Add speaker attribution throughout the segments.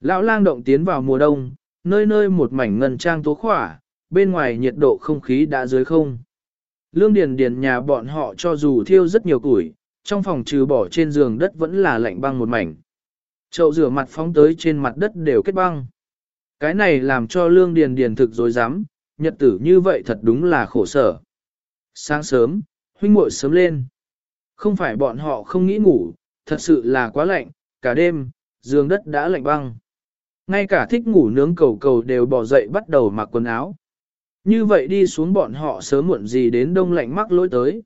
Speaker 1: Lão lang động tiến vào mùa đông, nơi nơi một mảnh ngân trang tố khỏa, bên ngoài nhiệt độ không khí đã dưới không. Lương Điền Điền nhà bọn họ cho dù thiêu rất nhiều củi, trong phòng trừ bỏ trên giường đất vẫn là lạnh băng một mảnh. Chậu rửa mặt phóng tới trên mặt đất đều kết băng. Cái này làm cho Lương Điền Điền thực dối dám, nhật tử như vậy thật đúng là khổ sở. Sáng sớm, huynh muội sớm lên. Không phải bọn họ không nghĩ ngủ, thật sự là quá lạnh, cả đêm, giường đất đã lạnh băng. Ngay cả thích ngủ nướng cầu cầu đều bỏ dậy bắt đầu mặc quần áo. Như vậy đi xuống bọn họ sớm muộn gì đến đông lạnh mắc lỗi tới.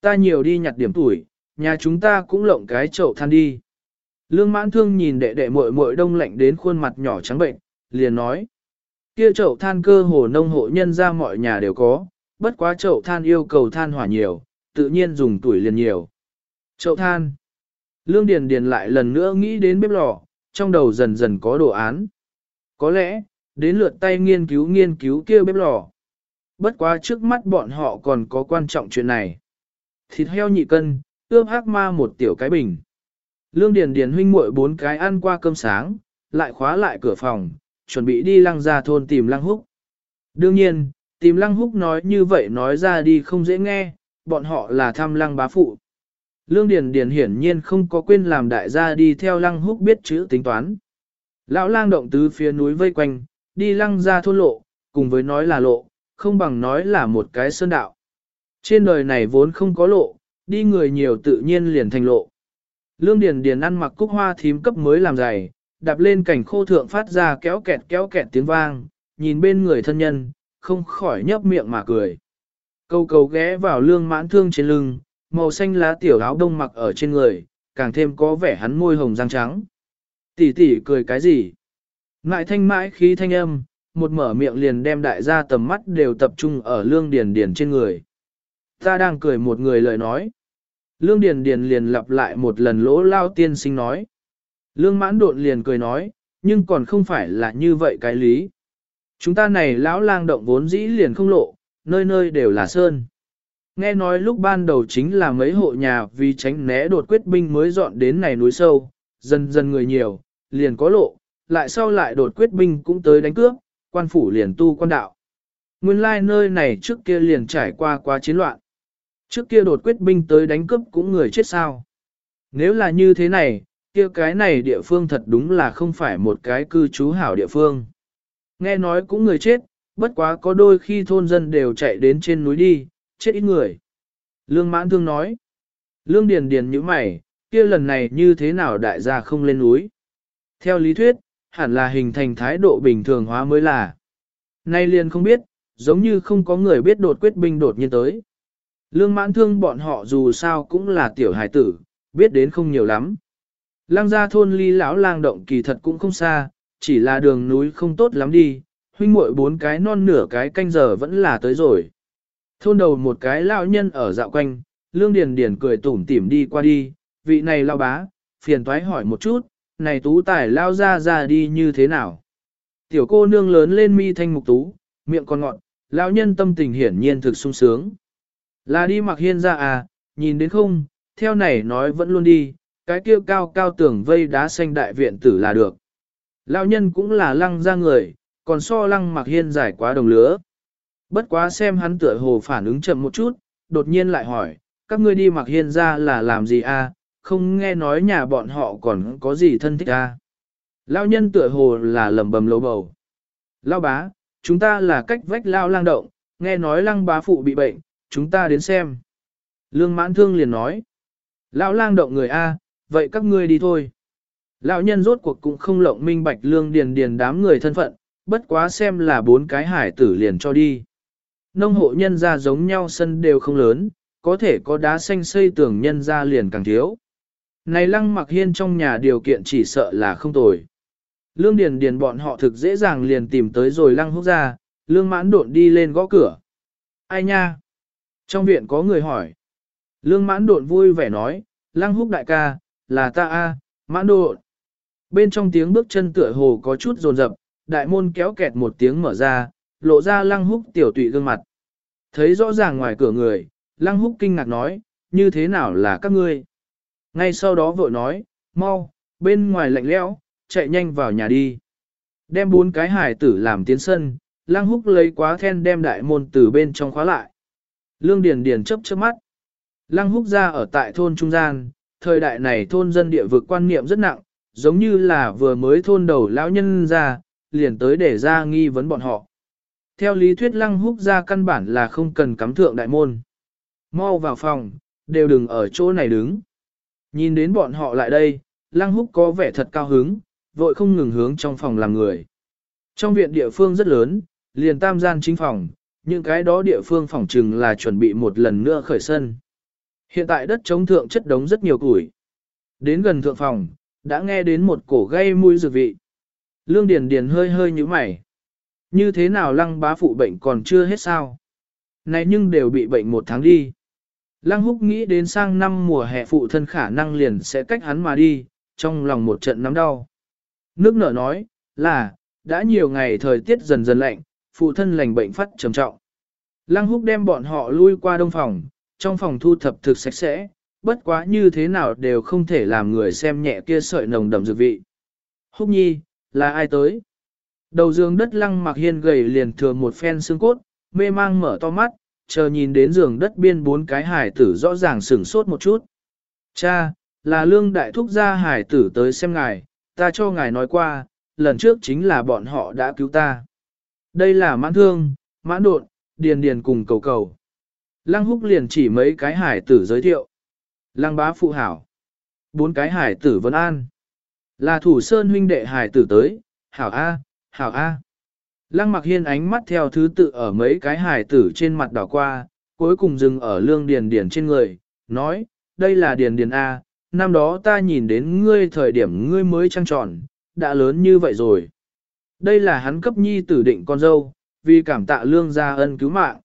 Speaker 1: Ta nhiều đi nhặt điểm tuổi, nhà chúng ta cũng lộng cái chậu than đi. Lương mãn thương nhìn đệ đệ muội muội đông lạnh đến khuôn mặt nhỏ trắng bệnh, liền nói. Kia chậu than cơ hồ nông hộ nhân ra mọi nhà đều có, bất quá chậu than yêu cầu than hỏa nhiều, tự nhiên dùng tuổi liền nhiều. Chậu than. Lương Điền Điền lại lần nữa nghĩ đến bếp lò, trong đầu dần dần có đồ án. Có lẽ, đến lượt tay nghiên cứu nghiên cứu kia bếp lò. Bất quá trước mắt bọn họ còn có quan trọng chuyện này. Thịt heo nhị cân, ướp hắc ma một tiểu cái bình. Lương Điền Điền huynh muội bốn cái ăn qua cơm sáng, lại khóa lại cửa phòng, chuẩn bị đi lăng ra thôn tìm lăng húc. Đương nhiên, tìm lăng húc nói như vậy nói ra đi không dễ nghe, bọn họ là thăm lăng bá phụ. Lương Điền Điền hiển nhiên không có quên làm đại gia đi theo lăng húc biết chữ tính toán. Lão lang động tứ phía núi vây quanh, đi lăng ra thôn lộ, cùng với nói là lộ, không bằng nói là một cái sơn đạo. Trên đời này vốn không có lộ, đi người nhiều tự nhiên liền thành lộ. Lương Điền Điền ăn mặc cúc hoa thím cấp mới làm dày, đạp lên cảnh khô thượng phát ra kéo kẹt kéo kẹt tiếng vang, nhìn bên người thân nhân, không khỏi nhấp miệng mà cười. Câu cầu ghé vào lương mãn thương trên lưng, màu xanh lá tiểu áo đông mặc ở trên người, càng thêm có vẻ hắn môi hồng răng trắng. Tỷ tỷ cười cái gì? Ngại thanh mãi khí thanh âm, một mở miệng liền đem đại gia tầm mắt đều tập trung ở lương điền điền trên người. Ta đang cười một người lời nói. Lương điền điền liền lặp lại một lần lỗ lao tiên sinh nói. Lương mãn độn liền cười nói, nhưng còn không phải là như vậy cái lý. Chúng ta này lão lang động vốn dĩ liền không lộ, nơi nơi đều là sơn. Nghe nói lúc ban đầu chính là mấy hộ nhà vì tránh né đột quyết binh mới dọn đến này núi sâu, dần dần người nhiều, liền có lộ, lại sau lại đột quyết binh cũng tới đánh cướp, quan phủ liền tu quan đạo. Nguyên lai like nơi này trước kia liền trải qua quá chiến loạn. Trước kia đột quyết binh tới đánh cướp cũng người chết sao. Nếu là như thế này, kia cái này địa phương thật đúng là không phải một cái cư trú hảo địa phương. Nghe nói cũng người chết, bất quá có đôi khi thôn dân đều chạy đến trên núi đi, chết ít người. Lương mãn thương nói. Lương điền điền như mày, kia lần này như thế nào đại gia không lên núi. Theo lý thuyết, hẳn là hình thành thái độ bình thường hóa mới là. Nay liền không biết, giống như không có người biết đột quyết binh đột nhiên tới. Lương mãn thương bọn họ dù sao cũng là tiểu hải tử, biết đến không nhiều lắm. Lang gia thôn ly lão lang động kỳ thật cũng không xa, chỉ là đường núi không tốt lắm đi, huynh muội bốn cái non nửa cái canh giờ vẫn là tới rồi. Thôn đầu một cái lão nhân ở dạo quanh, lương điền điền cười tủm tỉm đi qua đi, vị này lão bá, phiền toái hỏi một chút, này tú tài lao ra ra đi như thế nào? Tiểu cô nương lớn lên mi thanh mục tú, miệng còn ngọn, lão nhân tâm tình hiển nhiên thực sung sướng. Là đi mặc hiên ra à, nhìn đến không, theo này nói vẫn luôn đi, cái kia cao cao tưởng vây đá xanh đại viện tử là được. Lão nhân cũng là lăng ra người, còn so lăng mặc hiên giải quá đồng lứa. Bất quá xem hắn tựa hồ phản ứng chậm một chút, đột nhiên lại hỏi, các ngươi đi mặc hiên ra là làm gì à, không nghe nói nhà bọn họ còn có gì thân thích à. Lão nhân tựa hồ là lầm bầm lầu bầu. Lão bá, chúng ta là cách vách lao lang động, nghe nói lăng bá phụ bị bệnh, chúng ta đến xem. Lương mãn thương liền nói. Lão lang động người A, vậy các ngươi đi thôi. Lão nhân rốt cuộc cũng không lộng minh bạch lương điền điền đám người thân phận, bất quá xem là bốn cái hải tử liền cho đi. Nông hộ nhân ra giống nhau sân đều không lớn, có thể có đá xanh xây tường nhân ra liền càng thiếu. Này lăng mặc hiên trong nhà điều kiện chỉ sợ là không tồi. Lương điền điền bọn họ thực dễ dàng liền tìm tới rồi lăng húc ra, lương mãn độn đi lên gõ cửa. Ai nha? Trong viện có người hỏi. Lương mãn độn vui vẻ nói, lăng húc đại ca, là ta a, mãn độn. Bên trong tiếng bước chân tựa hồ có chút rồn rập, đại môn kéo kẹt một tiếng mở ra, lộ ra lăng húc tiểu tụy gương mặt. Thấy rõ ràng ngoài cửa người, lăng húc kinh ngạc nói, như thế nào là các ngươi? Ngay sau đó vội nói, mau, bên ngoài lạnh lẽo, chạy nhanh vào nhà đi. Đem bốn cái hải tử làm tiến sân, Lăng Húc lấy quá then đem đại môn từ bên trong khóa lại. Lương Điền Điền chớp chớp mắt. Lăng Húc ra ở tại thôn trung gian, thời đại này thôn dân địa vực quan niệm rất nặng, giống như là vừa mới thôn đầu lão nhân ra, liền tới để ra nghi vấn bọn họ. Theo lý thuyết Lăng Húc ra căn bản là không cần cắm thượng đại môn. Mau vào phòng, đều đừng ở chỗ này đứng. Nhìn đến bọn họ lại đây, Lăng Húc có vẻ thật cao hứng, vội không ngừng hướng trong phòng làm người. Trong viện địa phương rất lớn, liền tam gian chính phòng, những cái đó địa phương phòng trừng là chuẩn bị một lần nữa khởi sân. Hiện tại đất chống thượng chất đống rất nhiều củi. Đến gần thượng phòng, đã nghe đến một cổ gây mũi dược vị. Lương Điền Điền hơi hơi nhíu mày. Như thế nào lăng bá phụ bệnh còn chưa hết sao? Này nhưng đều bị bệnh một tháng đi. Lăng húc nghĩ đến sang năm mùa hè phụ thân khả năng liền sẽ cách hắn mà đi, trong lòng một trận nắm đau. Nước nở nói, là, đã nhiều ngày thời tiết dần dần lạnh, phụ thân lành bệnh phát trầm trọng. Lăng húc đem bọn họ lui qua đông phòng, trong phòng thu thập thực sạch sẽ, bất quá như thế nào đều không thể làm người xem nhẹ kia sợi nồng đậm dược vị. Húc nhi, là ai tới? Đầu giường đất lăng mặc hiên gầy liền thừa một phen xương cốt, mê mang mở to mắt, chờ nhìn đến giường đất biên bốn cái hải tử rõ ràng sửng sốt một chút. Cha, là lương đại thúc gia hải tử tới xem ngài, ta cho ngài nói qua, lần trước chính là bọn họ đã cứu ta. Đây là mãn thương, mãn đột, điền điền cùng cầu cầu. Lăng húc liền chỉ mấy cái hải tử giới thiệu. Lăng bá phụ hảo. Bốn cái hải tử vân an. Là thủ sơn huynh đệ hải tử tới, hảo A, hảo A. Lăng mặc hiên ánh mắt theo thứ tự ở mấy cái hải tử trên mặt đỏ qua, cuối cùng dừng ở lương điền điền trên người, nói, đây là điền điền A, năm đó ta nhìn đến ngươi thời điểm ngươi mới trăng tròn, đã lớn như vậy rồi. Đây là hắn cấp nhi tử định con dâu, vì cảm tạ lương gia ân cứu mạng.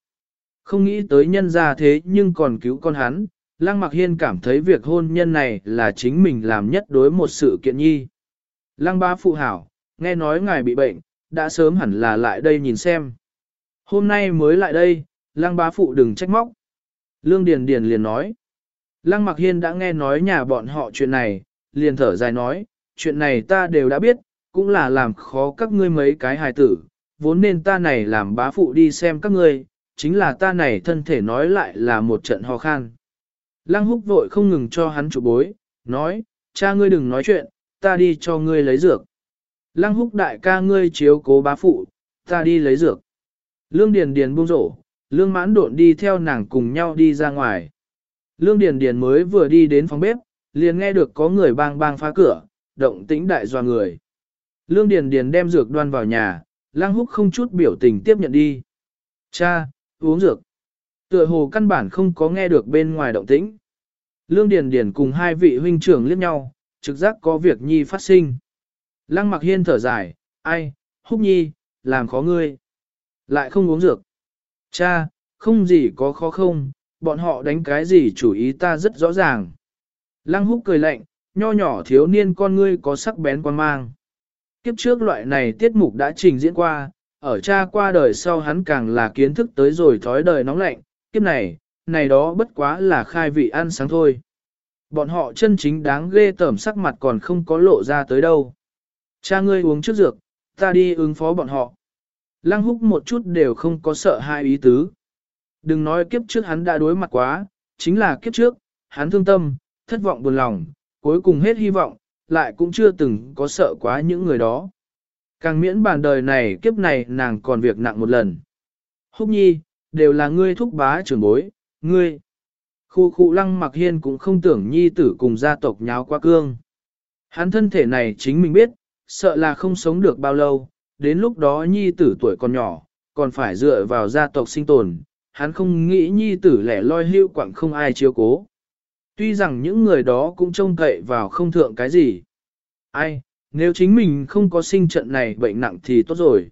Speaker 1: Không nghĩ tới nhân gia thế nhưng còn cứu con hắn, Lăng Mặc Hiên cảm thấy việc hôn nhân này là chính mình làm nhất đối một sự kiện nhi. Lăng ba phụ hảo, nghe nói ngài bị bệnh, đã sớm hẳn là lại đây nhìn xem. Hôm nay mới lại đây, lăng bá phụ đừng trách móc. Lương Điền Điền liền nói. Lăng Mặc Hiên đã nghe nói nhà bọn họ chuyện này, liền thở dài nói, chuyện này ta đều đã biết, cũng là làm khó các ngươi mấy cái hài tử, vốn nên ta này làm bá phụ đi xem các ngươi, chính là ta này thân thể nói lại là một trận ho khan. Lăng húc vội không ngừng cho hắn chủ bối, nói, cha ngươi đừng nói chuyện, ta đi cho ngươi lấy dược. Lăng húc đại ca ngươi chiếu cố bá phụ, ta đi lấy dược. Lương Điền Điền buông rổ, Lương mãn độn đi theo nàng cùng nhau đi ra ngoài. Lương Điền Điền mới vừa đi đến phòng bếp, liền nghe được có người bang bang phá cửa, động tĩnh đại doa người. Lương Điền Điền đem dược đoan vào nhà, Lăng Húc không chút biểu tình tiếp nhận đi. Cha, uống dược. Tựa hồ căn bản không có nghe được bên ngoài động tĩnh. Lương Điền Điền cùng hai vị huynh trưởng liếc nhau, trực giác có việc nhi phát sinh. Lăng Mặc Hiên thở dài, ai, Húc Nhi, làm khó ngươi. Lại không uống dược. Cha, không gì có khó không, bọn họ đánh cái gì chủ ý ta rất rõ ràng. Lăng Húc cười lạnh, nho nhỏ thiếu niên con ngươi có sắc bén quan mang. Kiếp trước loại này tiết mục đã trình diễn qua, ở cha qua đời sau hắn càng là kiến thức tới rồi thói đời nóng lạnh, kiếp này, này đó bất quá là khai vị ăn sáng thôi. Bọn họ chân chính đáng ghê tởm sắc mặt còn không có lộ ra tới đâu. Cha ngươi uống trước dược, ta đi ứng phó bọn họ. Lăng húc một chút đều không có sợ hai ý tứ. Đừng nói kiếp trước hắn đã đối mặt quá, chính là kiếp trước, hắn thương tâm, thất vọng buồn lòng, cuối cùng hết hy vọng, lại cũng chưa từng có sợ quá những người đó. Càng miễn bàn đời này kiếp này nàng còn việc nặng một lần. Húc nhi, đều là ngươi thúc bá trưởng bối, ngươi. Khu khu lăng mặc hiên cũng không tưởng nhi tử cùng gia tộc nháo qua cương. Hắn thân thể này chính mình biết, sợ là không sống được bao lâu, đến lúc đó nhi tử tuổi còn nhỏ, còn phải dựa vào gia tộc sinh tồn, hắn không nghĩ nhi tử lẻ loi hưu quảng không ai chiếu cố. Tuy rằng những người đó cũng trông cậy vào không thượng cái gì. Ai, nếu chính mình không có sinh trận này bệnh nặng thì tốt rồi.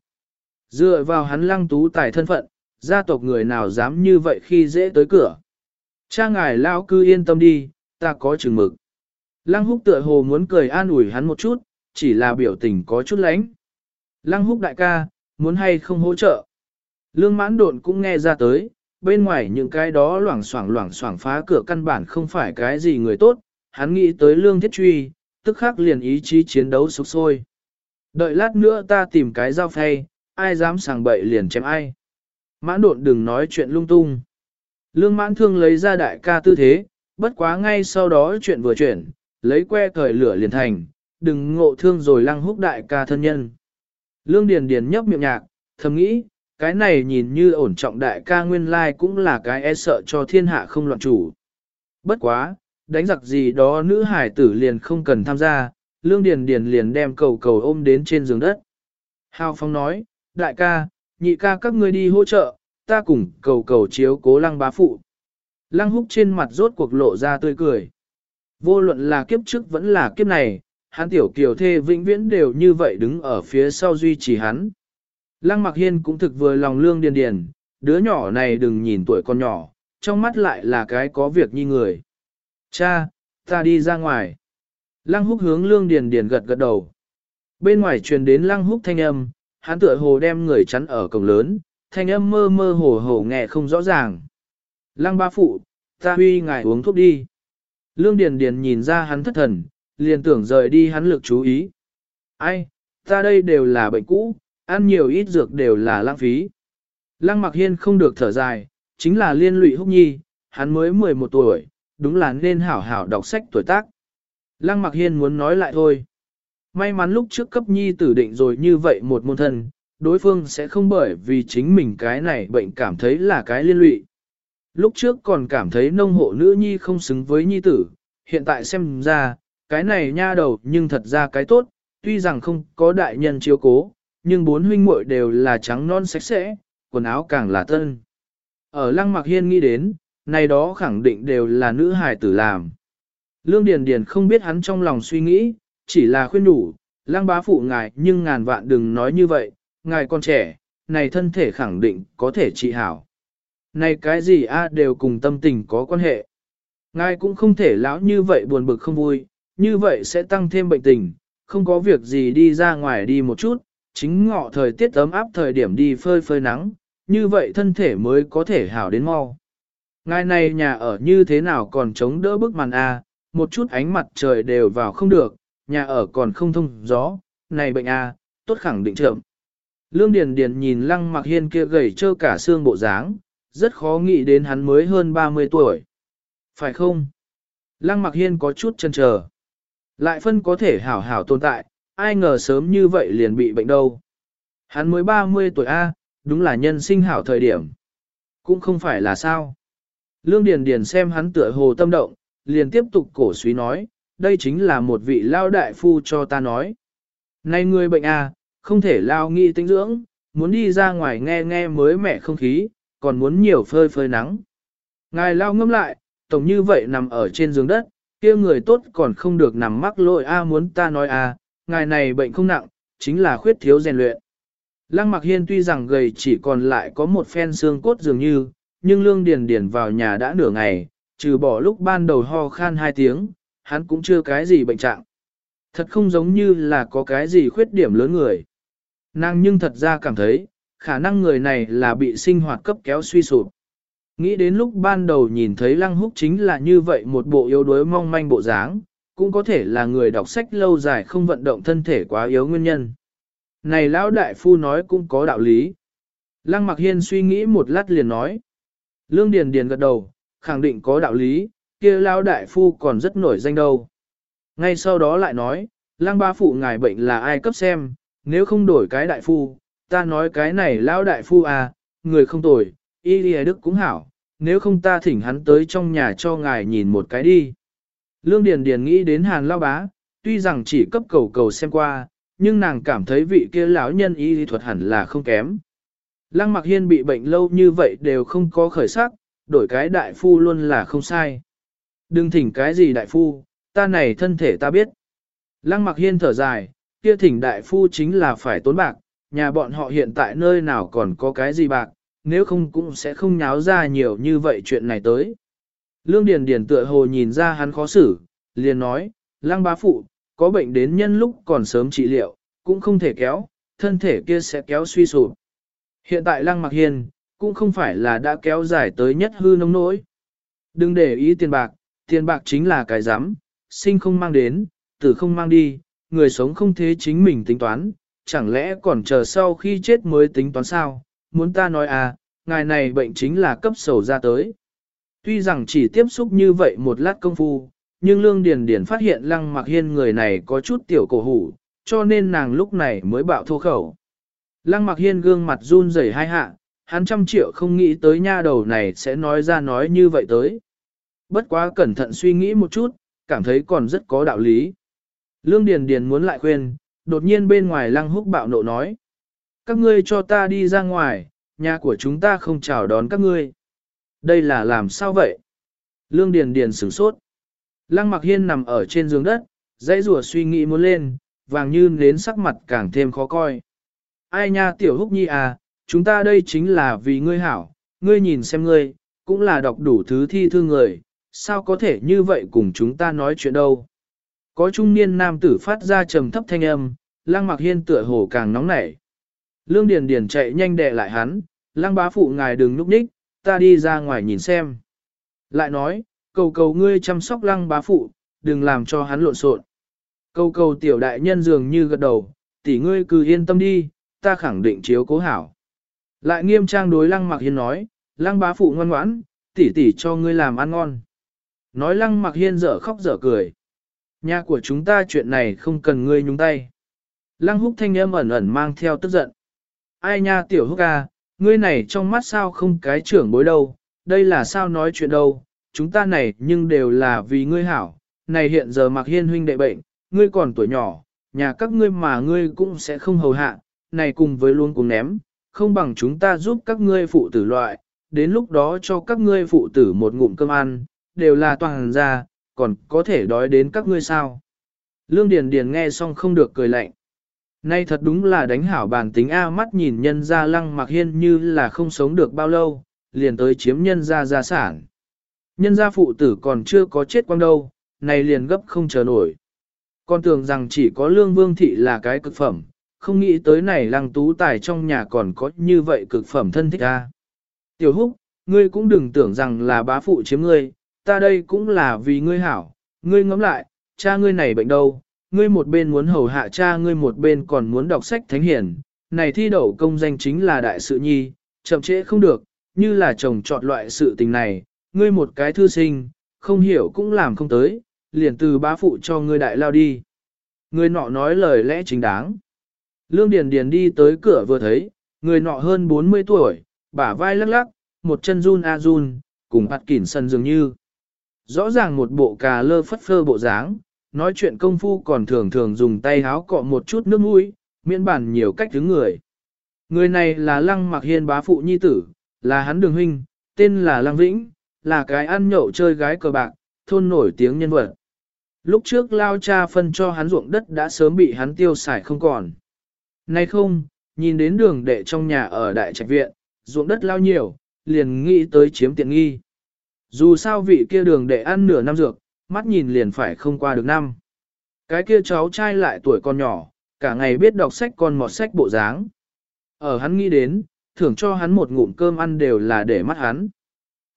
Speaker 1: Dựa vào hắn lăng tú tài thân phận, gia tộc người nào dám như vậy khi dễ tới cửa. Cha ngài lao cư yên tâm đi, ta có chừng mực. Lăng húc tựa hồ muốn cười an ủi hắn một chút, chỉ là biểu tình có chút lánh. Lăng húc đại ca, muốn hay không hỗ trợ. Lương mãn độn cũng nghe ra tới, bên ngoài những cái đó loảng xoảng loảng xoảng phá cửa căn bản không phải cái gì người tốt, hắn nghĩ tới lương thiết truy, tức khắc liền ý chí chiến đấu sục sôi. Đợi lát nữa ta tìm cái dao phay, ai dám sàng bậy liền chém ai. Mãn độn đừng nói chuyện lung tung. Lương mãn thương lấy ra đại ca tư thế, bất quá ngay sau đó chuyện vừa chuyển, lấy que cởi lửa liền thành, đừng ngộ thương rồi lăng húc đại ca thân nhân. Lương Điền Điền nhấp miệng nhạc, thầm nghĩ, cái này nhìn như ổn trọng đại ca nguyên lai cũng là cái e sợ cho thiên hạ không loạn chủ. Bất quá, đánh giặc gì đó nữ hải tử liền không cần tham gia, Lương Điền Điền liền đem cầu cầu ôm đến trên giường đất. Hào Phong nói, đại ca, nhị ca các ngươi đi hỗ trợ, ta cùng cầu cầu chiếu cố lăng bá phụ. Lăng húc trên mặt rốt cuộc lộ ra tươi cười. Vô luận là kiếp trước vẫn là kiếp này, hắn tiểu kiều thê vĩnh viễn đều như vậy đứng ở phía sau duy trì hắn. Lăng mặc hiên cũng thực vừa lòng lương điền điền, đứa nhỏ này đừng nhìn tuổi con nhỏ, trong mắt lại là cái có việc như người. Cha, ta đi ra ngoài. Lăng húc hướng lương điền điền gật gật đầu. Bên ngoài truyền đến lăng húc thanh âm, hắn tựa hồ đem người chắn ở cổng lớn, thanh âm mơ mơ hồ hồ nghe không rõ ràng. Lăng ba phụ, ta huy ngài uống thuốc đi. Lương điền điền nhìn ra hắn thất thần, liền tưởng rời đi hắn lực chú ý. Ai, ta đây đều là bệnh cũ, ăn nhiều ít dược đều là lãng phí. Lăng mặc hiên không được thở dài, chính là liên lụy húc nhi, hắn mới 11 tuổi, đúng là nên hảo hảo đọc sách tuổi tác. Lăng mặc hiên muốn nói lại thôi. May mắn lúc trước cấp nhi tử định rồi như vậy một môn thân, đối phương sẽ không bởi vì chính mình cái này bệnh cảm thấy là cái liên lụy. Lúc trước còn cảm thấy nông hộ nữ nhi không xứng với nhi tử, hiện tại xem ra, cái này nha đầu nhưng thật ra cái tốt, tuy rằng không có đại nhân chiếu cố, nhưng bốn huynh muội đều là trắng non sạch sẽ, quần áo càng là tân. Ở Lăng Mặc Hiên nghĩ đến, này đó khẳng định đều là nữ hài tử làm. Lương Điền Điền không biết hắn trong lòng suy nghĩ, chỉ là khuyên đủ, Lăng bá phụ ngài nhưng ngàn vạn đừng nói như vậy, ngài còn trẻ, này thân thể khẳng định có thể trị hảo. Này cái gì a đều cùng tâm tình có quan hệ. Ngài cũng không thể lão như vậy buồn bực không vui, như vậy sẽ tăng thêm bệnh tình, không có việc gì đi ra ngoài đi một chút, chính ngọ thời tiết ấm áp thời điểm đi phơi phơi nắng, như vậy thân thể mới có thể hảo đến mau. Ngày này nhà ở như thế nào còn chống đỡ bức màn A, một chút ánh mặt trời đều vào không được, nhà ở còn không thông gió, này bệnh A, tốt khẳng định chậm. Lương Điền Điền nhìn lăng mặc hiên kia gầy trơ cả xương bộ dáng, rất khó nghĩ đến hắn mới hơn 30 tuổi. Phải không? Lăng mặc hiên có chút chần chờ. Lại phân có thể hảo hảo tồn tại, ai ngờ sớm như vậy liền bị bệnh đâu. Hắn mới 30 tuổi A, đúng là nhân sinh hảo thời điểm. Cũng không phải là sao. Lương Điền Điền xem hắn tựa hồ tâm động, liền tiếp tục cổ suý nói, đây chính là một vị lao đại phu cho ta nói. Này người bệnh A, không thể lao nghi tinh dưỡng, muốn đi ra ngoài nghe nghe mới mẻ không khí, còn muốn nhiều phơi phơi nắng. Ngài lao ngâm lại, tổng như vậy nằm ở trên giường đất, kia người tốt còn không được nằm mắc lỗi a muốn ta nói a, ngài này bệnh không nặng, chính là khuyết thiếu rèn luyện. Lăng Mặc Hiên tuy rằng gầy chỉ còn lại có một phen xương cốt dường như, nhưng Lương Điền Điền vào nhà đã nửa ngày, trừ bỏ lúc ban đầu ho khan hai tiếng, hắn cũng chưa cái gì bệnh trạng. Thật không giống như là có cái gì khuyết điểm lớn người. Nàng nhưng thật ra cảm thấy, khả năng người này là bị sinh hoạt cấp kéo suy sụp. Nghĩ đến lúc ban đầu nhìn thấy Lăng Húc chính là như vậy một bộ yếu đuối mong manh bộ dáng, cũng có thể là người đọc sách lâu dài không vận động thân thể quá yếu nguyên nhân. Này lão đại phu nói cũng có đạo lý. Lăng Mặc Hiên suy nghĩ một lát liền nói. Lương Điền Điền gật đầu, khẳng định có đạo lý, kia lão đại phu còn rất nổi danh đâu. Ngay sau đó lại nói, Lăng ba phụ ngài bệnh là ai cấp xem, nếu không đổi cái đại phu, ta nói cái này lão đại phu à, người không tồi, y lìa đức cũng hảo, nếu không ta thỉnh hắn tới trong nhà cho ngài nhìn một cái đi. Lương Điền Điền nghĩ đến Hàn Lao Bá, tuy rằng chỉ cấp cầu cầu xem qua, nhưng nàng cảm thấy vị kia lão nhân y lý thuật hẳn là không kém. Lăng Mặc Hiên bị bệnh lâu như vậy đều không có khởi sắc, đổi cái đại phu luôn là không sai. Đừng thỉnh cái gì đại phu, ta này thân thể ta biết. Lăng Mặc Hiên thở dài, kia thỉnh đại phu chính là phải tốn bạc, nhà bọn họ hiện tại nơi nào còn có cái gì bạc, nếu không cũng sẽ không nháo ra nhiều như vậy chuyện này tới. Lương Điền Điền tựa hồ nhìn ra hắn khó xử, liền nói, lăng bá phụ, có bệnh đến nhân lúc còn sớm trị liệu, cũng không thể kéo, thân thể kia sẽ kéo suy sụp. Hiện tại lăng mặc hiền, cũng không phải là đã kéo dài tới nhất hư nông nỗi. Đừng để ý tiền bạc, tiền bạc chính là cái giám, sinh không mang đến, tử không mang đi, người sống không thế chính mình tính toán, chẳng lẽ còn chờ sau khi chết mới tính toán sao, muốn ta nói à, ngài này bệnh chính là cấp sầu ra tới. Tuy rằng chỉ tiếp xúc như vậy một lát công phu, nhưng Lương Điền Điền phát hiện Lăng Mặc Hiên người này có chút tiểu cổ hủ, cho nên nàng lúc này mới bạo thô khẩu. Lăng Mặc Hiên gương mặt run rẩy hai hạ, hắn trăm triệu không nghĩ tới nha đầu này sẽ nói ra nói như vậy tới. Bất quá cẩn thận suy nghĩ một chút, cảm thấy còn rất có đạo lý. Lương Điền Điền muốn lại khuyên, đột nhiên bên ngoài Lăng Húc bạo nộ nói. Các ngươi cho ta đi ra ngoài, nhà của chúng ta không chào đón các ngươi. Đây là làm sao vậy? Lương Điền Điền sửng sốt. Lăng Mặc Hiên nằm ở trên giường đất, dãy rùa suy nghĩ muốn lên, vàng như nến sắc mặt càng thêm khó coi. Ai nha tiểu húc nhi à, chúng ta đây chính là vì ngươi hảo, ngươi nhìn xem ngươi, cũng là đọc đủ thứ thi thư người, sao có thể như vậy cùng chúng ta nói chuyện đâu. Có trung niên nam tử phát ra trầm thấp thanh âm, Lăng Mặc Hiên tựa hồ càng nóng nảy. Lương Điền Điền chạy nhanh đè lại hắn, Lăng bá phụ ngài đừng núp ních, ta đi ra ngoài nhìn xem. Lại nói, cầu cầu ngươi chăm sóc lăng bá phụ, đừng làm cho hắn lộn xộn. Cầu cầu tiểu đại nhân dường như gật đầu, tỷ ngươi cứ yên tâm đi, ta khẳng định chiếu cố hảo. Lại nghiêm trang đối lăng mặc hiên nói, lăng bá phụ ngoan ngoãn, tỷ tỷ cho ngươi làm ăn ngon. Nói lăng mặc hiên dở khóc dở cười. Nhà của chúng ta chuyện này không cần ngươi nhúng tay. Lăng húc thanh âm ẩn ẩn mang theo tức giận. Ai nha tiểu húc à, ngươi này trong mắt sao không cái trưởng bối đâu, đây là sao nói chuyện đâu, chúng ta này nhưng đều là vì ngươi hảo, này hiện giờ mặc hiên huynh đệ bệnh, ngươi còn tuổi nhỏ, nhà các ngươi mà ngươi cũng sẽ không hầu hạ, này cùng với luôn cùng ném, không bằng chúng ta giúp các ngươi phụ tử loại, đến lúc đó cho các ngươi phụ tử một ngụm cơm ăn, đều là toàn ra, còn có thể đói đến các ngươi sao. Lương Điền Điền nghe xong không được cười lạnh. Nay thật đúng là đánh hảo bản tính A mắt nhìn nhân ra lăng mặc hiên như là không sống được bao lâu, liền tới chiếm nhân ra gia sản. Nhân gia phụ tử còn chưa có chết quang đâu, này liền gấp không chờ nổi. Con tưởng rằng chỉ có lương vương thị là cái cực phẩm, không nghĩ tới này lăng tú tài trong nhà còn có như vậy cực phẩm thân thích a. Tiểu húc, ngươi cũng đừng tưởng rằng là bá phụ chiếm ngươi, ta đây cũng là vì ngươi hảo, ngươi ngẫm lại, cha ngươi này bệnh đâu, ngươi một bên muốn hầu hạ cha ngươi một bên còn muốn đọc sách thánh hiển, này thi đậu công danh chính là đại sự nhi, chậm trễ không được, như là chồng chọn loại sự tình này, ngươi một cái thư sinh, không hiểu cũng làm không tới, liền từ bá phụ cho ngươi đại lao đi. Người nọ nói lời lẽ chính đáng. Lương Điền Điền đi tới cửa vừa thấy, người nọ hơn 40 tuổi, bả vai lắc lắc, một chân run a run, cùng hạt kỉn sân dường như. Rõ ràng một bộ cà lơ phất phơ bộ dáng, nói chuyện công phu còn thường thường dùng tay háo cọ một chút nước mũi, miễn bản nhiều cách đứng người. Người này là Lăng Mặc Hiên bá phụ nhi tử, là hắn đường huynh, tên là Lăng Vĩnh, là cái ăn nhậu chơi gái cờ bạc, thôn nổi tiếng nhân vật. Lúc trước lao cha phân cho hắn ruộng đất đã sớm bị hắn tiêu xài không còn. Nay không, nhìn đến đường đệ trong nhà ở đại trạch viện, ruộng đất lao nhiều, liền nghĩ tới chiếm tiện nghi. Dù sao vị kia đường đệ ăn nửa năm dược, mắt nhìn liền phải không qua được năm. Cái kia cháu trai lại tuổi còn nhỏ, cả ngày biết đọc sách con mọt sách bộ dáng. Ở hắn nghĩ đến, thưởng cho hắn một ngụm cơm ăn đều là để mắt hắn.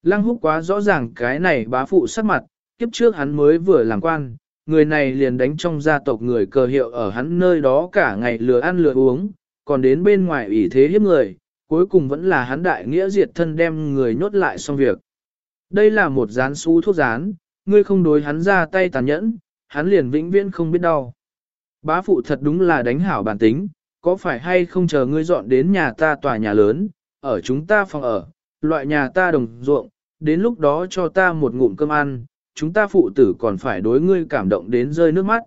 Speaker 1: Lăng húc quá rõ ràng cái này bá phụ sắc mặt, kiếp trước hắn mới vừa làm quan, người này liền đánh trong gia tộc người cờ hiệu ở hắn nơi đó cả ngày lừa ăn lừa uống, còn đến bên ngoài ủy thế hiếp người, cuối cùng vẫn là hắn đại nghĩa diệt thân đem người nhốt lại xong việc. Đây là một rán xú thuốc rán, ngươi không đối hắn ra tay tàn nhẫn, hắn liền vĩnh viễn không biết đau. Bá phụ thật đúng là đánh hảo bản tính, có phải hay không chờ ngươi dọn đến nhà ta tòa nhà lớn, ở chúng ta phòng ở, loại nhà ta đồng ruộng, đến lúc đó cho ta một ngụm cơm ăn, chúng ta phụ tử còn phải đối ngươi cảm động đến rơi nước mắt.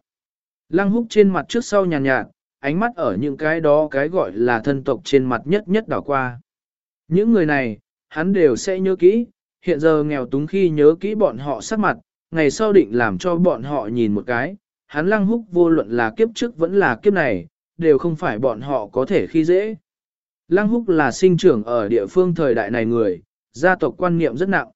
Speaker 1: Lăng húc trên mặt trước sau nhàn nhạt, nhạt, ánh mắt ở những cái đó cái gọi là thân tộc trên mặt nhất nhất đảo qua. Những người này, hắn đều sẽ nhớ kỹ, hiện giờ nghèo túng khi nhớ kỹ bọn họ sắc mặt, ngày sau định làm cho bọn họ nhìn một cái, hắn lăng húc vô luận là kiếp trước vẫn là kiếp này, đều không phải bọn họ có thể khi dễ. Lăng húc là sinh trưởng ở địa phương thời đại này người, gia tộc quan niệm rất nặng.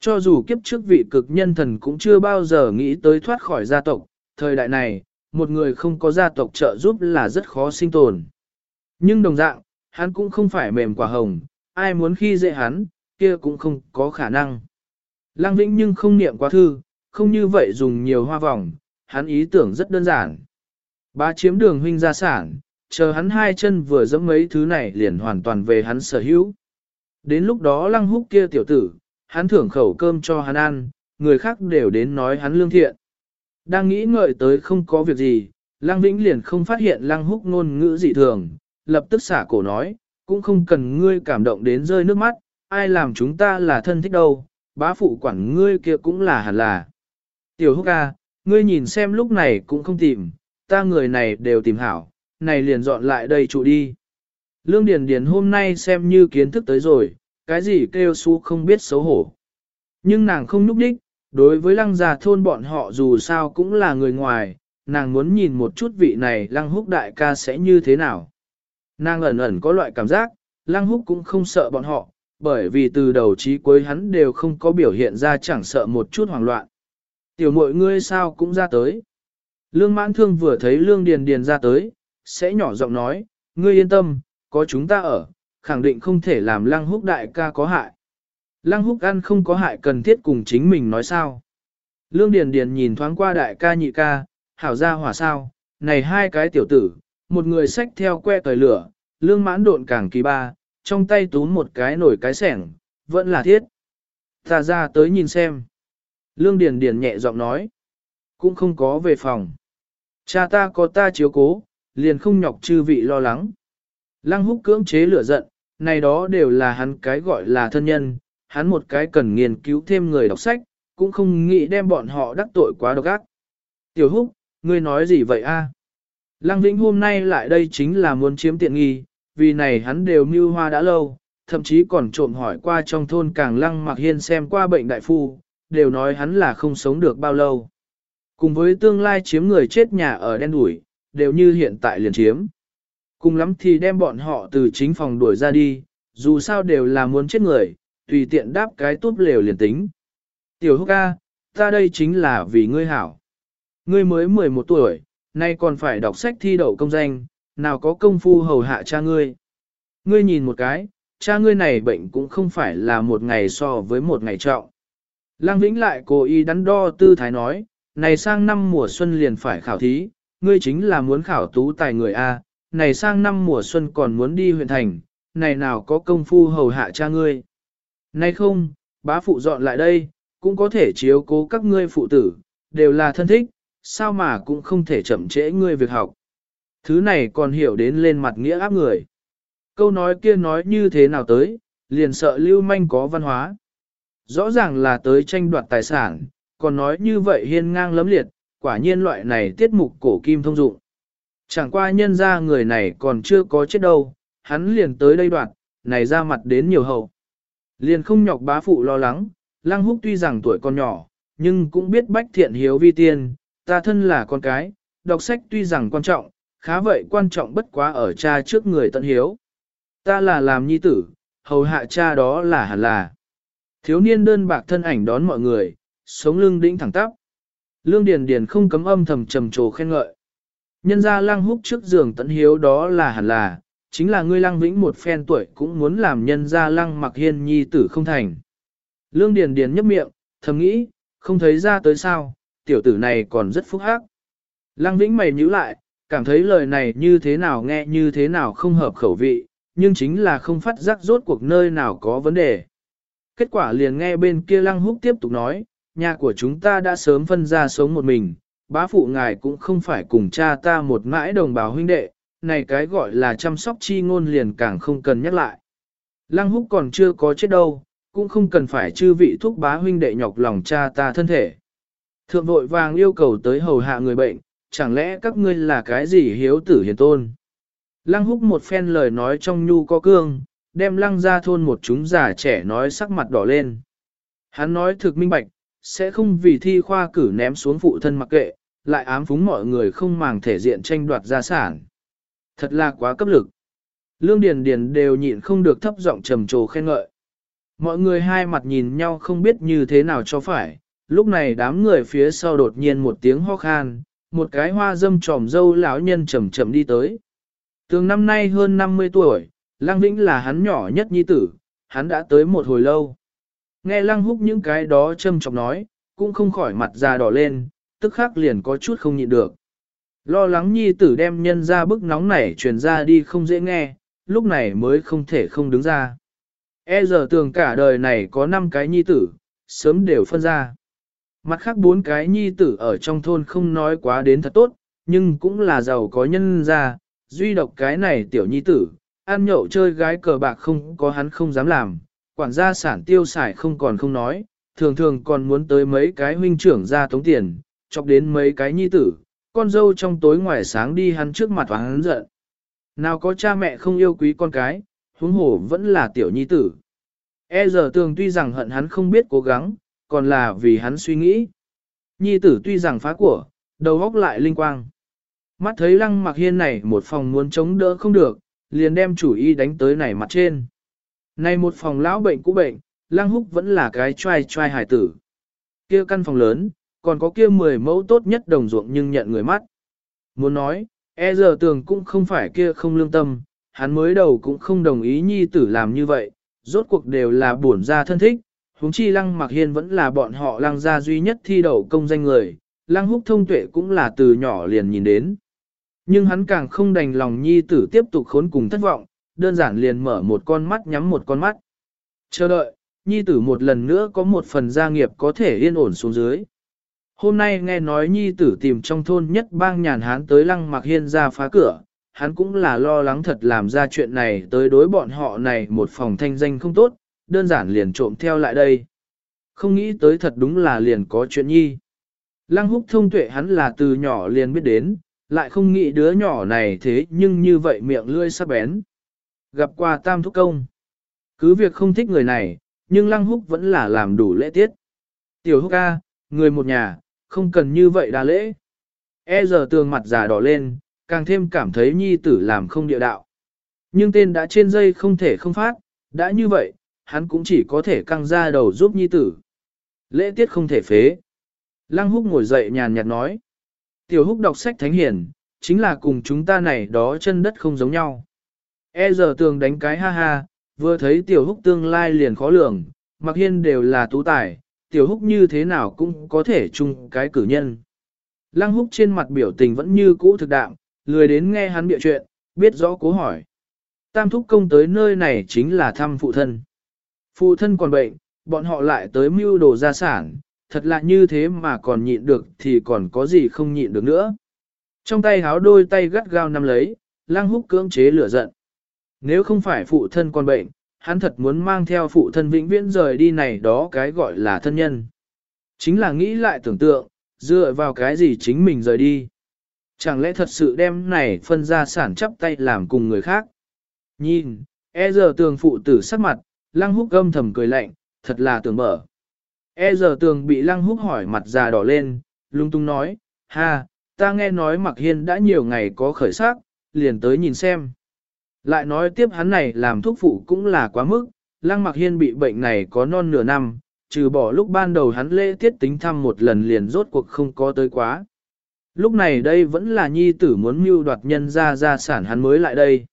Speaker 1: Cho dù kiếp trước vị cực nhân thần cũng chưa bao giờ nghĩ tới thoát khỏi gia tộc, thời đại này, một người không có gia tộc trợ giúp là rất khó sinh tồn. Nhưng đồng dạng, hắn cũng không phải mềm quả hồng, ai muốn khi dễ hắn, kia cũng không có khả năng. Lăng Vĩnh nhưng không niệm quá thư, không như vậy dùng nhiều hoa vòng, hắn ý tưởng rất đơn giản. Bá chiếm đường huynh gia sản, chờ hắn hai chân vừa dẫm mấy thứ này liền hoàn toàn về hắn sở hữu. Đến lúc đó lăng húc kia tiểu tử, hắn thưởng khẩu cơm cho hắn ăn, người khác đều đến nói hắn lương thiện. Đang nghĩ ngợi tới không có việc gì, lăng vĩnh liền không phát hiện lăng húc ngôn ngữ dị thường, lập tức xả cổ nói, cũng không cần ngươi cảm động đến rơi nước mắt, ai làm chúng ta là thân thích đâu, bá phụ quản ngươi kia cũng là hẳn là. Tiểu húc ca, ngươi nhìn xem lúc này cũng không tìm, ta người này đều tìm hảo, này liền dọn lại đây trụ đi. Lương Điền Điền hôm nay xem như kiến thức tới rồi, cái gì kêu su không biết xấu hổ. Nhưng nàng không núp đích, đối với lăng già thôn bọn họ dù sao cũng là người ngoài, nàng muốn nhìn một chút vị này lăng húc đại ca sẽ như thế nào. Nàng ẩn ẩn có loại cảm giác, lăng húc cũng không sợ bọn họ, bởi vì từ đầu chí cuối hắn đều không có biểu hiện ra chẳng sợ một chút hoảng loạn. Tiểu muội ngươi sao cũng ra tới. Lương mãn thương vừa thấy lương điền điền ra tới, sẽ nhỏ giọng nói, ngươi yên tâm, có chúng ta ở, khẳng định không thể làm lăng húc đại ca có hại. Lăng húc ăn không có hại cần thiết cùng chính mình nói sao. Lương Điền Điền nhìn thoáng qua đại ca nhị ca, hảo ra hỏa sao, này hai cái tiểu tử, một người xách theo que tời lửa, lương mãn độn càng kỳ ba, trong tay túm một cái nổi cái sẻng, vẫn là thiết. Ta ra tới nhìn xem. Lương Điền Điền nhẹ giọng nói, cũng không có về phòng. Cha ta có ta chiếu cố, liền không nhọc chư vị lo lắng. Lăng húc cưỡng chế lửa giận, này đó đều là hắn cái gọi là thân nhân, hắn một cái cần nghiên cứu thêm người đọc sách, cũng không nghĩ đem bọn họ đắc tội quá độc ác. Tiểu húc, ngươi nói gì vậy a? Lăng Vĩnh hôm nay lại đây chính là muốn chiếm tiện nghi, vì này hắn đều mưu hoa đã lâu, thậm chí còn trộm hỏi qua trong thôn càng lăng mặc hiên xem qua bệnh đại phu, đều nói hắn là không sống được bao lâu. Cùng với tương lai chiếm người chết nhà ở đen đuổi, đều như hiện tại liền chiếm. Cùng lắm thì đem bọn họ từ chính phòng đuổi ra đi, dù sao đều là muốn chết người, tùy tiện đáp cái tốt lều liền tính. Tiểu húc ca, ta đây chính là vì ngươi hảo. Ngươi mới 11 tuổi, nay còn phải đọc sách thi đậu công danh, nào có công phu hầu hạ cha ngươi. Ngươi nhìn một cái, cha ngươi này bệnh cũng không phải là một ngày so với một ngày trọng. Lăng Vĩnh lại cố ý đắn đo tư thái nói, này sang năm mùa xuân liền phải khảo thí, ngươi chính là muốn khảo tú tài người A, này sang năm mùa xuân còn muốn đi huyện thành, này nào có công phu hầu hạ cha ngươi. Nay không, bá phụ dọn lại đây, cũng có thể chiếu cố các ngươi phụ tử, đều là thân thích, sao mà cũng không thể chậm trễ ngươi việc học. Thứ này còn hiểu đến lên mặt nghĩa áp người. Câu nói kia nói như thế nào tới, liền sợ lưu manh có văn hóa. Rõ ràng là tới tranh đoạt tài sản, còn nói như vậy hiên ngang lấm liệt, quả nhiên loại này tiết mục cổ kim thông dụng. Chẳng qua nhân ra người này còn chưa có chết đâu, hắn liền tới đây đoạt, này ra mặt đến nhiều hậu. Liền không nhọc bá phụ lo lắng, lăng húc tuy rằng tuổi còn nhỏ, nhưng cũng biết bách thiện hiếu vi tiên, ta thân là con cái, đọc sách tuy rằng quan trọng, khá vậy quan trọng bất quá ở cha trước người tận hiếu. Ta là làm nhi tử, hầu hạ cha đó là hẳn là. Thiếu niên đơn bạc thân ảnh đón mọi người, sống lưng đĩnh thẳng tắp. Lương Điền Điền không cấm âm thầm trầm trồ khen ngợi. Nhân gia lăng húc trước giường tận hiếu đó là hẳn là, chính là ngươi lăng vĩnh một phen tuổi cũng muốn làm nhân gia lăng mặc hiên nhi tử không thành. Lương Điền Điền nhấp miệng, thầm nghĩ, không thấy ra tới sao, tiểu tử này còn rất phúc hắc. Lăng vĩnh mày nhíu lại, cảm thấy lời này như thế nào nghe như thế nào không hợp khẩu vị, nhưng chính là không phát giác rốt cuộc nơi nào có vấn đề. Kết quả liền nghe bên kia lăng húc tiếp tục nói, nhà của chúng ta đã sớm phân ra sống một mình, bá phụ ngài cũng không phải cùng cha ta một mãi đồng bào huynh đệ, này cái gọi là chăm sóc chi ngôn liền càng không cần nhắc lại. Lăng húc còn chưa có chết đâu, cũng không cần phải chư vị thúc bá huynh đệ nhọc lòng cha ta thân thể. Thượng vội vàng yêu cầu tới hầu hạ người bệnh, chẳng lẽ các ngươi là cái gì hiếu tử hiền tôn. Lăng húc một phen lời nói trong nhu có cương, đem lăng ra thôn một chúng già trẻ nói sắc mặt đỏ lên. Hắn nói thực minh bạch, sẽ không vì thi khoa cử ném xuống phụ thân mặc kệ, lại ám phúng mọi người không màng thể diện tranh đoạt gia sản. Thật là quá cấp lực. Lương Điền Điền đều nhịn không được thấp giọng trầm trồ khen ngợi. Mọi người hai mặt nhìn nhau không biết như thế nào cho phải, lúc này đám người phía sau đột nhiên một tiếng ho khan, một cái hoa dâm tròm dâu lão nhân chậm chậm đi tới. Tường năm nay hơn 50 tuổi, Lăng Vĩnh là hắn nhỏ nhất nhi tử, hắn đã tới một hồi lâu. Nghe Lăng Húc những cái đó châm chọc nói, cũng không khỏi mặt già đỏ lên, tức khắc liền có chút không nhịn được. Lo lắng nhi tử đem nhân ra bức nóng nảy truyền ra đi không dễ nghe, lúc này mới không thể không đứng ra. E giờ tường cả đời này có 5 cái nhi tử, sớm đều phân ra. Mặt khác bốn cái nhi tử ở trong thôn không nói quá đến thật tốt, nhưng cũng là giàu có nhân ra, duy độc cái này tiểu nhi tử, ăn nhậu chơi gái cờ bạc không có hắn không dám làm, quản gia sản tiêu xài không còn không nói, thường thường còn muốn tới mấy cái huynh trưởng ra tống tiền, chọc đến mấy cái nhi tử, con dâu trong tối ngoài sáng đi hắn trước mặt và hắn giận. Nào có cha mẹ không yêu quý con cái, huống hổ vẫn là tiểu nhi tử. E giờ tường tuy rằng hận hắn không biết cố gắng, còn là vì hắn suy nghĩ. Nhi tử tuy rằng phá của, đầu góc lại linh quang. Mắt thấy lăng mặc hiên này một phòng muốn chống đỡ không được, liền đem chủ ý đánh tới này mặt trên. Này một phòng lão bệnh cũ bệnh, lăng húc vẫn là cái trai trai hài tử. Kia căn phòng lớn, còn có kia 10 mẫu tốt nhất đồng ruộng nhưng nhận người mắt. Muốn nói, e giờ tường cũng không phải kia không lương tâm, hắn mới đầu cũng không đồng ý nhi tử làm như vậy, rốt cuộc đều là buồn ra thân thích, huống chi lăng mặc hiên vẫn là bọn họ lăng gia duy nhất thi đậu công danh người, lăng húc thông tuệ cũng là từ nhỏ liền nhìn đến. Nhưng hắn càng không đành lòng nhi tử tiếp tục khốn cùng thất vọng, đơn giản liền mở một con mắt nhắm một con mắt. Chờ đợi, nhi tử một lần nữa có một phần gia nghiệp có thể yên ổn xuống dưới. Hôm nay nghe nói nhi tử tìm trong thôn nhất bang nhàn hán tới lăng mặc hiên ra phá cửa, hắn cũng là lo lắng thật làm ra chuyện này tới đối bọn họ này một phòng thanh danh không tốt, đơn giản liền trộm theo lại đây. Không nghĩ tới thật đúng là liền có chuyện nhi. Lăng húc thông tuệ hắn là từ nhỏ liền biết đến, lại không nghĩ đứa nhỏ này thế nhưng như vậy miệng lươi sắc bén. Gặp qua tam thúc công. Cứ việc không thích người này, nhưng lăng húc vẫn là làm đủ lễ tiết. Tiểu húc ca, người một nhà, không cần như vậy đa lễ. E giờ tường mặt già đỏ lên, càng thêm cảm thấy nhi tử làm không địa đạo. Nhưng tên đã trên dây không thể không phát, đã như vậy, hắn cũng chỉ có thể căng ra đầu giúp nhi tử. Lễ tiết không thể phế. Lăng húc ngồi dậy nhàn nhạt nói. Tiểu húc đọc sách thánh hiển, chính là cùng chúng ta này đó chân đất không giống nhau. E giờ tường đánh cái ha ha, vừa thấy tiểu húc tương lai liền khó lường, mặc hiên đều là tú tài, tiểu húc như thế nào cũng có thể chung cái cử nhân. Lăng húc trên mặt biểu tình vẫn như cũ thực đạm, lười đến nghe hắn bịa chuyện, biết rõ cố hỏi. Tam thúc công tới nơi này chính là thăm phụ thân. Phụ thân còn bệnh, bọn họ lại tới mưu đồ gia sản, thật lạ như thế mà còn nhịn được thì còn có gì không nhịn được nữa. Trong tay háo đôi tay gắt gao nắm lấy, lang húc cưỡng chế lửa giận. Nếu không phải phụ thân còn bệnh, hắn thật muốn mang theo phụ thân vĩnh viễn rời đi này đó cái gọi là thân nhân. Chính là nghĩ lại tưởng tượng, dựa vào cái gì chính mình rời đi. Chẳng lẽ thật sự đem này phân ra sản chắp tay làm cùng người khác? Nhìn, e giờ tường phụ tử sắc mặt, lăng húc âm thầm cười lạnh, thật là tưởng mở. E giờ tường bị lăng húc hỏi mặt già đỏ lên, lung tung nói, ha, ta nghe nói mặc hiên đã nhiều ngày có khởi sắc, liền tới nhìn xem. Lại nói tiếp hắn này làm thuốc phụ cũng là quá mức, lăng mặc hiên bị bệnh này có non nửa năm, trừ bỏ lúc ban đầu hắn lễ tiết tính thăm một lần liền rốt cuộc không có tới quá. Lúc này đây vẫn là nhi tử muốn mưu đoạt nhân ra gia sản hắn mới lại đây.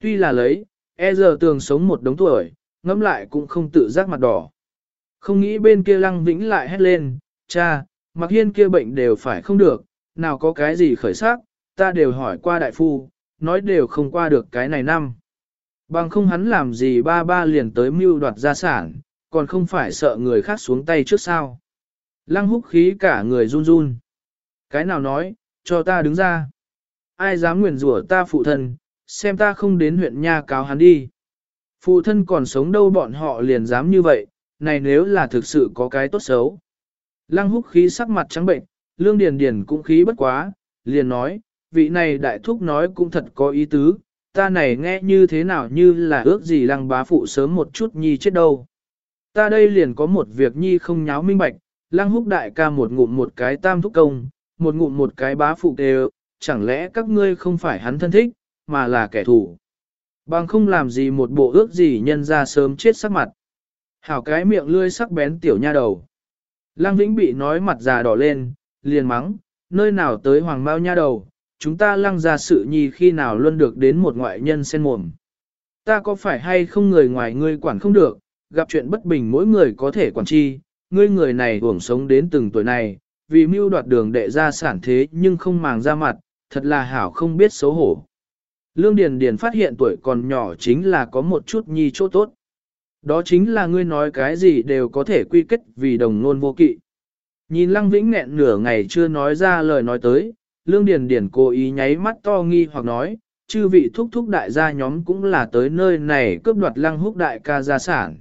Speaker 1: Tuy là lấy, e giờ tường sống một đống tuổi, ngẫm lại cũng không tự giác mặt đỏ. Không nghĩ bên kia lăng vĩnh lại hét lên, cha, mặc hiên kia bệnh đều phải không được, nào có cái gì khởi sắc, ta đều hỏi qua đại phu, nói đều không qua được cái này năm. Bằng không hắn làm gì ba ba liền tới mưu đoạt gia sản, còn không phải sợ người khác xuống tay trước sao. Lăng húc khí cả người run run. Cái nào nói, cho ta đứng ra. Ai dám nguyền rủa ta phụ thân, xem ta không đến huyện nha cáo hắn đi. Phụ thân còn sống đâu bọn họ liền dám như vậy, này nếu là thực sự có cái tốt xấu. Lăng húc khí sắc mặt trắng bệnh, lương điền điền cũng khí bất quá, liền nói, vị này đại thúc nói cũng thật có ý tứ, ta này nghe như thế nào như là ước gì lăng bá phụ sớm một chút nhi chết đâu. Ta đây liền có một việc nhi không nháo minh bạch, lăng húc đại ca một ngụm một cái tam thúc công, một ngụm một cái bá phụ đều, chẳng lẽ các ngươi không phải hắn thân thích, mà là kẻ thù. Bằng không làm gì một bộ ước gì nhân ra sớm chết sắc mặt. Hảo cái miệng lươi sắc bén tiểu nha đầu. Lăng Vĩnh bị nói mặt già đỏ lên, liền mắng, nơi nào tới hoàng bao nha đầu, chúng ta lăng ra sự nhi khi nào luôn được đến một ngoại nhân sen mồm. Ta có phải hay không người ngoài ngươi quản không được, gặp chuyện bất bình mỗi người có thể quản chi, ngươi người này uổng sống đến từng tuổi này, vì mưu đoạt đường đệ ra sản thế nhưng không màng ra mặt, thật là hảo không biết xấu hổ. Lương Điền Điền phát hiện tuổi còn nhỏ chính là có một chút nhi chỗ tốt. Đó chính là ngươi nói cái gì đều có thể quy kết vì đồng nôn vô kỵ. Nhìn Lăng Vĩnh nghẹn nửa ngày chưa nói ra lời nói tới, Lương Điền Điền cố ý nháy mắt to nghi hoặc nói, chư vị thúc thúc đại gia nhóm cũng là tới nơi này cướp đoạt Lăng Húc đại ca gia sản.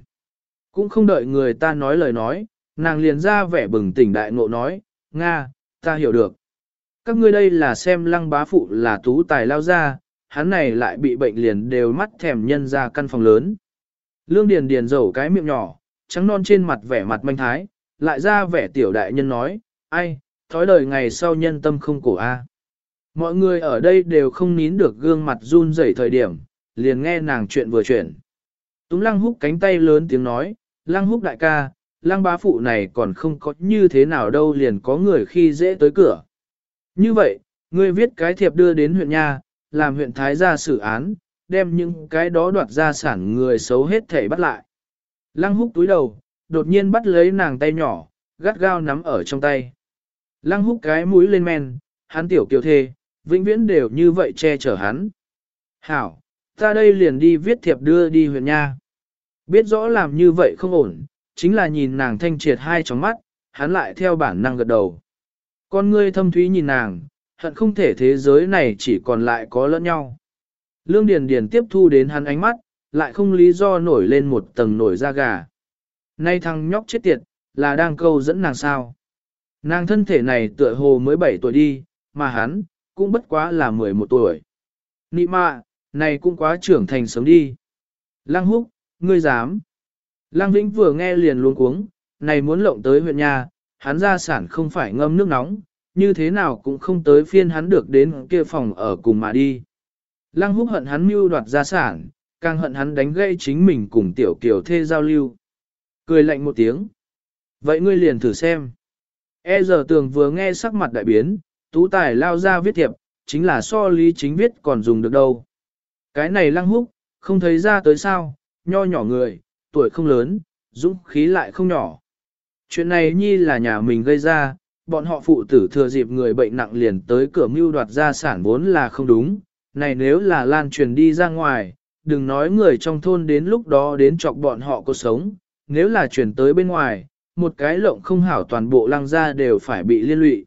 Speaker 1: Cũng không đợi người ta nói lời nói, nàng liền ra vẻ bừng tỉnh đại ngộ nói, Nga, ta hiểu được. Các ngươi đây là xem Lăng bá phụ là tú tài lao ra, hắn này lại bị bệnh liền đều mắt thèm nhân ra căn phòng lớn. Lương Điền Điền rầu cái miệng nhỏ, trắng non trên mặt vẻ mặt manh thái, lại ra vẻ tiểu đại nhân nói, ai, thói đời ngày sau nhân tâm không cổ a. Mọi người ở đây đều không nín được gương mặt run rẩy thời điểm, liền nghe nàng chuyện vừa chuyện. Túng lăng húc cánh tay lớn tiếng nói, lăng húc đại ca, lăng bá phụ này còn không có như thế nào đâu liền có người khi dễ tới cửa. Như vậy, ngươi viết cái thiệp đưa đến huyện nha, làm huyện Thái gia xử án, đem những cái đó đoạt gia sản người xấu hết thể bắt lại. Lăng húc túi đầu, đột nhiên bắt lấy nàng tay nhỏ, gắt gao nắm ở trong tay. Lăng húc cái mũi lên men, hắn tiểu kiều thê, vĩnh viễn đều như vậy che chở hắn. Hảo, ta đây liền đi viết thiệp đưa đi huyện nha. Biết rõ làm như vậy không ổn, chính là nhìn nàng thanh triệt hai tróng mắt, hắn lại theo bản năng gật đầu. Con ngươi thâm thúy nhìn nàng, hận không thể thế giới này chỉ còn lại có lẫn nhau. Lương Điền Điền tiếp thu đến hắn ánh mắt, lại không lý do nổi lên một tầng nổi da gà. Nay thằng nhóc chết tiệt, là đang câu dẫn nàng sao. Nàng thân thể này tựa hồ mới 7 tuổi đi, mà hắn, cũng bất quá là 11 tuổi. Nị mạ, này cũng quá trưởng thành sớm đi. Lăng húc, ngươi dám. Lăng Vĩnh vừa nghe liền luống cuống, này muốn lộng tới huyện nhà, hắn ra sản không phải ngâm nước nóng, như thế nào cũng không tới phiên hắn được đến kia phòng ở cùng mà đi. Lăng húc hận hắn mưu đoạt gia sản, càng hận hắn đánh gây chính mình cùng tiểu kiều thê giao lưu. Cười lạnh một tiếng. Vậy ngươi liền thử xem. E giờ tường vừa nghe sắc mặt đại biến, tú tài lao ra viết thiệp, chính là so lý chính viết còn dùng được đâu. Cái này lăng húc, không thấy ra tới sao, nho nhỏ người, tuổi không lớn, dũng khí lại không nhỏ. Chuyện này nhi là nhà mình gây ra, bọn họ phụ tử thừa dịp người bệnh nặng liền tới cửa mưu đoạt gia sản vốn là không đúng, này nếu là lan truyền đi ra ngoài, đừng nói người trong thôn đến lúc đó đến chọc bọn họ có sống, nếu là truyền tới bên ngoài, một cái lộng không hảo toàn bộ lăng gia đều phải bị liên lụy.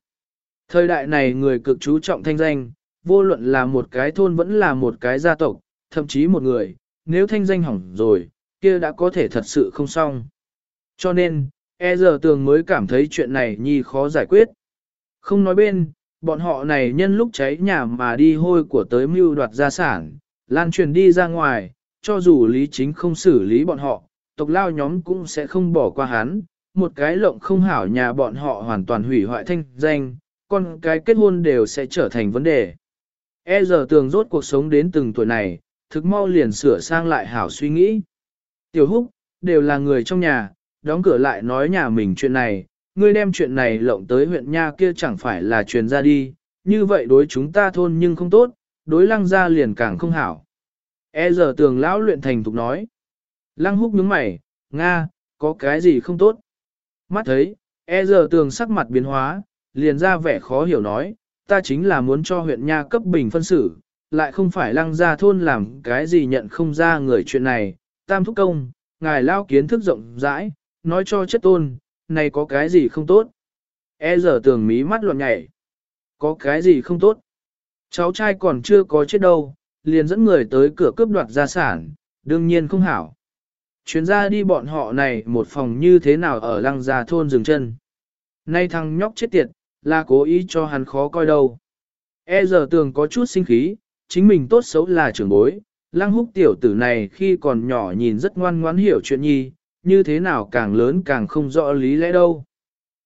Speaker 1: Thời đại này người cực chú trọng thanh danh, vô luận là một cái thôn vẫn là một cái gia tộc, thậm chí một người, nếu thanh danh hỏng rồi, kia đã có thể thật sự không xong. Cho nên, e giờ tường mới cảm thấy chuyện này nhi khó giải quyết. Không nói bên, bọn họ này nhân lúc cháy nhà mà đi hôi của tới mưu đoạt gia sản, lan truyền đi ra ngoài, cho dù lý chính không xử lý bọn họ, tộc lao nhóm cũng sẽ không bỏ qua hắn, một cái lộng không hảo nhà bọn họ hoàn toàn hủy hoại thanh danh, con cái kết hôn đều sẽ trở thành vấn đề. E giờ tường rốt cuộc sống đến từng tuổi này, thực mau liền sửa sang lại hảo suy nghĩ. Tiểu húc, đều là người trong nhà, đóng cửa lại nói nhà mình chuyện này, ngươi đem chuyện này lộng tới huyện nha kia chẳng phải là truyền ra đi, như vậy đối chúng ta thôn nhưng không tốt, đối lăng gia liền càng không hảo. E giờ tường lão luyện thành thục nói. Lăng húc nhướng mày, Nga, có cái gì không tốt? Mắt thấy, e giờ tường sắc mặt biến hóa, liền ra vẻ khó hiểu nói, ta chính là muốn cho huyện nha cấp bình phân xử, lại không phải lăng gia thôn làm cái gì nhận không ra người chuyện này, tam thúc công, ngài lao kiến thức rộng rãi, nói cho chất tôn, này có cái gì không tốt? E giờ tường mí mắt loạn nhảy. Có cái gì không tốt? Cháu trai còn chưa có chết đâu, liền dẫn người tới cửa cướp đoạt gia sản, đương nhiên không hảo. Chuyến ra đi bọn họ này một phòng như thế nào ở lăng gia thôn dừng chân. Nay thằng nhóc chết tiệt, là cố ý cho hắn khó coi đâu. E giờ tường có chút sinh khí, chính mình tốt xấu là trưởng bối, lăng húc tiểu tử này khi còn nhỏ nhìn rất ngoan ngoãn hiểu chuyện nhi, như thế nào càng lớn càng không rõ lý lẽ đâu.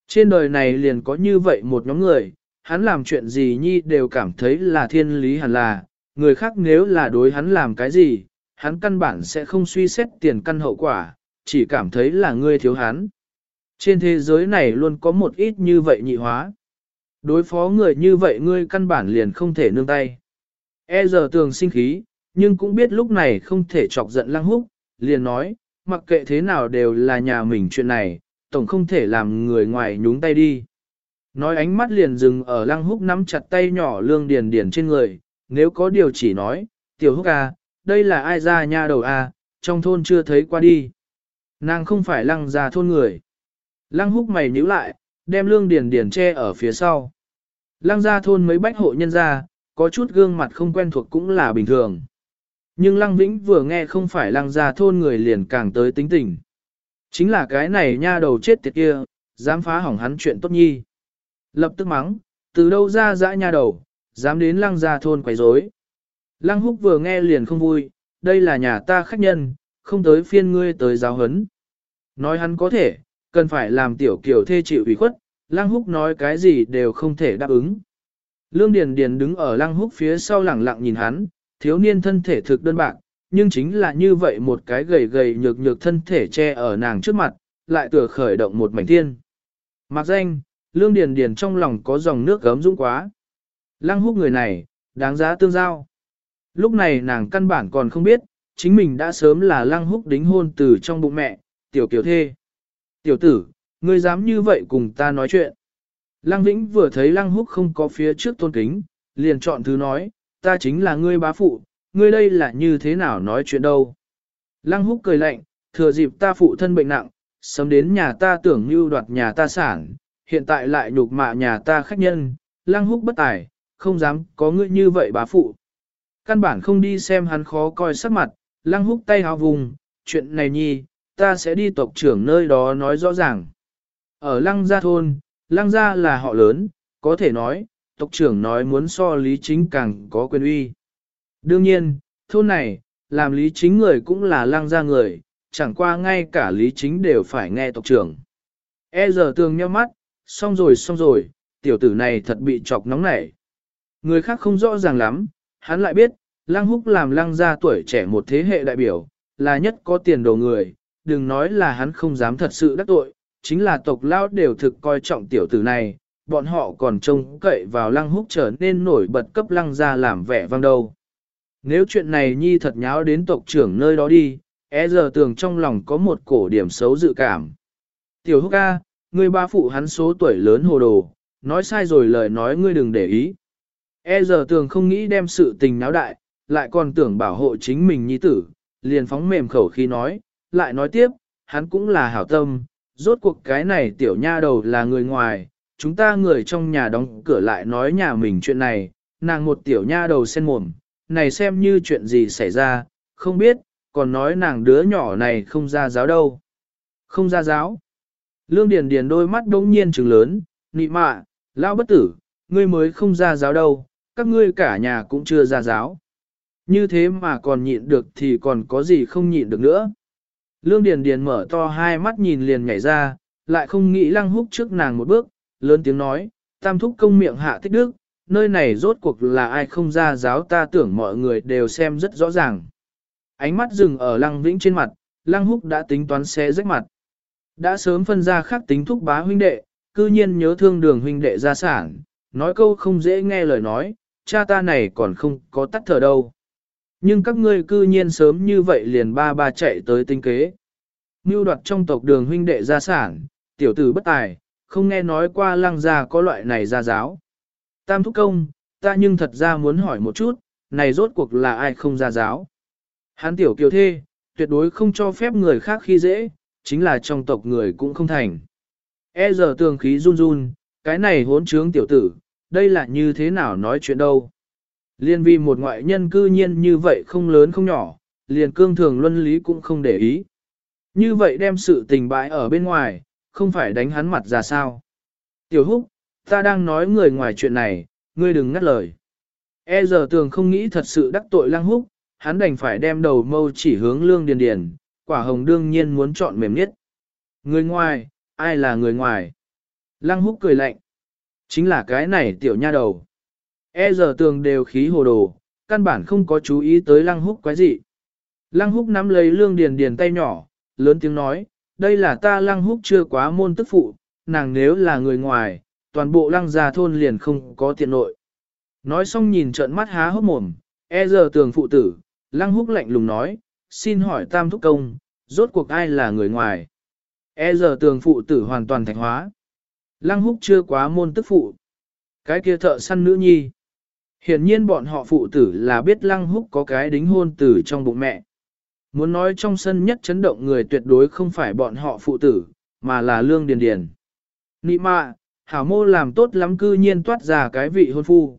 Speaker 1: Trên đời này liền có như vậy một nhóm người, hắn làm chuyện gì nhi đều cảm thấy là thiên lý hẳn là, người khác nếu là đối hắn làm cái gì, hắn căn bản sẽ không suy xét tiền căn hậu quả, chỉ cảm thấy là ngươi thiếu hắn. Trên thế giới này luôn có một ít như vậy nhị hóa. Đối phó người như vậy ngươi căn bản liền không thể nương tay. E giờ tường sinh khí, nhưng cũng biết lúc này không thể chọc giận lăng húc, liền nói, mặc kệ thế nào đều là nhà mình chuyện này, tổng không thể làm người ngoài nhúng tay đi. Nói ánh mắt liền dừng ở lăng húc nắm chặt tay nhỏ lương điền điền trên người, nếu có điều chỉ nói, tiểu húc à, đây là ai ra nha đầu à, trong thôn chưa thấy qua đi. Nàng không phải lăng ra thôn người. Lăng húc mày nhíu lại, đem lương điền điền che ở phía sau. Lăng ra thôn mấy bách hộ nhân ra, có chút gương mặt không quen thuộc cũng là bình thường. Nhưng lăng vĩnh vừa nghe không phải lăng gia thôn người liền càng tới tính tình. Chính là cái này nha đầu chết tiệt kia, dám phá hỏng hắn chuyện tốt nhi. Lập tức mắng, từ đâu ra dã nha đầu, dám đến lăng gia thôn quấy rối. Lăng húc vừa nghe liền không vui, đây là nhà ta khách nhân, không tới phiên ngươi tới giáo huấn. Nói hắn có thể, cần phải làm tiểu kiểu thê chịu ủy khuất, lăng húc nói cái gì đều không thể đáp ứng. Lương Điền Điền đứng ở lăng húc phía sau lẳng lặng nhìn hắn, thiếu niên thân thể thực đơn bạc, nhưng chính là như vậy một cái gầy gầy nhược nhược thân thể che ở nàng trước mặt, lại tựa khởi động một mảnh thiên. Mặc danh, Lương Điền Điền trong lòng có dòng nước gấm dũng quá. Lăng húc người này, đáng giá tương giao. Lúc này nàng căn bản còn không biết, chính mình đã sớm là lăng húc đính hôn từ trong bụng mẹ, tiểu kiều thê. Tiểu tử, ngươi dám như vậy cùng ta nói chuyện. Lăng Vĩnh vừa thấy Lăng Húc không có phía trước tôn kính, liền chọn thứ nói, ta chính là ngươi bá phụ, ngươi đây là như thế nào nói chuyện đâu. Lăng Húc cười lạnh, thừa dịp ta phụ thân bệnh nặng, sớm đến nhà ta tưởng như đoạt nhà ta sản, hiện tại lại nhục mạ nhà ta khách nhân, Lăng Húc bất tài, không dám có ngươi như vậy bá phụ. Căn bản không đi xem hắn khó coi sắc mặt, Lăng Húc tay hào vùng, chuyện này nhi, ta sẽ đi tộc trưởng nơi đó nói rõ ràng. Ở Lăng Gia Thôn, Lăng Gia là họ lớn, có thể nói, tộc trưởng nói muốn so lý chính càng có quyền uy. Đương nhiên, thôn này, làm lý chính người cũng là Lang Gia người, chẳng qua ngay cả lý chính đều phải nghe tộc trưởng. E giờ tường nheo mắt, xong rồi xong rồi, tiểu tử này thật bị chọc nóng nảy. Người khác không rõ ràng lắm, hắn lại biết, Lang Húc làm Lang Gia tuổi trẻ một thế hệ đại biểu, là nhất có tiền đồ người, đừng nói là hắn không dám thật sự đắc tội, chính là tộc lao đều thực coi trọng tiểu tử này, bọn họ còn trông cậy vào lăng húc trở nên nổi bật cấp lăng ra làm vẻ vang đâu. Nếu chuyện này nhi thật nháo đến tộc trưởng nơi đó đi, e giờ tường trong lòng có một cổ điểm xấu dự cảm. Tiểu húc A, người ba phụ hắn số tuổi lớn hồ đồ, nói sai rồi lời nói ngươi đừng để ý. E giờ tường không nghĩ đem sự tình náo đại, lại còn tưởng bảo hộ chính mình nhi tử, liền phóng mềm khẩu khi nói, lại nói tiếp, hắn cũng là hảo tâm, rốt cuộc cái này tiểu nha đầu là người ngoài, chúng ta người trong nhà đóng cửa lại nói nhà mình chuyện này, nàng một tiểu nha đầu sen mồm, này xem như chuyện gì xảy ra, không biết, còn nói nàng đứa nhỏ này không ra giáo đâu. Không ra giáo. Lương Điền Điền đôi mắt đống nhiên trừng lớn, nị mạ, lão bất tử, ngươi mới không ra giáo đâu, các ngươi cả nhà cũng chưa ra giáo. Như thế mà còn nhịn được thì còn có gì không nhịn được nữa. Lương Điền Điền mở to hai mắt nhìn liền nhảy ra, lại không nghĩ lăng húc trước nàng một bước, lớn tiếng nói, tam thúc công miệng hạ thích đức, nơi này rốt cuộc là ai không ra giáo ta tưởng mọi người đều xem rất rõ ràng. Ánh mắt dừng ở lăng vĩnh trên mặt, lăng húc đã tính toán xé rách mặt. Đã sớm phân ra khác tính thúc bá huynh đệ, cư nhiên nhớ thương đường huynh đệ gia sản, nói câu không dễ nghe lời nói, cha ta này còn không có tắt thở đâu. Nhưng các ngươi cư nhiên sớm như vậy liền ba ba chạy tới tinh kế. Mưu đoạt trong tộc đường huynh đệ gia sản, tiểu tử bất tài, không nghe nói qua lăng gia có loại này ra giáo. Tam thúc công, ta nhưng thật ra muốn hỏi một chút, này rốt cuộc là ai không ra giáo. Hán tiểu kiều thê, tuyệt đối không cho phép người khác khi dễ, chính là trong tộc người cũng không thành. E giờ tường khí run run, cái này hốn trướng tiểu tử, đây là như thế nào nói chuyện đâu. Liên vi một ngoại nhân cư nhiên như vậy không lớn không nhỏ, liền cương thường luân lý cũng không để ý. Như vậy đem sự tình bãi ở bên ngoài, không phải đánh hắn mặt ra sao. Tiểu húc, ta đang nói người ngoài chuyện này, ngươi đừng ngắt lời. E giờ tường không nghĩ thật sự đắc tội lăng húc, hắn đành phải đem đầu mâu chỉ hướng lương điền điền, quả hồng đương nhiên muốn chọn mềm nhất. Người ngoài, ai là người ngoài? Lăng húc cười lạnh. Chính là cái này tiểu nha đầu. E giờ tường đều khí hồ đồ, căn bản không có chú ý tới lăng húc quái gì. Lăng húc nắm lấy lương điền điền tay nhỏ, lớn tiếng nói, đây là ta lăng húc chưa quá môn tức phụ, nàng nếu là người ngoài, toàn bộ lăng gia thôn liền không có tiện nội. Nói xong nhìn trợn mắt há hốc mồm, e giờ tường phụ tử, lăng húc lạnh lùng nói, xin hỏi tam thúc công, rốt cuộc ai là người ngoài. E giờ tường phụ tử hoàn toàn thạch hóa. Lăng húc chưa quá môn tức phụ. Cái kia thợ săn nữ nhi. Hiển nhiên bọn họ phụ tử là biết lăng húc có cái đính hôn tử trong bụng mẹ. Muốn nói trong sân nhất chấn động người tuyệt đối không phải bọn họ phụ tử, mà là lương điền điền. Nị mạ, hảo mô làm tốt lắm cư nhiên toát ra cái vị hôn phu.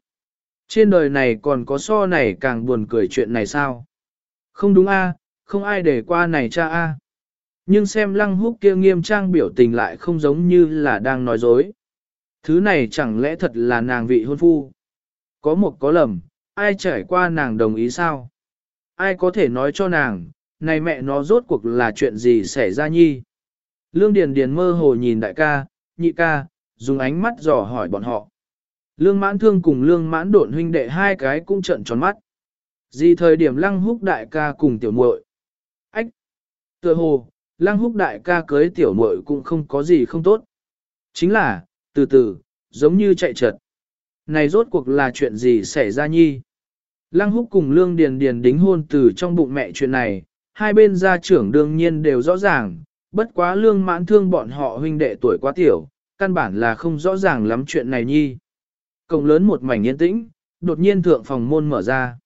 Speaker 1: Trên đời này còn có so này càng buồn cười chuyện này sao? Không đúng a, không ai để qua này cha a. Nhưng xem lăng húc kia nghiêm trang biểu tình lại không giống như là đang nói dối. Thứ này chẳng lẽ thật là nàng vị hôn phu? Có một có lầm, ai trải qua nàng đồng ý sao? Ai có thể nói cho nàng, này mẹ nó rốt cuộc là chuyện gì xảy ra nhi? Lương Điền Điền mơ hồ nhìn đại ca, nhị ca, dùng ánh mắt dò hỏi bọn họ. Lương mãn thương cùng lương mãn độn huynh đệ hai cái cũng trợn tròn mắt. Gì thời điểm lăng húc đại ca cùng tiểu muội Ách! Tựa hồ, lăng húc đại ca cưới tiểu muội cũng không có gì không tốt. Chính là, từ từ, giống như chạy trật. Này rốt cuộc là chuyện gì xảy ra nhi? Lăng húc cùng lương điền điền đính hôn từ trong bụng mẹ chuyện này, hai bên gia trưởng đương nhiên đều rõ ràng, bất quá lương mãn thương bọn họ huynh đệ tuổi quá tiểu, căn bản là không rõ ràng lắm chuyện này nhi. Cổng lớn một mảnh yên tĩnh, đột nhiên thượng phòng môn mở ra.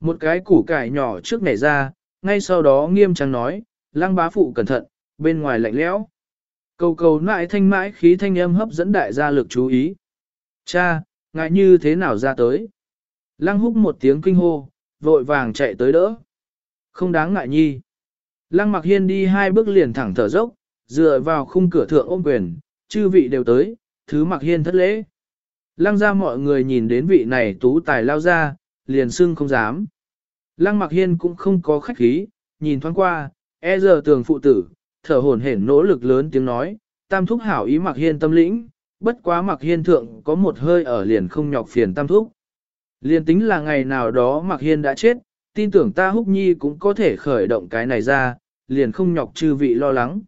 Speaker 1: Một cái củ cải nhỏ trước nhảy ra, ngay sau đó nghiêm trang nói, lăng bá phụ cẩn thận, bên ngoài lạnh lẽo. Cầu cầu nại thanh mãi khí thanh âm hấp dẫn đại gia lực chú ý. Cha, ngại như thế nào ra tới? Lăng húc một tiếng kinh hô, vội vàng chạy tới đỡ. Không đáng ngại nhi. Lăng mặc hiên đi hai bước liền thẳng thở dốc, dựa vào khung cửa thượng ôm quyền, chư vị đều tới, thứ mặc hiên thất lễ. Lăng ra mọi người nhìn đến vị này tú tài lao ra, liền xưng không dám. Lăng mặc hiên cũng không có khách khí, nhìn thoáng qua, e giờ tường phụ tử, thở hổn hển nỗ lực lớn tiếng nói, tam thúc hảo ý mặc hiên tâm lĩnh, bất quá mặc hiên thượng có một hơi ở liền không nhọc phiền tam thúc. Liền tính là ngày nào đó mặc hiên đã chết, tin tưởng ta húc nhi cũng có thể khởi động cái này ra, liền không nhọc chư vị lo lắng.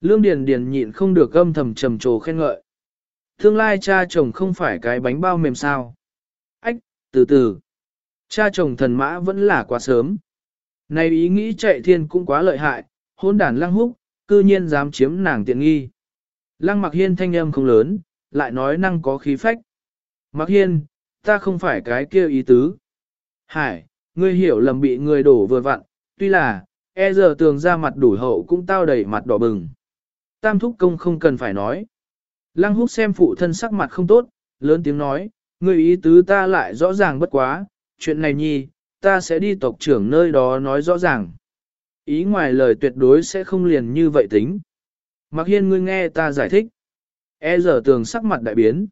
Speaker 1: Lương Điền Điền nhịn không được âm thầm trầm trồ khen ngợi. Tương lai cha chồng không phải cái bánh bao mềm sao. Ách, từ từ. Cha chồng thần mã vẫn là quá sớm. Này ý nghĩ chạy thiên cũng quá lợi hại, hôn đàn lăng húc, cư nhiên dám chiếm nàng tiện nghi. Lăng mặc hiên thanh âm không lớn, lại nói năng có khí phách. Mặc hiên, ta không phải cái kia ý tứ. Hải, ngươi hiểu lầm bị người đổ vừa vặn, tuy là, e giờ tường ra mặt đủ hậu cũng tao đầy mặt đỏ bừng. Tam thúc công không cần phải nói. Lăng húc xem phụ thân sắc mặt không tốt, lớn tiếng nói, người ý tứ ta lại rõ ràng bất quá, chuyện này nhi, ta sẽ đi tộc trưởng nơi đó nói rõ ràng. Ý ngoài lời tuyệt đối sẽ không liền như vậy tính. Mặc hiên ngươi nghe ta giải thích. E giờ tường sắc mặt đại biến.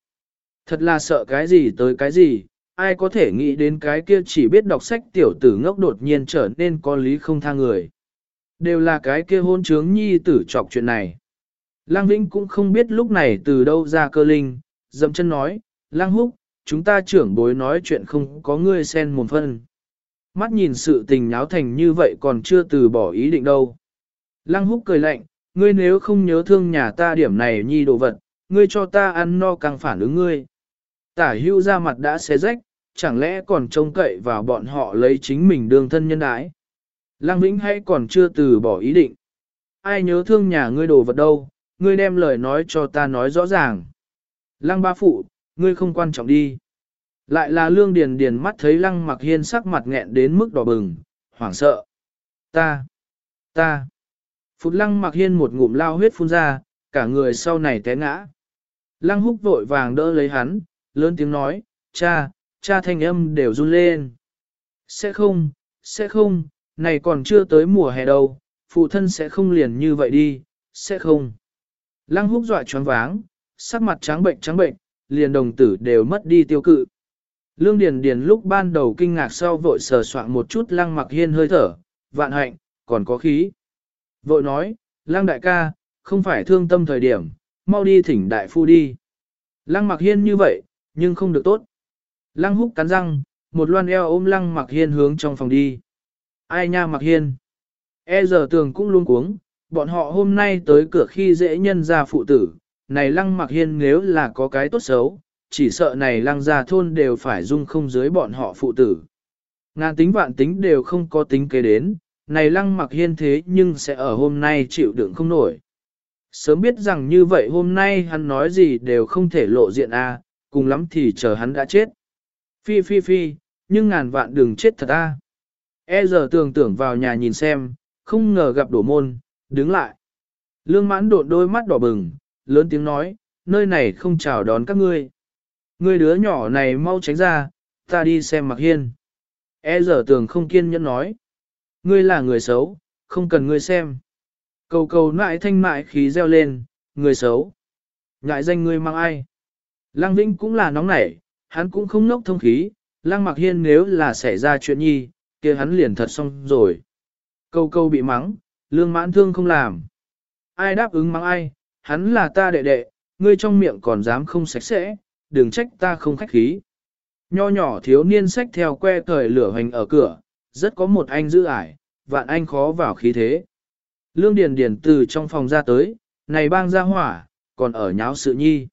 Speaker 1: Thật là sợ cái gì tới cái gì, ai có thể nghĩ đến cái kia chỉ biết đọc sách tiểu tử ngốc đột nhiên trở nên có lý không tha người. Đều là cái kia hôn trướng nhi tử chọc chuyện này. Lang Vĩnh cũng không biết lúc này từ đâu ra cơ linh, dậm chân nói, Lang Húc, chúng ta trưởng bối nói chuyện không có ngươi xen một phân. Mắt nhìn sự tình nháo thành như vậy còn chưa từ bỏ ý định đâu. Lăng Húc cười lạnh, ngươi nếu không nhớ thương nhà ta điểm này nhi đồ vật, ngươi cho ta ăn no càng phản ứng ngươi. Tả hưu ra mặt đã xé rách, chẳng lẽ còn trông cậy vào bọn họ lấy chính mình đương thân nhân đái. Lăng Vĩnh hay còn chưa từ bỏ ý định. Ai nhớ thương nhà ngươi đồ vật đâu, ngươi đem lời nói cho ta nói rõ ràng. Lăng ba phụ, ngươi không quan trọng đi. Lại là lương điền điền mắt thấy lăng mặc hiên sắc mặt nghẹn đến mức đỏ bừng, hoảng sợ. Ta, ta. Phụt lăng mặc hiên một ngụm lao huyết phun ra, cả người sau này té ngã. Lăng húc vội vàng đỡ lấy hắn, lớn tiếng nói, cha, cha thanh âm đều run lên. Sẽ không, sẽ không, này còn chưa tới mùa hè đâu, phụ thân sẽ không liền như vậy đi, sẽ không. Lăng húc dọa choáng váng, sắc mặt trắng bệnh trắng bệnh, liền đồng tử đều mất đi tiêu cự. Lương Điền Điền lúc ban đầu kinh ngạc sau vội sờ soạn một chút lăng mặc hiên hơi thở, vạn hạnh, còn có khí. Vội nói, lăng đại ca, không phải thương tâm thời điểm, mau đi thỉnh đại phu đi. Lăng mặc hiên như vậy, nhưng không được tốt. Lăng húc cắn răng, một loan eo ôm lăng mặc hiên hướng trong phòng đi. Ai nha mặc hiên. E giờ tường cũng luôn cuống, bọn họ hôm nay tới cửa khi dễ nhân ra phụ tử, này lăng mặc hiên nếu là có cái tốt xấu, chỉ sợ này lăng gia thôn đều phải dung không dưới bọn họ phụ tử. Ngàn tính vạn tính đều không có tính kế đến, này lăng mặc hiên thế nhưng sẽ ở hôm nay chịu đựng không nổi. Sớm biết rằng như vậy hôm nay hắn nói gì đều không thể lộ diện a, cùng lắm thì chờ hắn đã chết. Phi phi phi, nhưng ngàn vạn đừng chết thật a. E giờ tưởng tưởng vào nhà nhìn xem, không ngờ gặp đổ môn, đứng lại. Lương mãn đột đôi mắt đỏ bừng, lớn tiếng nói, nơi này không chào đón các ngươi. Ngươi đứa nhỏ này mau tránh ra, ta đi xem mặc hiên. E giờ tưởng không kiên nhẫn nói. Ngươi là người xấu, không cần ngươi xem. Cầu cầu nại thanh mại khí reo lên, người xấu. Ngại danh ngươi mang ai? Lăng Vĩnh cũng là nóng nảy, hắn cũng không nốc thông khí, Lăng Mặc Hiên nếu là xảy ra chuyện nhi, kia hắn liền thật xong rồi. Câu câu bị mắng, lương mãn thương không làm. Ai đáp ứng mắng ai, hắn là ta đệ đệ, ngươi trong miệng còn dám không sạch sẽ, đừng trách ta không khách khí. Nho nhỏ thiếu niên sách theo que thời lửa hoành ở cửa, rất có một anh giữ ải, vạn anh khó vào khí thế. Lương Điền Điền từ trong phòng ra tới, này bang ra hỏa, còn ở nháo sự nhi.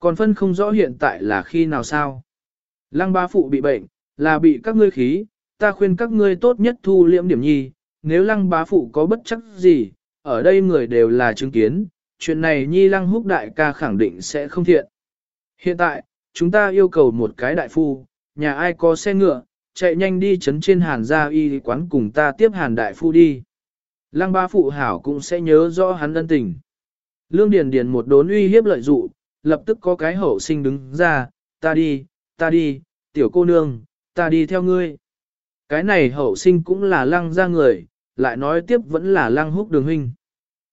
Speaker 1: Còn phân không rõ hiện tại là khi nào sao. Lăng ba phụ bị bệnh, là bị các ngươi khí, ta khuyên các ngươi tốt nhất thu liễm điểm nhi, nếu lăng bá phụ có bất chắc gì, ở đây người đều là chứng kiến, chuyện này nhi lăng húc đại ca khẳng định sẽ không thiện. Hiện tại, chúng ta yêu cầu một cái đại phu, nhà ai có xe ngựa, chạy nhanh đi chấn trên hàn gia y quán cùng ta tiếp hàn đại phu đi. Lăng ba phụ hảo cũng sẽ nhớ rõ hắn ân tình. Lương Điền Điền một đốn uy hiếp lợi dụ, lập tức có cái hậu sinh đứng ra, ta đi, ta đi, tiểu cô nương, ta đi theo ngươi. Cái này hậu sinh cũng là lăng ra người, lại nói tiếp vẫn là lăng húc đường huynh.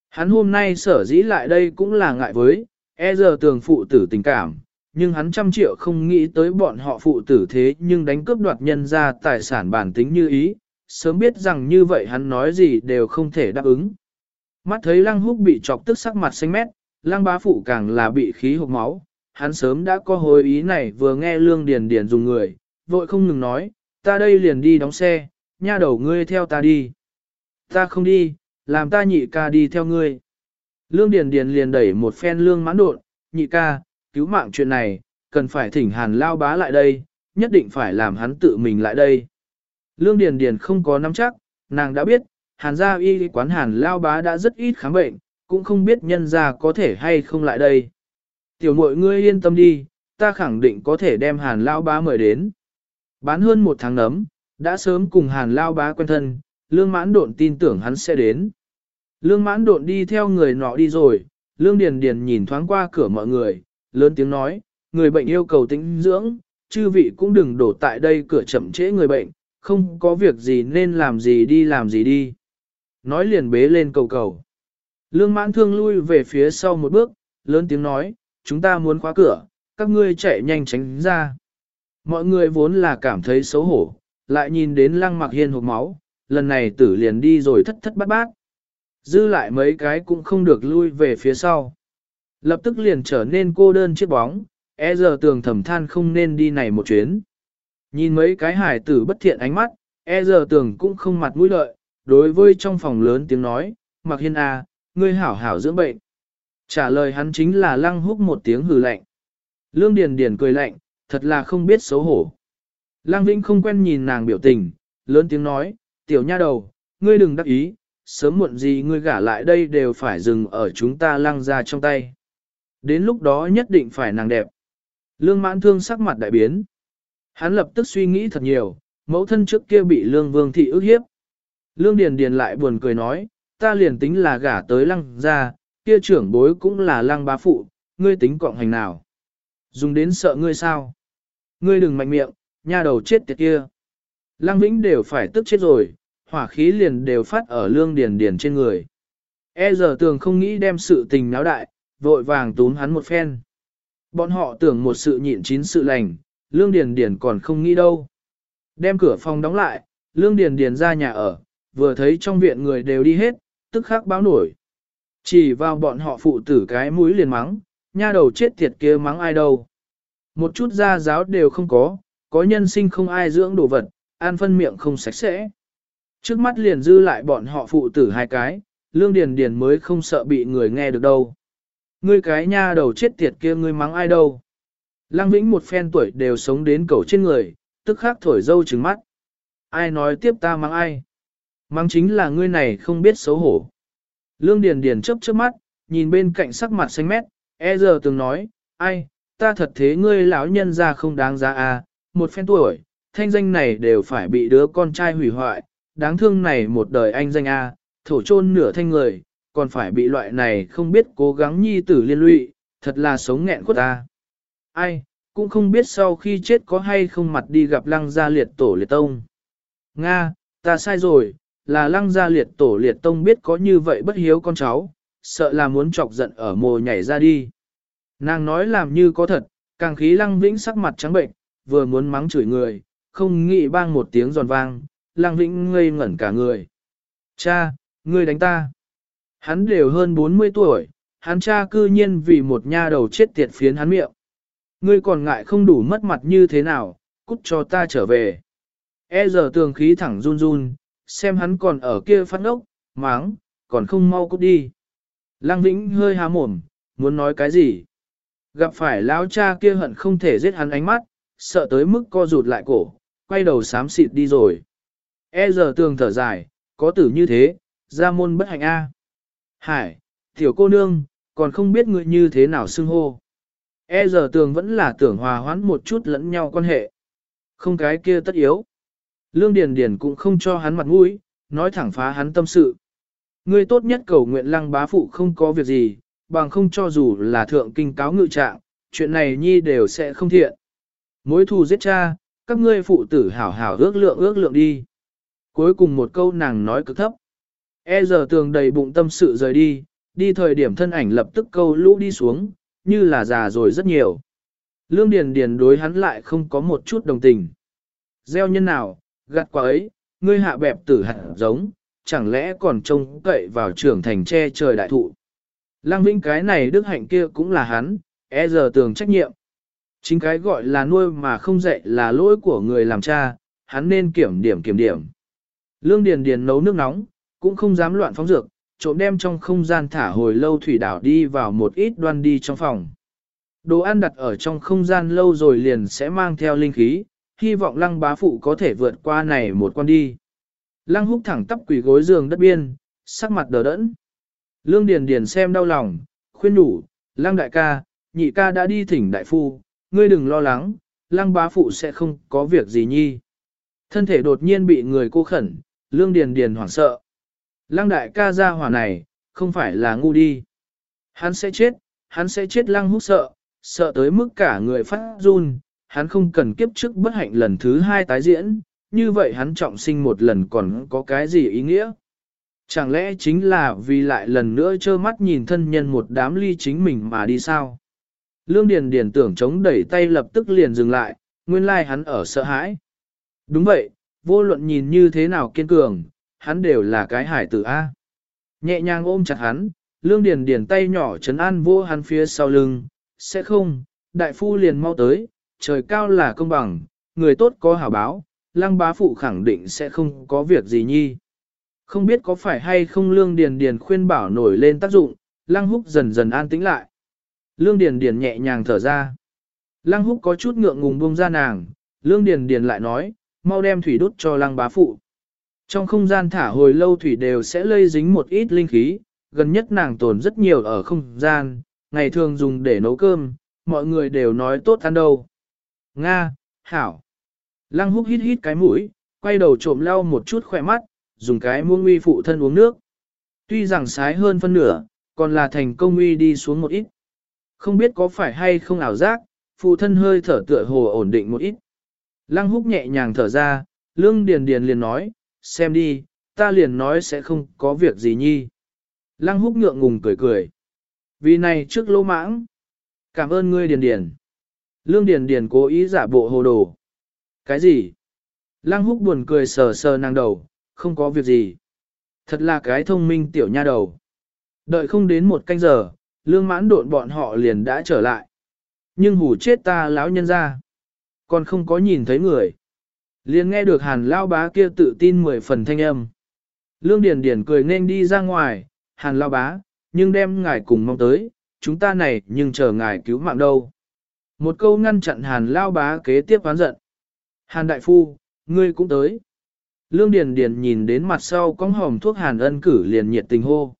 Speaker 1: Hắn hôm nay sở dĩ lại đây cũng là ngại với, e giờ tường phụ tử tình cảm, nhưng hắn trăm triệu không nghĩ tới bọn họ phụ tử thế nhưng đánh cướp đoạt nhân ra tài sản bản tính như ý, sớm biết rằng như vậy hắn nói gì đều không thể đáp ứng. Mắt thấy lăng húc bị chọc tức sắc mặt xanh mét, lăng bá phụ càng là bị khí hộp máu, hắn sớm đã có hồi ý này vừa nghe lương điền điền dùng người, vội không ngừng nói, ta đây liền đi đóng xe, nha đầu ngươi theo ta đi. Ta không đi, làm ta nhị ca đi theo ngươi. Lương Điền Điền liền đẩy một phen lương mãn đột, nhị ca, cứu mạng chuyện này, cần phải thỉnh hàn lao bá lại đây, nhất định phải làm hắn tự mình lại đây. Lương Điền Điền không có nắm chắc, nàng đã biết, hàn gia y quán hàn lao bá đã rất ít khám bệnh, cũng không biết nhân gia có thể hay không lại đây. Tiểu mội ngươi yên tâm đi, ta khẳng định có thể đem hàn lao bá mời đến. Bán hơn một tháng nấm, đã sớm cùng hàn lao bá quen thân, lương mãn độn tin tưởng hắn sẽ đến. Lương mãn độn đi theo người nọ đi rồi, lương điền điền nhìn thoáng qua cửa mọi người, lớn tiếng nói, người bệnh yêu cầu tĩnh dưỡng, chư vị cũng đừng đổ tại đây cửa chậm trễ người bệnh, không có việc gì nên làm gì đi làm gì đi. Nói liền bế lên cầu cầu. Lương mãn thương lui về phía sau một bước, lớn tiếng nói, chúng ta muốn khóa cửa, các ngươi chạy nhanh tránh ra. Mọi người vốn là cảm thấy xấu hổ, lại nhìn đến lăng mặc hiên hộp máu, lần này tử liền đi rồi thất thất bát bát. Dư lại mấy cái cũng không được lui về phía sau. Lập tức liền trở nên cô đơn chiếc bóng, e giờ tường thầm than không nên đi này một chuyến. Nhìn mấy cái hải tử bất thiện ánh mắt, e giờ tường cũng không mặt mũi lợi, đối với trong phòng lớn tiếng nói, mặc hiên à, ngươi hảo hảo dưỡng bệnh. Trả lời hắn chính là lăng húc một tiếng hừ lạnh. Lương Điền Điền cười lạnh, thật là không biết xấu hổ. Lăng Vĩnh không quen nhìn nàng biểu tình, lớn tiếng nói, tiểu nha đầu, ngươi đừng đắc ý, sớm muộn gì ngươi gả lại đây đều phải dừng ở chúng ta lăng ra trong tay. Đến lúc đó nhất định phải nàng đẹp. Lương mãn thương sắc mặt đại biến. Hắn lập tức suy nghĩ thật nhiều, mẫu thân trước kia bị lương vương thị ức hiếp. Lương Điền Điền lại buồn cười nói, ta liền tính là gả tới lăng ra, kia trưởng bối cũng là lăng bá phụ, ngươi tính cộng hành nào. Dùng đến sợ ngươi sao? Ngươi đừng mạnh miệng, nha đầu chết tiệt kia. Lăng Vĩnh đều phải tức chết rồi, hỏa khí liền đều phát ở lương điền điền trên người. E giờ tường không nghĩ đem sự tình náo đại, vội vàng túm hắn một phen. Bọn họ tưởng một sự nhịn chín sự lành, lương điền điền còn không nghĩ đâu. Đem cửa phòng đóng lại, lương điền điền ra nhà ở, vừa thấy trong viện người đều đi hết, tức khắc báo nổi. Chỉ vào bọn họ phụ tử cái mũi liền mắng, nha đầu chết tiệt kia mắng ai đâu. Một chút gia giáo đều không có, có nhân sinh không ai dưỡng đồ vật, an phân miệng không sạch sẽ. Trước mắt liền dư lại bọn họ phụ tử hai cái, lương điền điền mới không sợ bị người nghe được đâu. Ngươi cái nha đầu chết tiệt kia ngươi mắng ai đâu. Lăng Vĩnh một phen tuổi đều sống đến cầu trên người, tức khắc thổi dâu trừng mắt. Ai nói tiếp ta mắng ai? Mang chính là ngươi này không biết xấu hổ. Lương Điền Điền chớp chớp mắt, nhìn bên cạnh sắc mặt xanh mét, e giờ từng nói, ai, ta thật thế ngươi lão nhân ra không đáng giá à, một phen tuổi, thanh danh này đều phải bị đứa con trai hủy hoại, đáng thương này một đời anh danh a, à, thổ chôn nửa thanh người, còn phải bị loại này không biết cố gắng nhi tử liên lụy, thật là sống nghẹn khuất ta. Ai, cũng không biết sau khi chết có hay không mặt đi gặp lăng gia liệt tổ liệt tông. Nga, ta sai rồi, là lăng gia liệt tổ liệt tông biết có như vậy bất hiếu con cháu, sợ là muốn chọc giận ở mồ nhảy ra đi. Nàng nói làm như có thật, càng khí lăng vĩnh sắc mặt trắng bệnh, vừa muốn mắng chửi người, không nghĩ bang một tiếng giòn vang, lăng vĩnh ngây ngẩn cả người. Cha, ngươi đánh ta. Hắn đều hơn 40 tuổi, hắn cha cư nhiên vì một nha đầu chết tiệt phiến hắn miệng. Ngươi còn ngại không đủ mất mặt như thế nào, cút cho ta trở về. E giờ tường khí thẳng run run, xem hắn còn ở kia phát ngốc, máng, còn không mau cút đi. Lăng Vĩnh hơi há mồm, muốn nói cái gì? Gặp phải lão cha kia hận không thể giết hắn ánh mắt, sợ tới mức co rụt lại cổ, quay đầu xám xịt đi rồi. E giờ tường thở dài, có tử như thế, ra môn bất hạnh A. Hải, tiểu cô nương, còn không biết người như thế nào xưng hô. E giờ tường vẫn là tưởng hòa hoãn một chút lẫn nhau quan hệ. Không cái kia tất yếu. Lương Điền Điền cũng không cho hắn mặt mũi, nói thẳng phá hắn tâm sự. Ngươi tốt nhất cầu nguyện lăng bá phụ không có việc gì, bằng không cho dù là thượng kinh cáo ngự trạng, chuyện này nhi đều sẽ không thiện. Mối thù giết cha, các ngươi phụ tử hảo hảo ước lượng ước lượng đi. Cuối cùng một câu nàng nói cực thấp. E giờ tường đầy bụng tâm sự rời đi, đi thời điểm thân ảnh lập tức câu lũ đi xuống, như là già rồi rất nhiều. Lương Điền Điền đối hắn lại không có một chút đồng tình. Gieo nhân nào, gặt quả ấy, ngươi hạ bẹp tử hạt giống, chẳng lẽ còn trông cậy vào trưởng thành che trời đại thụ. Lăng Vĩnh cái này đức hạnh kia cũng là hắn, e giờ tường trách nhiệm. Chính cái gọi là nuôi mà không dạy là lỗi của người làm cha, hắn nên kiểm điểm kiểm điểm. Lương Điền Điền nấu nước nóng, cũng không dám loạn phóng dược, trộm đem trong không gian thả hồi lâu thủy đảo đi vào một ít đoan đi trong phòng. Đồ ăn đặt ở trong không gian lâu rồi liền sẽ mang theo linh khí, hy vọng lăng bá phụ có thể vượt qua này một con đi. Lăng húc thẳng tắp quỳ gối giường đất biên, sắc mặt đờ đẫn. Lương Điền Điền xem đau lòng, khuyên nhủ, lăng đại ca, nhị ca đã đi thỉnh đại phu, ngươi đừng lo lắng, lăng bá phụ sẽ không có việc gì nhi. Thân thể đột nhiên bị người cô khẩn, lương điền điền hoảng sợ. Lăng đại ca ra hỏa này, không phải là ngu đi. Hắn sẽ chết, hắn sẽ chết lăng húc sợ, sợ tới mức cả người phát run, hắn không cần kiếp trước bất hạnh lần thứ hai tái diễn, như vậy hắn trọng sinh một lần còn có cái gì ý nghĩa? Chẳng lẽ chính là vì lại lần nữa trơ mắt nhìn thân nhân một đám ly chính mình mà đi sao? Lương Điền Điền tưởng chống đẩy tay lập tức liền dừng lại, nguyên lai hắn ở sợ hãi. Đúng vậy, vô luận nhìn như thế nào kiên cường, hắn đều là cái hải tử A. Nhẹ nhàng ôm chặt hắn, Lương Điền Điền tay nhỏ chấn an vô hắn phía sau lưng, sẽ không, đại phu liền mau tới, trời cao là công bằng, người tốt có hảo báo, lăng bá phụ khẳng định sẽ không có việc gì nhi. Không biết có phải hay không Lương Điền Điền khuyên bảo nổi lên tác dụng, lăng húc dần dần an tĩnh lại. Lương Điền Điền nhẹ nhàng thở ra. Lăng húc có chút ngượng ngùng buông ra nàng, Lương Điền Điền lại nói, mau đem thủy đốt cho lăng bá phụ. Trong không gian thả hồi lâu thủy đều sẽ lây dính một ít linh khí, gần nhất nàng tồn rất nhiều ở không gian, ngày thường dùng để nấu cơm, mọi người đều nói tốt ăn đâu. Nga, Hảo. Lăng húc hít hít cái mũi, quay đầu trộm lau một chút khỏe mắt, dùng cái muông uy phụ thân uống nước. Tuy rằng sái hơn phân nửa, còn là thành công uy đi xuống một ít. Không biết có phải hay không ảo giác, phụ thân hơi thở tựa hồ ổn định một ít. Lăng húc nhẹ nhàng thở ra, lương điền điền liền nói, xem đi, ta liền nói sẽ không có việc gì nhi. Lăng húc ngượng ngùng cười cười. Vì này trước lô mãng. Cảm ơn ngươi điền điền. Lương điền điền cố ý giả bộ hồ đồ. Cái gì? Lăng húc buồn cười sờ sờ nàng đầu, không có việc gì. Thật là cái thông minh tiểu nha đầu. Đợi không đến một canh giờ, lương mãn độn bọn họ liền đã trở lại. Nhưng hủ chết ta lão nhân ra. Còn không có nhìn thấy người. Liền nghe được hàn lao bá kia tự tin mười phần thanh âm. Lương Điền Điền cười nên đi ra ngoài, hàn lao bá, nhưng đem ngài cùng mong tới, chúng ta này nhưng chờ ngài cứu mạng đâu. Một câu ngăn chặn hàn lao bá kế tiếp oán giận. Hàn đại phu, ngươi cũng tới. Lương Điền Điền nhìn đến mặt sau con hòm thuốc hàn ân cử liền nhiệt tình hô.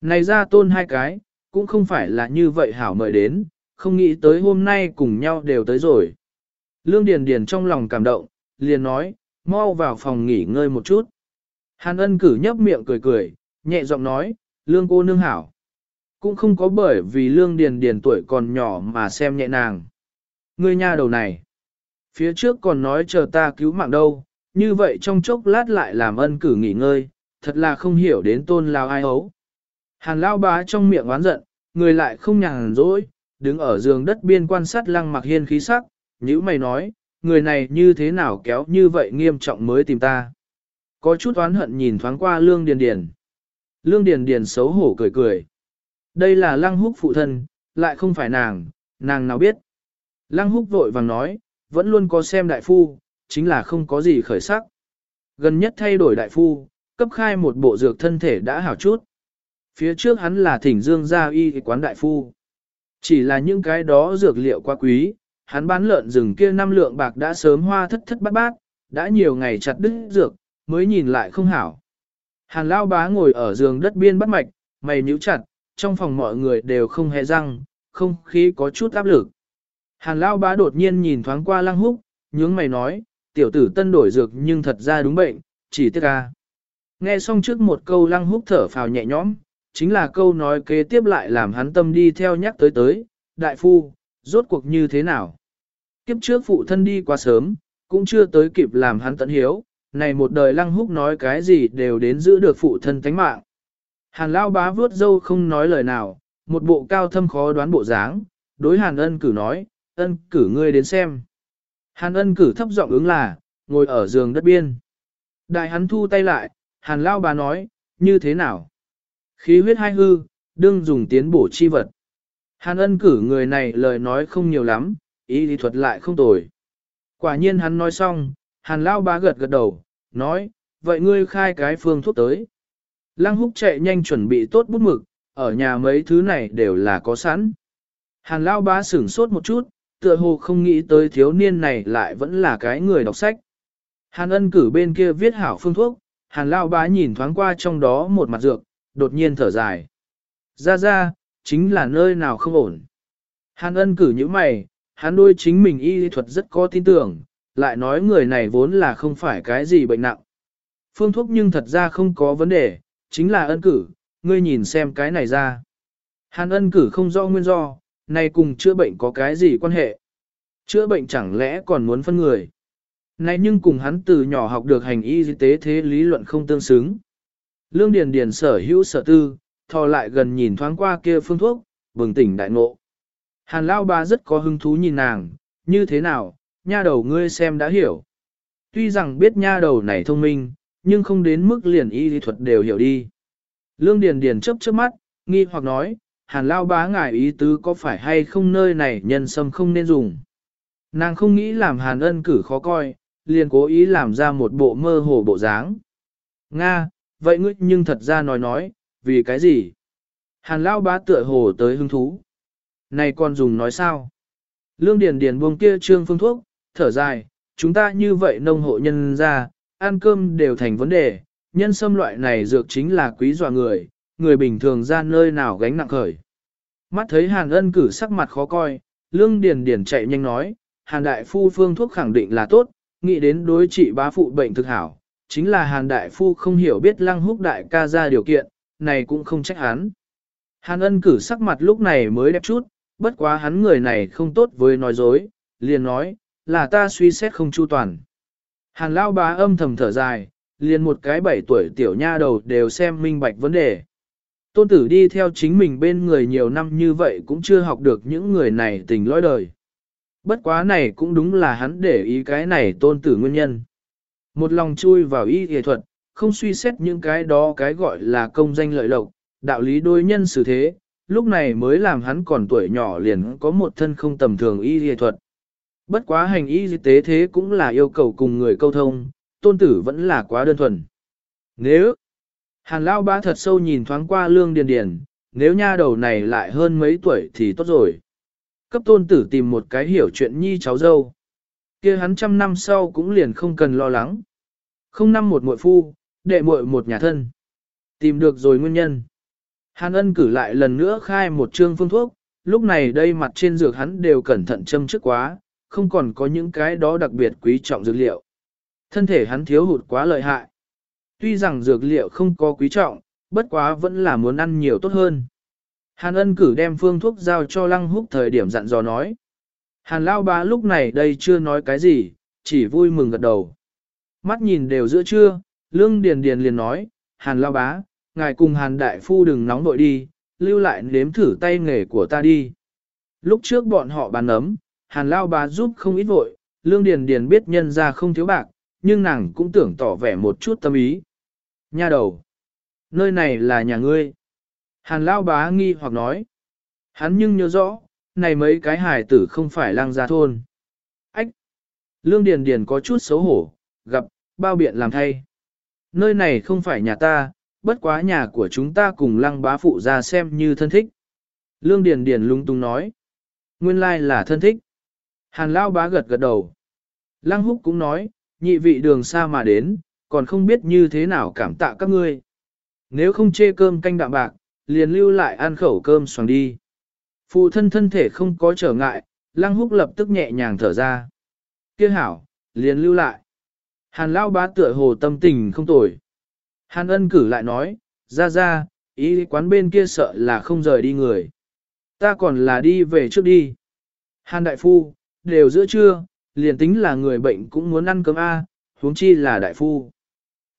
Speaker 1: Này ra tôn hai cái, cũng không phải là như vậy hảo mời đến, không nghĩ tới hôm nay cùng nhau đều tới rồi. Lương Điền Điền trong lòng cảm động, liền nói, mau vào phòng nghỉ ngơi một chút. Hàn ân cử nhấp miệng cười cười, nhẹ giọng nói, lương cô nương hảo. Cũng không có bởi vì lương điền điền tuổi còn nhỏ mà xem nhẹ nàng. Ngươi nha đầu này. Phía trước còn nói chờ ta cứu mạng đâu, như vậy trong chốc lát lại làm ân cử nghỉ ngơi, thật là không hiểu đến tôn lao ai ấu. Hàn lao bá trong miệng oán giận, người lại không nhàn rỗi, đứng ở giường đất biên quan sát lăng mặc hiên khí sắc, như mày nói, người này như thế nào kéo như vậy nghiêm trọng mới tìm ta. Có chút oán hận nhìn thoáng qua lương điền điền. Lương điền điền xấu hổ cười cười. Đây là lăng húc phụ thân, lại không phải nàng, nàng nào biết. Lăng húc vội vàng nói, vẫn luôn có xem đại phu, chính là không có gì khởi sắc. Gần nhất thay đổi đại phu, cấp khai một bộ dược thân thể đã hảo chút. Phía trước hắn là thỉnh dương gia y quán đại phu. Chỉ là những cái đó dược liệu quá quý, hắn bán lợn rừng kia năm lượng bạc đã sớm hoa thất thất bát bát, đã nhiều ngày chặt đứt dược, mới nhìn lại không hảo. Hàn lao bá ngồi ở giường đất biên bắt mạch, mày nhíu chặt, trong phòng mọi người đều không hề răng, không khí có chút áp lực. Hàn lao bá đột nhiên nhìn thoáng qua lăng húc, nhướng mày nói, tiểu tử tân đổi dược nhưng thật ra đúng bệnh, chỉ tiếc ca. Nghe xong trước một câu lăng húc thở phào nhẹ nhõm, chính là câu nói kế tiếp lại làm hắn tâm đi theo nhắc tới tới, đại phu, rốt cuộc như thế nào. Kiếp trước phụ thân đi quá sớm, cũng chưa tới kịp làm hắn tận hiếu, này một đời lăng húc nói cái gì đều đến giữ được phụ thân tánh mạng. Hàn lao bá vướt dâu không nói lời nào, một bộ cao thâm khó đoán bộ dáng, đối hàn ân cử nói, ân cử ngươi đến xem. Hàn ân cử thấp giọng ứng là, ngồi ở giường đất biên. Đại hắn thu tay lại, hàn lao bá nói, như thế nào? Khí huyết hai hư, đương dùng tiến bổ chi vật. Hàn ân cử người này lời nói không nhiều lắm, ý lý thuật lại không tồi. Quả nhiên hắn nói xong, hàn lao bá gật gật đầu, nói, vậy ngươi khai cái phương thuốc tới. Lăng húc chạy nhanh chuẩn bị tốt bút mực, ở nhà mấy thứ này đều là có sẵn. Hàn lao bá sửng sốt một chút, tựa hồ không nghĩ tới thiếu niên này lại vẫn là cái người đọc sách. Hàn ân cử bên kia viết hảo phương thuốc, hàn lao bá nhìn thoáng qua trong đó một mặt dược, đột nhiên thở dài. Ra ra, chính là nơi nào không ổn. Hàn ân cử như mày, hắn đôi chính mình y thuật rất có tin tưởng, lại nói người này vốn là không phải cái gì bệnh nặng. Phương thuốc nhưng thật ra không có vấn đề, chính là ân cử, ngươi nhìn xem cái này ra. Hàn ân cử không rõ nguyên do, nay cùng chữa bệnh có cái gì quan hệ. Chữa bệnh chẳng lẽ còn muốn phân người. Này nhưng cùng hắn từ nhỏ học được hành y tế thế lý luận không tương xứng. Lương Điền Điền sở hữu sở tư, thò lại gần nhìn thoáng qua kia phương thuốc, bừng tỉnh đại ngộ. Hàn Lao Ba rất có hứng thú nhìn nàng, như thế nào, nha đầu ngươi xem đã hiểu. Tuy rằng biết nha đầu này thông minh, nhưng không đến mức liền y lý thuật đều hiểu đi. Lương Điền Điền chớp chớp mắt, nghi hoặc nói, Hàn Lao Bá ngài ý tứ có phải hay không nơi này nhân sâm không nên dùng. Nàng không nghĩ làm Hàn ân cử khó coi, liền cố ý làm ra một bộ mơ hồ bộ dáng. Nga, vậy ngươi nhưng thật ra nói nói, vì cái gì? Hàn Lao Bá tựa hồ tới hứng thú. Này còn dùng nói sao? Lương Điền Điền buông kia trương phương thuốc, thở dài, chúng ta như vậy nông hộ nhân ra, ăn cơm đều thành vấn đề, nhân sâm loại này dược chính là quý dọa người, người bình thường ra nơi nào gánh nặng khởi. Mắt thấy Hàn ân cử sắc mặt khó coi, Lương Điền Điền chạy nhanh nói, Hàn Đại Phu phương thuốc khẳng định là tốt, nghĩ đến đối trị bá phụ bệnh thực hảo, chính là Hàn Đại Phu không hiểu biết lăng húc đại ca ra điều kiện, này cũng không trách hắn. Hàn ân cử sắc mặt lúc này mới đẹp chút, bất quá hắn người này không tốt với nói dối, liền nói, là ta suy xét không chu toàn. Hàn lao bá âm thầm thở dài, liền một cái bảy tuổi tiểu nha đầu đều xem minh bạch vấn đề. Tôn tử đi theo chính mình bên người nhiều năm như vậy cũng chưa học được những người này tình lõi đời. Bất quá này cũng đúng là hắn để ý cái này tôn tử nguyên nhân. Một lòng chui vào y y thuật, không suy xét những cái đó cái gọi là công danh lợi lộc, đạo lý đôi nhân xử thế, lúc này mới làm hắn còn tuổi nhỏ liền có một thân không tầm thường y y thuật. Bất quá hành y tế thế cũng là yêu cầu cùng người câu thông, tôn tử vẫn là quá đơn thuần. Nếu, hàn lao ba thật sâu nhìn thoáng qua lương điền điền, nếu nha đầu này lại hơn mấy tuổi thì tốt rồi. Cấp tôn tử tìm một cái hiểu chuyện nhi cháu dâu. kia hắn trăm năm sau cũng liền không cần lo lắng. Không năm một muội phu, đệ muội một nhà thân. Tìm được rồi nguyên nhân. Hàn ân cử lại lần nữa khai một chương phương thuốc, lúc này đây mặt trên dược hắn đều cẩn thận châm trước quá, không còn có những cái đó đặc biệt quý trọng dược liệu. Thân thể hắn thiếu hụt quá lợi hại. Tuy rằng dược liệu không có quý trọng, bất quá vẫn là muốn ăn nhiều tốt hơn. Hàn ân cử đem phương thuốc giao cho lăng húc thời điểm dặn dò nói. Hàn lao bá lúc này đây chưa nói cái gì, chỉ vui mừng gật đầu. Mắt nhìn đều giữa trưa, lương điền điền liền nói, Hàn lao bá, ngài cùng Hàn đại phu đừng nóng nội đi, lưu lại nếm thử tay nghề của ta đi. Lúc trước bọn họ bán ấm, Hàn lao bá giúp không ít vội, lương điền điền biết nhân ra không thiếu bạc, nhưng nàng cũng tưởng tỏ vẻ một chút tâm ý. Nha đầu, nơi này là nhà ngươi. Hàn lao bá nghi hoặc nói. Hắn nhưng nhớ rõ, này mấy cái hài tử không phải lang gia thôn. Ách! Lương Điền Điền có chút xấu hổ, gặp, bao biện làm thay. Nơi này không phải nhà ta, bất quá nhà của chúng ta cùng lăng bá phụ ra xem như thân thích. Lương Điền Điền lung tung nói. Nguyên lai là thân thích. Hàn Lao bá gật gật đầu. Lăng Húc cũng nói, nhị vị đường xa mà đến, còn không biết như thế nào cảm tạ các ngươi. Nếu không chê cơm canh đạm bạc, liền lưu lại ăn khẩu cơm xoàng đi. Phụ thân thân thể không có trở ngại, Lăng Húc lập tức nhẹ nhàng thở ra. Kia hảo, liền lưu lại. Hàn Lao bá tựa hồ tâm tình không tồi. Hàn ân cử lại nói, ra ra, ý quán bên kia sợ là không rời đi người. Ta còn là đi về trước đi. Hàn đại phu, đều giữa trưa, liền tính là người bệnh cũng muốn ăn cơm A, huống chi là đại phu.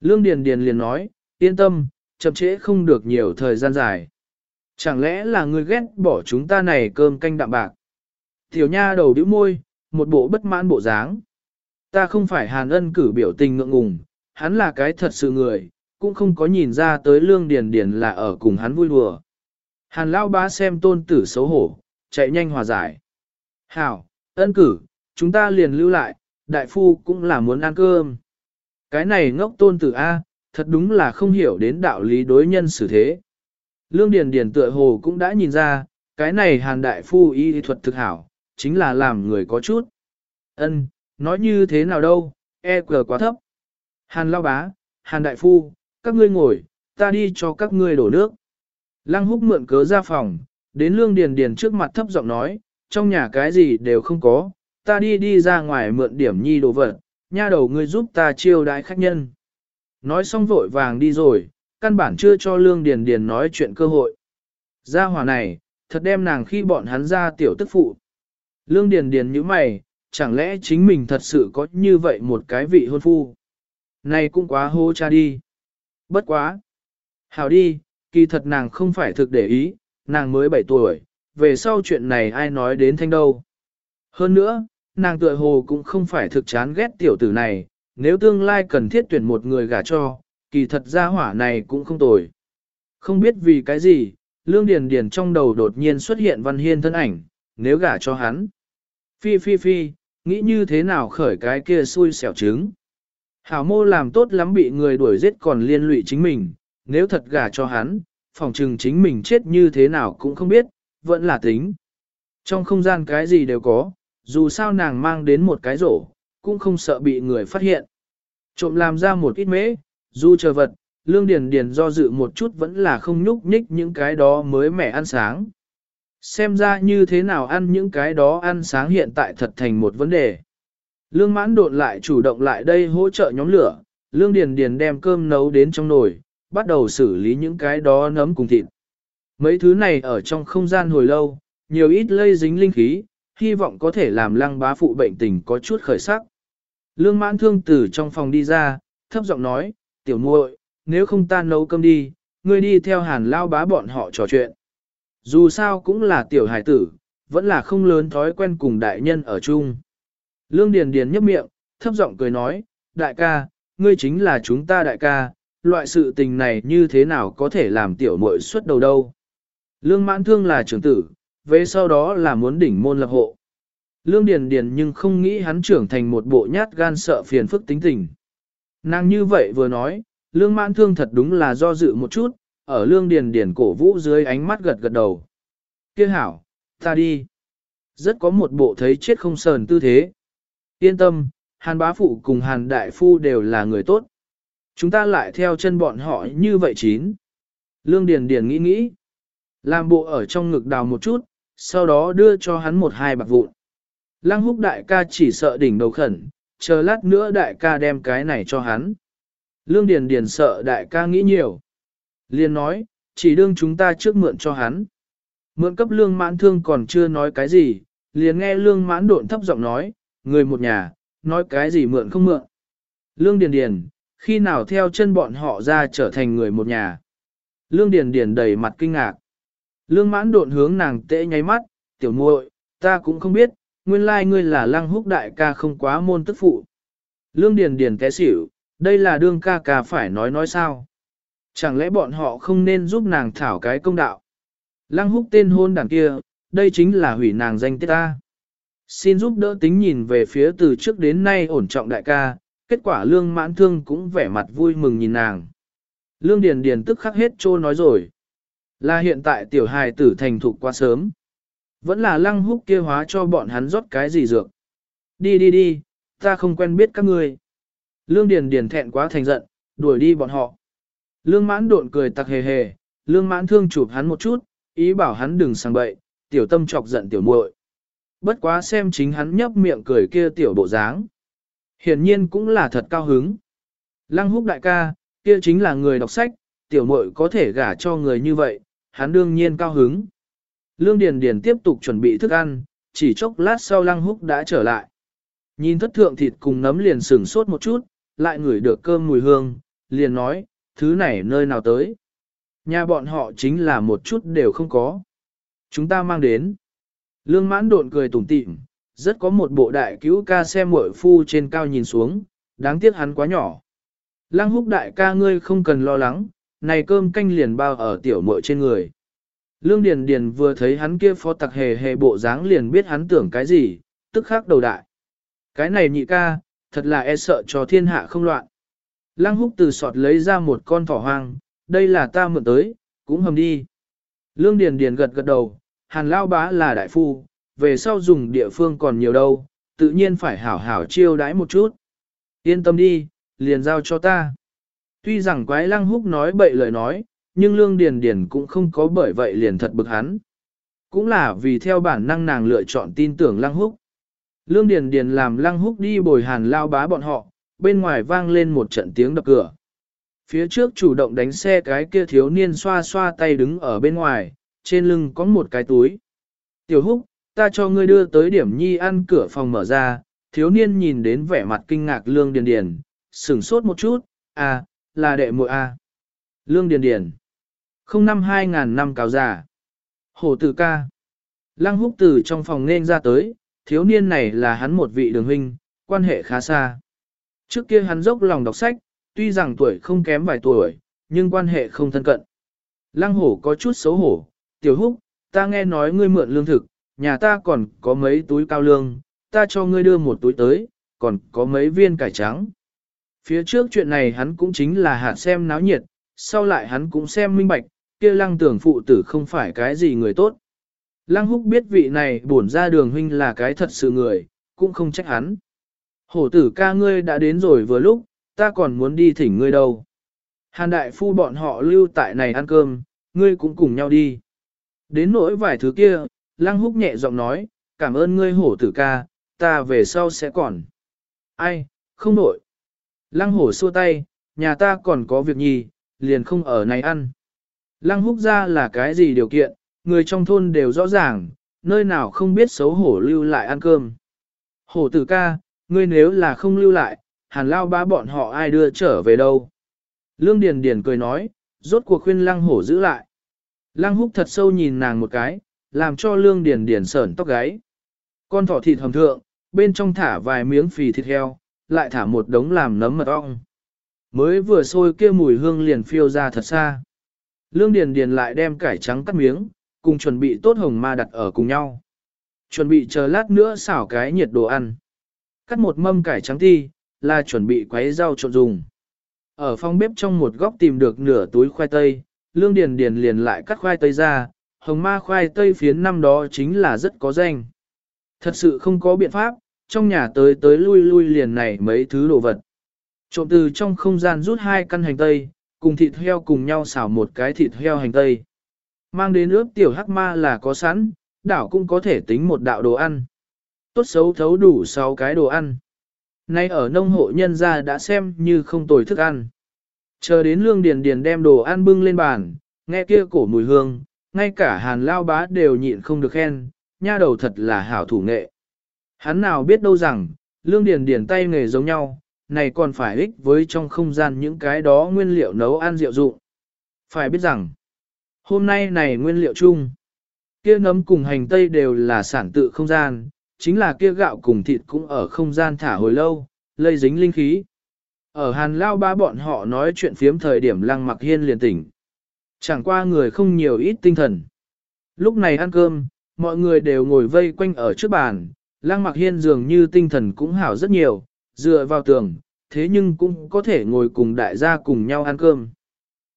Speaker 1: Lương Điền Điền liền nói, yên tâm, chậm trễ không được nhiều thời gian dài. Chẳng lẽ là người ghét bỏ chúng ta này cơm canh đạm bạc? Tiểu nha đầu đĩu môi, một bộ bất mãn bộ dáng. Ta không phải hàn ân cử biểu tình ngượng ngùng, hắn là cái thật sự người, cũng không có nhìn ra tới lương điền điền là ở cùng hắn vui đùa. Hàn Lão bá xem tôn tử xấu hổ, chạy nhanh hòa giải. Hảo, ân cử, chúng ta liền lưu lại, đại phu cũng là muốn ăn cơm. Cái này ngốc tôn tử A, thật đúng là không hiểu đến đạo lý đối nhân xử thế. Lương Điền Điền tựa hồ cũng đã nhìn ra, cái này hàn đại phu y thuật thực hảo, chính là làm người có chút. Ân, nói như thế nào đâu, e cờ quá thấp. Hàn lao bá, hàn đại phu, các ngươi ngồi, ta đi cho các ngươi đổ nước. Lăng húc mượn cớ ra phòng, đến lương điền điền trước mặt thấp giọng nói, trong nhà cái gì đều không có, ta đi đi ra ngoài mượn điểm nhi đồ vật, nha đầu ngươi giúp ta chiêu đãi khách nhân. Nói xong vội vàng đi rồi, căn bản chưa cho lương điền điền nói chuyện cơ hội. Gia hỏa này, thật đem nàng khi bọn hắn ra tiểu tức phụ. Lương điền điền như mày, chẳng lẽ chính mình thật sự có như vậy một cái vị hôn phu. Này cũng quá hô cha đi. Bất quá. Hảo đi, kỳ thật nàng không phải thực để ý, nàng mới 7 tuổi, về sau chuyện này ai nói đến thanh đâu. Hơn nữa, nàng tựa hồ cũng không phải thực chán ghét tiểu tử này, nếu tương lai cần thiết tuyển một người gả cho, kỳ thật gia hỏa này cũng không tồi. Không biết vì cái gì, Lương Điền Điền trong đầu đột nhiên xuất hiện Văn Hiên thân ảnh, nếu gả cho hắn. Phi phi phi, nghĩ như thế nào khởi cái kia xui xẻo trứng. Hảo mô làm tốt lắm bị người đuổi giết còn liên lụy chính mình, nếu thật gả cho hắn, phòng trừng chính mình chết như thế nào cũng không biết, vẫn là tính. Trong không gian cái gì đều có, dù sao nàng mang đến một cái rổ, cũng không sợ bị người phát hiện. Trộm làm ra một ít mễ, dù chờ vật, lương điền điền do dự một chút vẫn là không nhúc nhích những cái đó mới mẻ ăn sáng. Xem ra như thế nào ăn những cái đó ăn sáng hiện tại thật thành một vấn đề. Lương mãn đột lại chủ động lại đây hỗ trợ nhóm lửa, lương điền điền đem cơm nấu đến trong nồi, bắt đầu xử lý những cái đó nấm cùng thịt. Mấy thứ này ở trong không gian hồi lâu, nhiều ít lây dính linh khí, hy vọng có thể làm lăng bá phụ bệnh tình có chút khởi sắc. Lương mãn thương từ trong phòng đi ra, thấp giọng nói, tiểu muội, nếu không ta nấu cơm đi, ngươi đi theo hàn lao bá bọn họ trò chuyện. Dù sao cũng là tiểu hải tử, vẫn là không lớn thói quen cùng đại nhân ở chung. Lương Điền Điền nhấp miệng, thấp giọng cười nói, đại ca, ngươi chính là chúng ta đại ca, loại sự tình này như thế nào có thể làm tiểu muội xuất đầu đâu. Lương mãn thương là trưởng tử, về sau đó là muốn đỉnh môn lập hộ. Lương Điền Điền nhưng không nghĩ hắn trưởng thành một bộ nhát gan sợ phiền phức tính tình. Nàng như vậy vừa nói, Lương mãn thương thật đúng là do dự một chút, ở Lương Điền Điền cổ vũ dưới ánh mắt gật gật đầu. Kia hảo, ta đi. Rất có một bộ thấy chết không sờn tư thế. Yên tâm, Hàn bá phụ cùng Hàn đại phu đều là người tốt. Chúng ta lại theo chân bọn họ như vậy chín. Lương Điền Điền nghĩ nghĩ. Làm bộ ở trong ngực đào một chút, sau đó đưa cho hắn một hai bạc vụn. Lăng húc đại ca chỉ sợ đỉnh đầu khẩn, chờ lát nữa đại ca đem cái này cho hắn. Lương Điền Điền sợ đại ca nghĩ nhiều. liền nói, chỉ đương chúng ta trước mượn cho hắn. Mượn cấp lương mãn thương còn chưa nói cái gì, liền nghe lương mãn độn thấp giọng nói, người một nhà, nói cái gì mượn không mượn. Lương Điền Điền, khi nào theo chân bọn họ ra trở thành người một nhà. Lương Điền Điền đầy mặt kinh ngạc. Lương mãn độn hướng nàng tệ nháy mắt, tiểu muội, ta cũng không biết, nguyên lai ngươi là lăng húc đại ca không quá môn tức phụ. Lương Điền Điền té xỉu, đây là đương ca ca phải nói nói sao. Chẳng lẽ bọn họ không nên giúp nàng thảo cái công đạo. Lăng húc tên hôn đàn kia, đây chính là hủy nàng danh tiết ta. Xin giúp đỡ tính nhìn về phía từ trước đến nay ổn trọng đại ca, kết quả lương mãn thương cũng vẻ mặt vui mừng nhìn nàng. Lương Điền Điền tức khắc hết trô nói rồi. Là hiện tại tiểu hài tử thành thục quá sớm. Vẫn là lăng húc kia hóa cho bọn hắn rót cái gì dược. Đi đi đi, ta không quen biết các ngươi. Lương Điền Điền thẹn quá thành giận, đuổi đi bọn họ. Lương mãn độn cười tặc hề hề, lương mãn thương chụp hắn một chút, ý bảo hắn đừng sang bậy, tiểu tâm chọc giận tiểu muội. Bất quá xem chính hắn nhấp miệng cười kia tiểu bộ dáng. Hiển nhiên cũng là thật cao hứng. Lăng húc đại ca, kia chính là người đọc sách, tiểu muội có thể gả cho người như vậy, hắn đương nhiên cao hứng. Lương Điền Điền tiếp tục chuẩn bị thức ăn, chỉ chốc lát sau Lăng Húc đã trở lại. Nhìn thất thượng thịt cùng nấm liền sừng sốt một chút, lại ngửi được cơm mùi hương, liền nói, thứ này nơi nào tới. Nhà bọn họ chính là một chút đều không có. Chúng ta mang đến. Lương mãn độn cười tủm tỉm, rất có một bộ đại cứu ca xem muội phu trên cao nhìn xuống, đáng tiếc hắn quá nhỏ. Lăng húc đại ca ngươi không cần lo lắng, này cơm canh liền bao ở tiểu muội trên người. Lương Điền Điền vừa thấy hắn kia phó tặc hề hề bộ dáng liền biết hắn tưởng cái gì, tức khắc đầu đại. Cái này nhị ca, thật là e sợ cho thiên hạ không loạn. Lăng húc từ sọt lấy ra một con thỏ hoang, đây là ta mượn tới, cũng hầm đi. Lương Điền Điền gật gật đầu, hàn lao bá là đại phu, về sau dùng địa phương còn nhiều đâu, tự nhiên phải hảo hảo chiêu đãi một chút. Yên tâm đi, liền giao cho ta. Tuy rằng quái lăng húc nói bậy lời nói, nhưng Lương Điền Điền cũng không có bởi vậy liền thật bực hắn. Cũng là vì theo bản năng nàng lựa chọn tin tưởng lăng húc. Lương Điền Điền làm lăng húc đi bồi hàn lao bá bọn họ, bên ngoài vang lên một trận tiếng đập cửa. Phía trước chủ động đánh xe cái kia thiếu niên xoa xoa tay đứng ở bên ngoài, trên lưng có một cái túi. Tiểu húc, ta cho ngươi đưa tới điểm nhi ăn cửa phòng mở ra, thiếu niên nhìn đến vẻ mặt kinh ngạc lương điền điền, sửng sốt một chút, à, là đệ muội a Lương điền điền. Không năm hai ngàn năm cáo giả Hổ tử ca. Lăng húc tử trong phòng nên ra tới, thiếu niên này là hắn một vị đường huynh, quan hệ khá xa. Trước kia hắn dốc lòng đọc sách, tuy rằng tuổi không kém vài tuổi, nhưng quan hệ không thân cận. Lăng hổ có chút xấu hổ, tiểu húc, ta nghe nói ngươi mượn lương thực, nhà ta còn có mấy túi cao lương, ta cho ngươi đưa một túi tới, còn có mấy viên cải trắng. Phía trước chuyện này hắn cũng chính là hạ xem náo nhiệt, sau lại hắn cũng xem minh bạch, kia lăng tưởng phụ tử không phải cái gì người tốt. Lăng húc biết vị này bổn ra đường huynh là cái thật sự người, cũng không trách hắn. Hổ tử ca ngươi đã đến rồi vừa lúc, ta còn muốn đi thỉnh ngươi đâu. Hàn đại phu bọn họ lưu tại này ăn cơm, ngươi cũng cùng nhau đi. Đến nỗi vài thứ kia, lăng húc nhẹ giọng nói, cảm ơn ngươi hổ tử ca, ta về sau sẽ còn. Ai, không nổi. Lăng hổ xua tay, nhà ta còn có việc nhì, liền không ở này ăn. Lăng húc ra là cái gì điều kiện, người trong thôn đều rõ ràng, nơi nào không biết xấu hổ lưu lại ăn cơm. Hổ tử ca, ngươi nếu là không lưu lại, hàn lao ba bọn họ ai đưa trở về đâu. Lương Điền Điền cười nói, rốt cuộc khuyên lăng hổ giữ lại. Lăng húc thật sâu nhìn nàng một cái, làm cho lương điền điền sởn tóc gáy. Con thỏ thịt hầm thượng, bên trong thả vài miếng phì thịt heo, lại thả một đống làm nấm mật ong. Mới vừa sôi kia mùi hương liền phiêu ra thật xa. Lương Điền Điền lại đem cải trắng cắt miếng, cùng chuẩn bị tốt hồng ma đặt ở cùng nhau. Chuẩn bị chờ lát nữa xảo cái nhiệt đồ ăn. Cắt một mâm cải trắng ti, là chuẩn bị quấy rau trộn dùng. Ở phòng bếp trong một góc tìm được nửa túi khoai tây, Lương Điền Điền liền lại cắt khoai tây ra, hồng ma khoai tây phiến năm đó chính là rất có danh. Thật sự không có biện pháp, trong nhà tới tới lui lui liền này mấy thứ đồ vật. Trộm từ trong không gian rút hai căn hành tây, cùng thịt heo cùng nhau xào một cái thịt heo hành tây. mang đến ướp tiểu hắc ma là có sẵn, đảo cũng có thể tính một đạo đồ ăn. Tốt xấu thấu đủ 6 cái đồ ăn. Nay ở nông hộ nhân gia đã xem như không tồi thức ăn. Chờ đến lương điền điền đem đồ ăn bưng lên bàn, nghe kia cổ mùi hương, ngay cả hàn lao bá đều nhịn không được khen, nha đầu thật là hảo thủ nghệ. Hắn nào biết đâu rằng, lương điền điền tay nghề giống nhau, này còn phải ích với trong không gian những cái đó nguyên liệu nấu ăn rượu dụng. Phải biết rằng, hôm nay này nguyên liệu chung, kia nấm cùng hành tây đều là sản tự không gian, chính là kia gạo cùng thịt cũng ở không gian thả hồi lâu, lây dính linh khí. Ở hàn lao ba bọn họ nói chuyện phiếm thời điểm lăng mặc hiên liền tỉnh. Chẳng qua người không nhiều ít tinh thần. Lúc này ăn cơm, mọi người đều ngồi vây quanh ở trước bàn, lăng mặc hiên dường như tinh thần cũng hảo rất nhiều, dựa vào tường, thế nhưng cũng có thể ngồi cùng đại gia cùng nhau ăn cơm.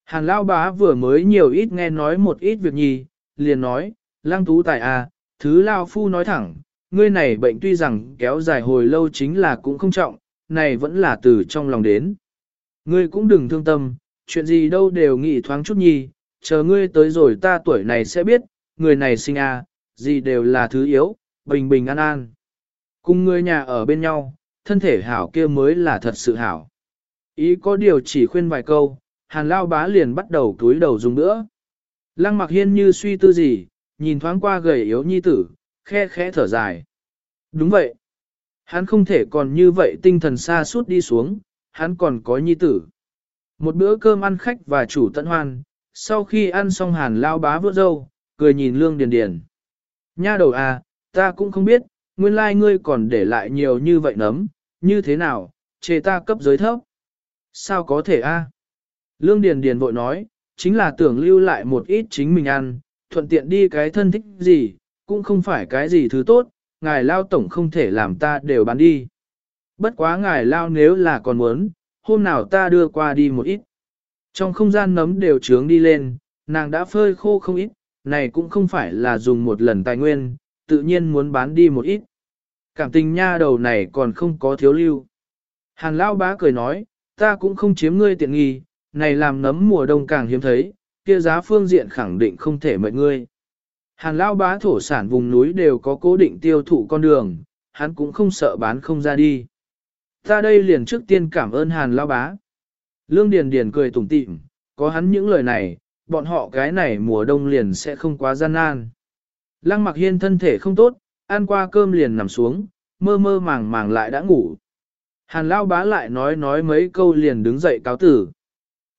Speaker 1: Hàn lao bá vừa mới nhiều ít nghe nói một ít việc nhì, liền nói, lăng tú tài à, thứ lao phu nói thẳng, ngươi này bệnh tuy rằng kéo dài hồi lâu chính là cũng không trọng, này vẫn là từ trong lòng đến. Ngươi cũng đừng thương tâm, chuyện gì đâu đều nghĩ thoáng chút nhì, chờ ngươi tới rồi ta tuổi này sẽ biết, người này sinh à, gì đều là thứ yếu, bình bình an an. Cùng người nhà ở bên nhau, thân thể hảo kia mới là thật sự hảo. Ý có điều chỉ khuyên vài câu, hàn lao bá liền bắt đầu túi đầu dùng nữa. Lăng mặc hiên như suy tư gì, nhìn thoáng qua gầy yếu nhi tử, khe khẽ thở dài. Đúng vậy. Hắn không thể còn như vậy tinh thần xa suốt đi xuống, hắn còn có nhi tử. Một bữa cơm ăn khách và chủ tận hoan, sau khi ăn xong hàn lao bá vớt dâu, cười nhìn lương điền điền. Nha đầu à, ta cũng không biết, nguyên lai like ngươi còn để lại nhiều như vậy nấm, như thế nào, chê ta cấp giới thấp. Sao có thể a? Lương Điền Điền vội nói, chính là tưởng lưu lại một ít chính mình ăn, thuận tiện đi cái thân thích gì, cũng không phải cái gì thứ tốt, ngài lao tổng không thể làm ta đều bán đi. Bất quá ngài lao nếu là còn muốn, hôm nào ta đưa qua đi một ít. Trong không gian nấm đều trướng đi lên, nàng đã phơi khô không ít, này cũng không phải là dùng một lần tài nguyên, tự nhiên muốn bán đi một ít. Cảm tình nha đầu này còn không có thiếu lưu. Hàn Lão bá cười nói, ta cũng không chiếm ngươi tiện nghi, này làm nấm mùa đông càng hiếm thấy, kia giá phương diện khẳng định không thể mệnh ngươi. Hàn Lão bá thổ sản vùng núi đều có cố định tiêu thụ con đường, hắn cũng không sợ bán không ra đi. Ta đây liền trước tiên cảm ơn Hàn Lão bá. Lương Điền Điền cười tủm tỉm, có hắn những lời này, bọn họ cái này mùa đông liền sẽ không quá gian nan. Lăng mặc hiên thân thể không tốt, ăn qua cơm liền nằm xuống, mơ mơ màng màng lại đã ngủ. Hàn lao bá lại nói nói mấy câu liền đứng dậy cáo tử.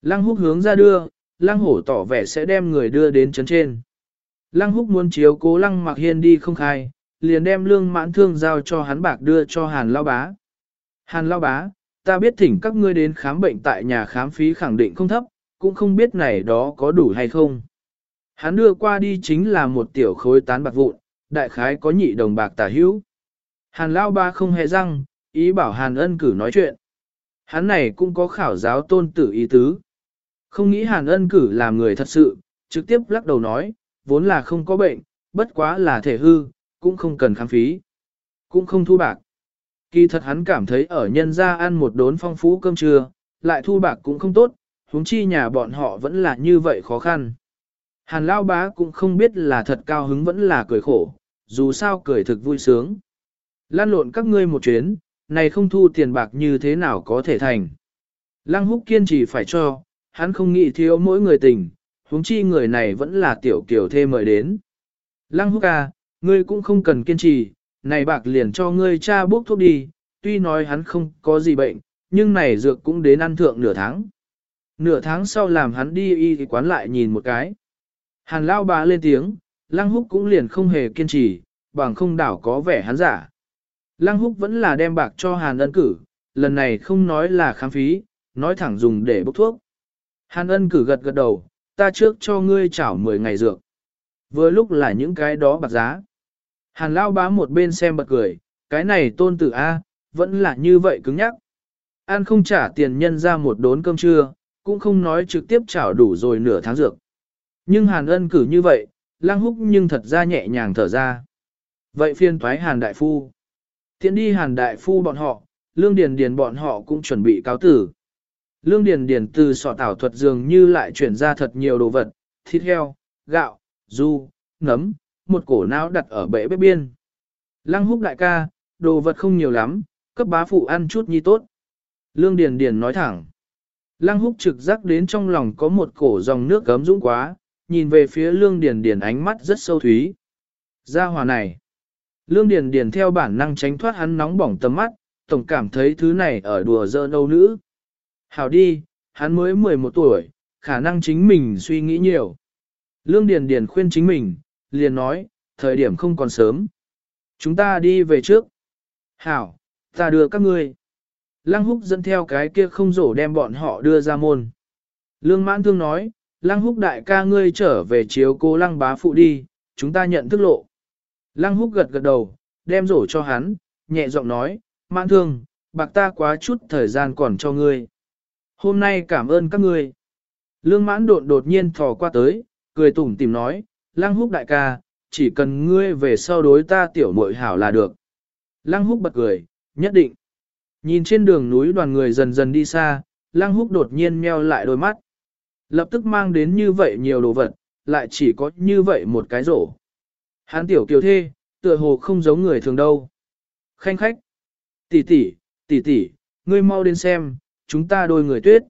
Speaker 1: Lăng húc hướng ra đưa, lăng hổ tỏ vẻ sẽ đem người đưa đến chấn trên. Lăng húc muốn chiếu cố lăng mặc hiên đi không khai, liền đem lương mãn thương giao cho hắn bạc đưa cho hàn lao bá. Hàn lao bá, ta biết thỉnh các ngươi đến khám bệnh tại nhà khám phí khẳng định không thấp, cũng không biết này đó có đủ hay không. Hắn đưa qua đi chính là một tiểu khối tán bạc vụn, đại khái có nhị đồng bạc tả hữu. Hàn lao ba không hề răng, ý bảo hàn ân cử nói chuyện. Hắn này cũng có khảo giáo tôn tử ý tứ. Không nghĩ hàn ân cử làm người thật sự, trực tiếp lắc đầu nói, vốn là không có bệnh, bất quá là thể hư, cũng không cần khám phí. Cũng không thu bạc. Kỳ thật hắn cảm thấy ở nhân gia ăn một đốn phong phú cơm trưa, lại thu bạc cũng không tốt, huống chi nhà bọn họ vẫn là như vậy khó khăn. Hàn lao bá cũng không biết là thật cao hứng vẫn là cười khổ, dù sao cười thực vui sướng. Lan lộn các ngươi một chuyến, này không thu tiền bạc như thế nào có thể thành. Lăng húc kiên trì phải cho, hắn không nghĩ thiếu mỗi người tình, huống chi người này vẫn là tiểu kiểu thê mời đến. Lăng húc à, ngươi cũng không cần kiên trì, này bạc liền cho ngươi cha bốc thuốc đi, tuy nói hắn không có gì bệnh, nhưng này dược cũng đến ăn thượng nửa tháng. Nửa tháng sau làm hắn đi y quán lại nhìn một cái. Hàn lao bá lên tiếng, lăng húc cũng liền không hề kiên trì, bằng không đảo có vẻ hắn giả. Lăng húc vẫn là đem bạc cho hàn ân cử, lần này không nói là khám phí, nói thẳng dùng để bốc thuốc. Hàn ân cử gật gật đầu, ta trước cho ngươi chảo 10 ngày dược. Vừa lúc là những cái đó bạc giá. Hàn lao bá một bên xem bật cười, cái này tôn tử A, vẫn là như vậy cứng nhắc. An không trả tiền nhân ra một đốn cơm trưa, cũng không nói trực tiếp chảo đủ rồi nửa tháng dược. Nhưng hàn ân cử như vậy, lang húc nhưng thật ra nhẹ nhàng thở ra. Vậy phiên thoái hàn đại phu. Tiến đi hàn đại phu bọn họ, lương điền điền bọn họ cũng chuẩn bị cáo tử. Lương điền điền từ sọ tảo thuật dường như lại chuyển ra thật nhiều đồ vật, thịt heo, gạo, du, nấm, một cổ não đặt ở bệ bếp biên. Lăng húc đại ca, đồ vật không nhiều lắm, cấp bá phụ ăn chút nhi tốt. Lương Điền Điền nói thẳng. Lăng húc trực giác đến trong lòng có một cổ dòng nước gấm dũng quá, nhìn về phía Lương Điền Điền ánh mắt rất sâu thúy. Gia hòa này. Lương Điền Điền theo bản năng tránh thoát hắn nóng bỏng tầm mắt, tổng cảm thấy thứ này ở đùa giỡn nâu nữ. Hảo đi, hắn mới 11 tuổi, khả năng chính mình suy nghĩ nhiều. Lương Điền Điền khuyên chính mình, liền nói, thời điểm không còn sớm. Chúng ta đi về trước. Hảo, ta đưa các ngươi. Lăng húc dẫn theo cái kia không rổ đem bọn họ đưa ra môn. Lương mãn thương nói, lăng húc đại ca ngươi trở về chiếu cô lăng bá phụ đi, chúng ta nhận thức lộ. Lăng húc gật gật đầu, đem rổ cho hắn, nhẹ giọng nói, mãn thương, bạc ta quá chút thời gian còn cho ngươi. Hôm nay cảm ơn các ngươi. Lương mãn đột đột nhiên thò qua tới, cười tủm tìm nói, lăng húc đại ca, chỉ cần ngươi về sau đối ta tiểu muội hảo là được. Lăng húc bật cười, nhất định. Nhìn trên đường núi đoàn người dần dần đi xa, lăng húc đột nhiên meo lại đôi mắt. Lập tức mang đến như vậy nhiều đồ vật, lại chỉ có như vậy một cái rổ. Hán tiểu kiều thê, tựa hồ không giống người thường đâu. Khanh khách, tỷ tỷ, tỷ tỷ, ngươi mau đến xem, chúng ta đôi người tuyết.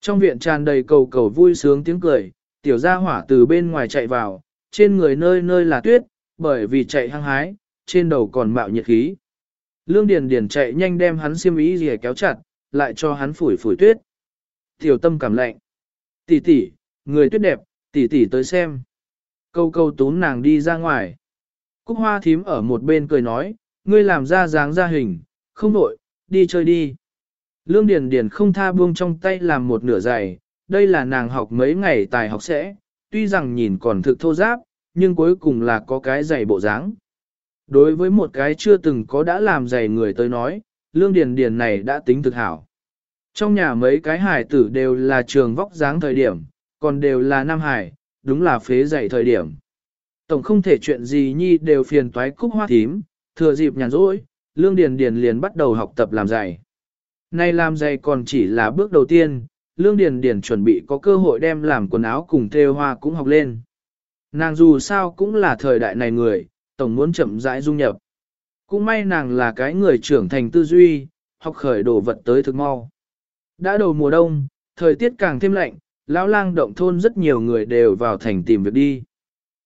Speaker 1: Trong viện tràn đầy cầu cầu vui sướng tiếng cười, tiểu gia hỏa từ bên ngoài chạy vào, trên người nơi nơi là tuyết, bởi vì chạy hăng hái, trên đầu còn mạo nhiệt khí. Lương Điền Điền chạy nhanh đem hắn xiêm y rìa kéo chặt, lại cho hắn phủi phủi tuyết. Tiểu tâm cảm lạnh. Tỷ tỷ, người tuyết đẹp, tỷ tỷ tới xem. Câu câu tún nàng đi ra ngoài. Cúc hoa thím ở một bên cười nói, ngươi làm ra dáng ra hình, không nổi, đi chơi đi. Lương Điền Điền không tha buông trong tay làm một nửa giày, đây là nàng học mấy ngày tài học sẽ, tuy rằng nhìn còn thực thô giáp, nhưng cuối cùng là có cái giày bộ dáng. Đối với một cái chưa từng có đã làm giày người tới nói, Lương Điền Điền này đã tính thực hảo. Trong nhà mấy cái hải tử đều là trường vóc dáng thời điểm, còn đều là nam hải, đúng là phế dạy thời điểm. Tổng không thể chuyện gì nhi đều phiền toái cúc hoa thím, thừa dịp nhàn rỗi, Lương Điền Điền liền bắt đầu học tập làm giày. Nay làm giày còn chỉ là bước đầu tiên, Lương Điền Điền chuẩn bị có cơ hội đem làm quần áo cùng thêu hoa cũng học lên. Nàng dù sao cũng là thời đại này người, tổng muốn chậm rãi dung nhập. Cũng may nàng là cái người trưởng thành tư duy, học khởi đồ vật tới thực mau. Đã đầu mùa đông, thời tiết càng thêm lạnh, lão lang động thôn rất nhiều người đều vào thành tìm việc đi.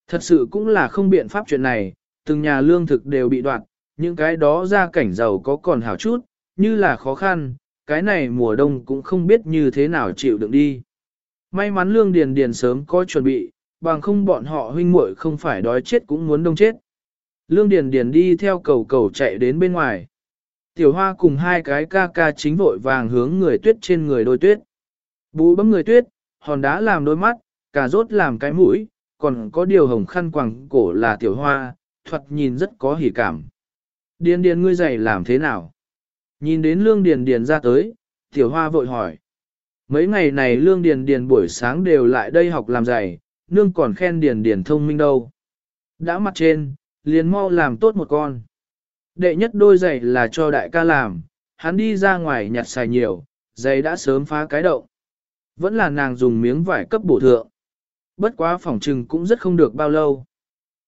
Speaker 1: Thật sự cũng là không biện pháp chuyện này, từng nhà lương thực đều bị đoạt, những cái đó ra cảnh giàu có còn hảo chút, như là khó khăn, cái này mùa đông cũng không biết như thế nào chịu đựng đi. May mắn lương điền điền sớm có chuẩn bị, bằng không bọn họ huynh muội không phải đói chết cũng muốn đông chết. Lương điền điền đi theo cầu cầu chạy đến bên ngoài. Tiểu hoa cùng hai cái ca ca chính vội vàng hướng người tuyết trên người đôi tuyết. Bú bấm người tuyết, hòn đá làm đôi mắt, cà rốt làm cái mũi, còn có điều hồng khăn quàng cổ là tiểu hoa, thuật nhìn rất có hỉ cảm. Điền điền ngươi dạy làm thế nào? Nhìn đến lương điền điền ra tới, tiểu hoa vội hỏi. Mấy ngày này lương điền điền buổi sáng đều lại đây học làm giày, nương còn khen điền điền thông minh đâu. Đã mặt trên, liền mau làm tốt một con. Đệ nhất đôi giày là cho đại ca làm, hắn đi ra ngoài nhặt xài nhiều, giày đã sớm phá cái động. Vẫn là nàng dùng miếng vải cấp bổ thượng. Bất quá phòng trừng cũng rất không được bao lâu.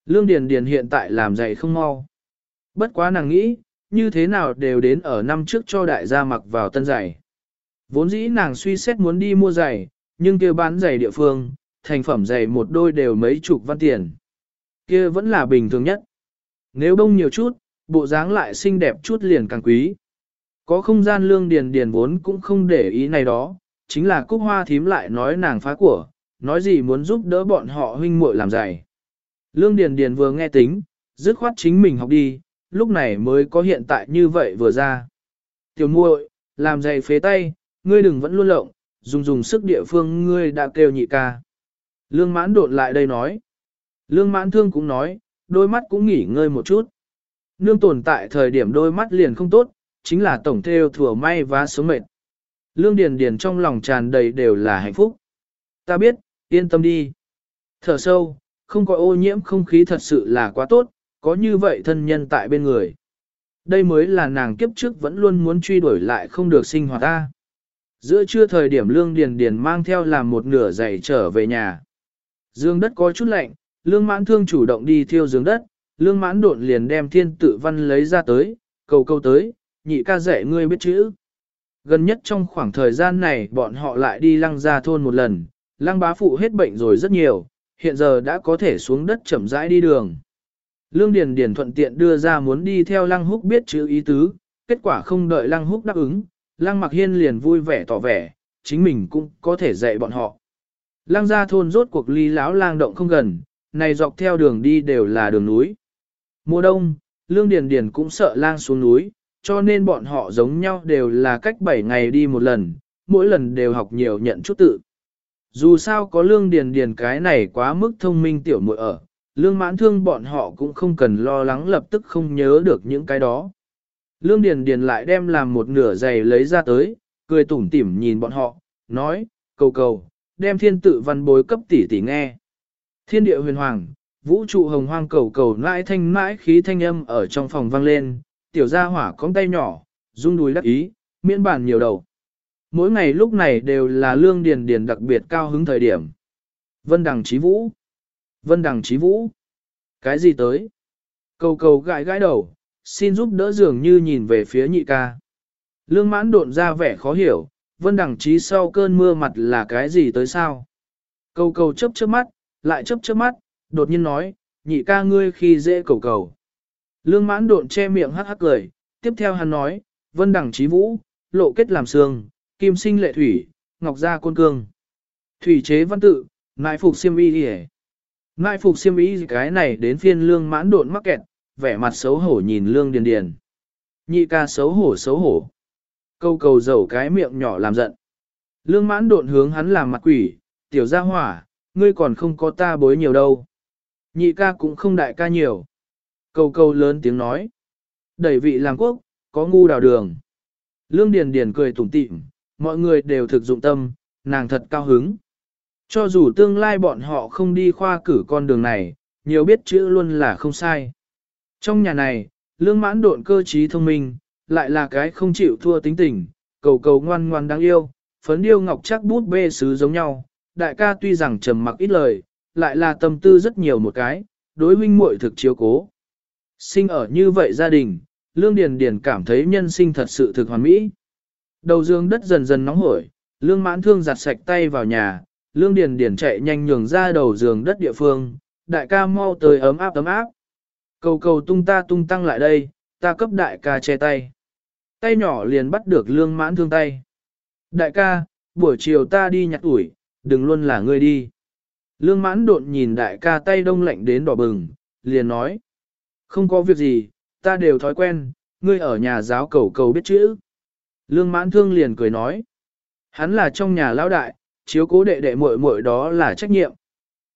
Speaker 1: Lương Điền Điền hiện tại làm giày không mau. Bất quá nàng nghĩ, như thế nào đều đến ở năm trước cho đại gia mặc vào tân giày. Vốn dĩ nàng suy xét muốn đi mua giày, nhưng kia bán giày địa phương, thành phẩm giày một đôi đều mấy chục văn tiền. Kia vẫn là bình thường nhất. Nếu đông nhiều chút, bộ dáng lại xinh đẹp chút liền càng quý. Có không gian lương điền điền vốn cũng không để ý này đó, chính là cúc hoa thím lại nói nàng phá của, nói gì muốn giúp đỡ bọn họ huynh muội làm giày. Lương điền điền vừa nghe tính, dứt khoát chính mình học đi, lúc này mới có hiện tại như vậy vừa ra. Tiểu muội, làm giày phế tay, ngươi đừng vẫn luôn lộng, dùng dùng sức địa phương ngươi đã kêu nhị ca. Lương mãn đột lại đây nói. Lương mãn thương cũng nói, đôi mắt cũng nghỉ ngơi một chút. Nương tồn tại thời điểm đôi mắt liền không tốt, chính là tổng theo thừa may và sống mệt. Lương Điền Điền trong lòng tràn đầy đều là hạnh phúc. Ta biết, yên tâm đi. Thở sâu, không có ô nhiễm không khí thật sự là quá tốt, có như vậy thân nhân tại bên người. Đây mới là nàng kiếp trước vẫn luôn muốn truy đuổi lại không được sinh hoạt ta. Giữa trưa thời điểm Lương Điền Điền mang theo làm một nửa giày trở về nhà. Dương đất có chút lạnh, Lương mãn thương chủ động đi thiêu giường đất, lương mãn độn liền đem thiên tự văn lấy ra tới, cầu câu tới, nhị ca dạy ngươi biết chữ. Gần nhất trong khoảng thời gian này bọn họ lại đi lăng ra thôn một lần, lăng bá phụ hết bệnh rồi rất nhiều, hiện giờ đã có thể xuống đất chậm rãi đi đường. Lương Điền Điền thuận tiện đưa ra muốn đi theo lăng húc biết chữ ý tứ, kết quả không đợi lăng húc đáp ứng, lăng mặc hiên liền vui vẻ tỏ vẻ, chính mình cũng có thể dạy bọn họ. Lăng gia thôn rốt cuộc ly láo lang động không gần, này dọc theo đường đi đều là đường núi. Mùa đông, Lương Điền Điền cũng sợ lang xuống núi, cho nên bọn họ giống nhau đều là cách 7 ngày đi một lần, mỗi lần đều học nhiều nhận chút tự. Dù sao có Lương Điền Điền cái này quá mức thông minh tiểu muội ở, Lương mãn thương bọn họ cũng không cần lo lắng lập tức không nhớ được những cái đó. Lương Điền Điền lại đem làm một nửa giày lấy ra tới, cười tủm tỉm nhìn bọn họ, nói, cầu cầu, đem thiên tự văn bối cấp tỷ tỷ nghe. Thiên địa huyền hoàng, vũ trụ hồng hoang cầu cầu nãi thanh mãi khí thanh âm ở trong phòng vang lên, tiểu gia hỏa cong tay nhỏ, rung đùi đắc ý, miễn bản nhiều đầu. Mỗi ngày lúc này đều là lương điền điền đặc biệt cao hứng thời điểm. Vân đằng trí vũ. Vân đằng trí vũ. Cái gì tới? Cầu cầu gãi gãi đầu, xin giúp đỡ dường như nhìn về phía nhị ca. Lương mãn độn ra vẻ khó hiểu, vân đằng trí sau cơn mưa mặt là cái gì tới sao? Cầu cầu chớp chớp mắt, lại chớp chớp mắt, đột nhiên nói, nhị ca ngươi khi dễ cầu cầu. Lương mãn độn che miệng hắc hắc cười, tiếp theo hắn nói, vân đẳng trí vũ, lộ kết làm xương, kim sinh lệ thủy, ngọc gia côn cương. Thủy chế văn tự, nại phục siêm y đi Nại phục siêm y cái này đến phiên lương mãn độn mắc kẹt, vẻ mặt xấu hổ nhìn lương điền điền. Nhị ca xấu hổ xấu hổ. Câu cầu dầu cái miệng nhỏ làm giận. Lương mãn độn hướng hắn làm mặt quỷ, tiểu gia hỏa, ngươi còn không có ta bối nhiều đâu. Nhị ca cũng không đại ca nhiều. Câu câu lớn tiếng nói. Đẩy vị làm quốc, có ngu đào đường. Lương Điền Điền cười tủm tỉm, mọi người đều thực dụng tâm, nàng thật cao hứng. Cho dù tương lai bọn họ không đi khoa cử con đường này, nhiều biết chữ luôn là không sai. Trong nhà này, lương mãn độn cơ trí thông minh, lại là cái không chịu thua tính tình, cầu cầu ngoan ngoan đáng yêu, phấn điêu ngọc chắc bút bê sứ giống nhau. Đại ca tuy rằng trầm mặc ít lời, lại là tâm tư rất nhiều một cái, đối huynh muội thực chiếu cố. Sinh ở như vậy gia đình, Lương Điền Điền cảm thấy nhân sinh thật sự thực hoàn mỹ. Đầu dương đất dần dần nóng hổi, Lương Mãn Thương giặt sạch tay vào nhà, Lương Điền Điền chạy nhanh nhường ra đầu giường đất địa phương, đại ca mau tới ấm áp ấm áp. Cầu cầu tung ta tung tăng lại đây, ta cấp đại ca che tay. Tay nhỏ liền bắt được Lương Mãn Thương tay. Đại ca, buổi chiều ta đi nhặt ủi, đừng luôn là ngươi đi. Lương Mãn độn nhìn đại ca tay đông lạnh đến đỏ bừng, liền nói. Không có việc gì, ta đều thói quen, ngươi ở nhà giáo cầu cầu biết chữ. Lương mãn thương liền cười nói. Hắn là trong nhà lão đại, chiếu cố đệ đệ muội muội đó là trách nhiệm.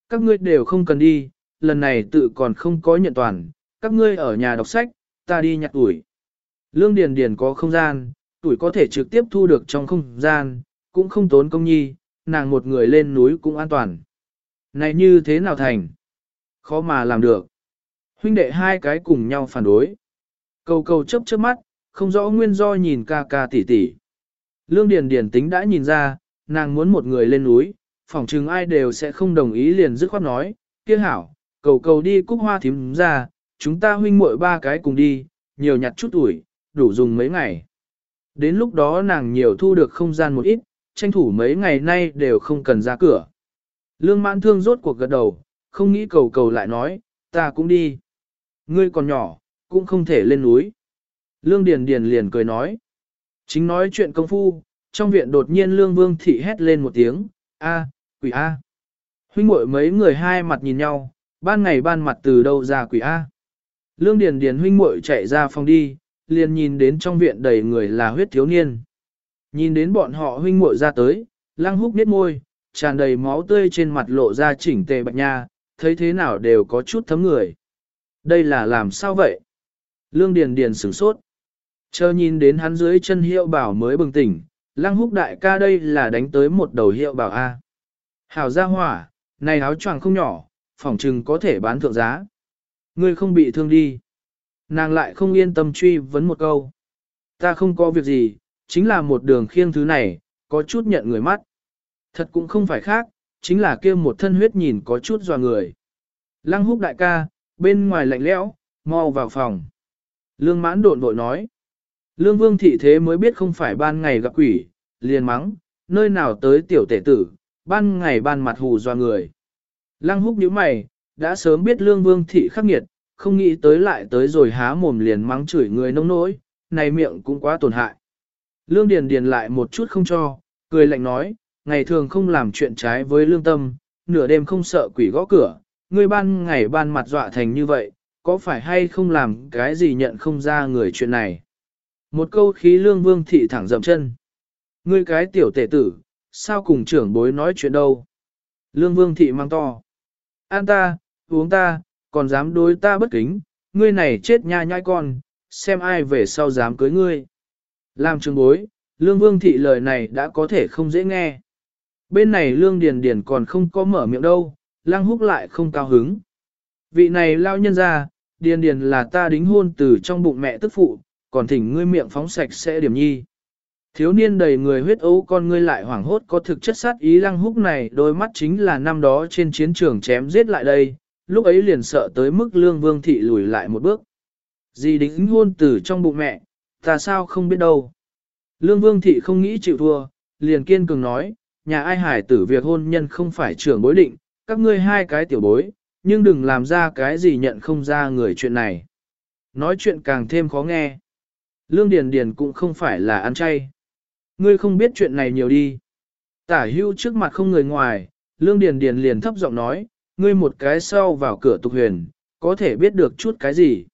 Speaker 1: Các ngươi đều không cần đi, lần này tự còn không có nhận toàn, các ngươi ở nhà đọc sách, ta đi nhặt tuổi. Lương Điền Điền có không gian, tuổi có thể trực tiếp thu được trong không gian, cũng không tốn công nhi, nàng một người lên núi cũng an toàn. Này như thế nào thành? Khó mà làm được. Huynh đệ hai cái cùng nhau phản đối. Cầu cầu chấp chớp mắt, không rõ nguyên do nhìn ca ca tỷ tỷ. Lương Điền Điền tính đã nhìn ra, nàng muốn một người lên núi, phỏng chừng ai đều sẽ không đồng ý liền dứt khoát nói, kia hảo, cầu cầu đi cúc hoa thím ra, chúng ta huynh muội ba cái cùng đi, nhiều nhặt chút tuổi, đủ dùng mấy ngày. Đến lúc đó nàng nhiều thu được không gian một ít, tranh thủ mấy ngày nay đều không cần ra cửa. Lương mãn thương rốt cuộc gật đầu, không nghĩ cầu cầu lại nói, ta cũng đi. Ngươi còn nhỏ, cũng không thể lên núi. Lương Điền Điền liền cười nói. Chính nói chuyện công phu, trong viện đột nhiên Lương Vương Thị hét lên một tiếng, a, quỷ a. Huynh muội mấy người hai mặt nhìn nhau, ban ngày ban mặt từ đâu ra quỷ a. Lương Điền Điền huynh muội chạy ra phòng đi, liền nhìn đến trong viện đầy người là huyết thiếu niên. Nhìn đến bọn họ huynh muội ra tới, lăng húc nhếch môi, tràn đầy máu tươi trên mặt lộ ra chỉnh tề bạch nha, thấy thế nào đều có chút thấm người. Đây là làm sao vậy? Lương Điền Điền sửng sốt. Chờ nhìn đến hắn dưới chân hiệu bảo mới bừng tỉnh, lăng húc đại ca đây là đánh tới một đầu hiệu bảo A. Hảo gia hỏa, này áo choàng không nhỏ, phỏng trừng có thể bán thượng giá. Ngươi không bị thương đi. Nàng lại không yên tâm truy vấn một câu. Ta không có việc gì, chính là một đường khiêng thứ này, có chút nhận người mắt. Thật cũng không phải khác, chính là kia một thân huyết nhìn có chút dò người. Lăng húc đại ca, bên ngoài lạnh lẽo, mau vào phòng. Lương mãn độn vội nói. Lương vương thị thế mới biết không phải ban ngày gặp quỷ, liền mắng, nơi nào tới tiểu tể tử, ban ngày ban mặt hù doa người. Lăng húc nhíu mày, đã sớm biết lương vương thị khắc nghiệt, không nghĩ tới lại tới rồi há mồm liền mắng chửi người nông nỗi, này miệng cũng quá tổn hại. Lương Điền Điền lại một chút không cho, cười lạnh nói, ngày thường không làm chuyện trái với lương tâm, nửa đêm không sợ quỷ gõ cửa, ngươi ban ngày ban mặt dọa thành như vậy, có phải hay không làm cái gì nhận không ra người chuyện này. Một câu khí lương vương thị thẳng dậm chân. Ngươi cái tiểu tể tử, sao cùng trưởng bối nói chuyện đâu? Lương vương thị mang to. An ta, uống ta, còn dám đối ta bất kính, ngươi này chết nha nhai con, xem ai về sau dám cưới ngươi. Làm trường bối, lương vương thị lời này đã có thể không dễ nghe. Bên này lương điền điền còn không có mở miệng đâu, lang húc lại không cao hứng. Vị này lao nhân ra, điền điền là ta đính hôn từ trong bụng mẹ tức phụ, còn thỉnh ngươi miệng phóng sạch sẽ điểm nhi. Thiếu niên đầy người huyết ấu con ngươi lại hoảng hốt có thực chất sát ý lăng húc này đôi mắt chính là năm đó trên chiến trường chém giết lại đây, lúc ấy liền sợ tới mức lương vương thị lùi lại một bước. Gì đính hôn từ trong bụng mẹ, ta sao không biết đâu. Lương vương thị không nghĩ chịu thua, liền kiên cường nói, nhà ai hải tử việc hôn nhân không phải trưởng bối định, các ngươi hai cái tiểu bối, nhưng đừng làm ra cái gì nhận không ra người chuyện này. Nói chuyện càng thêm khó nghe. Lương Điền Điền cũng không phải là ăn chay. Ngươi không biết chuyện này nhiều đi. Tả hưu trước mặt không người ngoài, Lương Điền Điền liền thấp giọng nói, ngươi một cái sau vào cửa tục huyền, có thể biết được chút cái gì.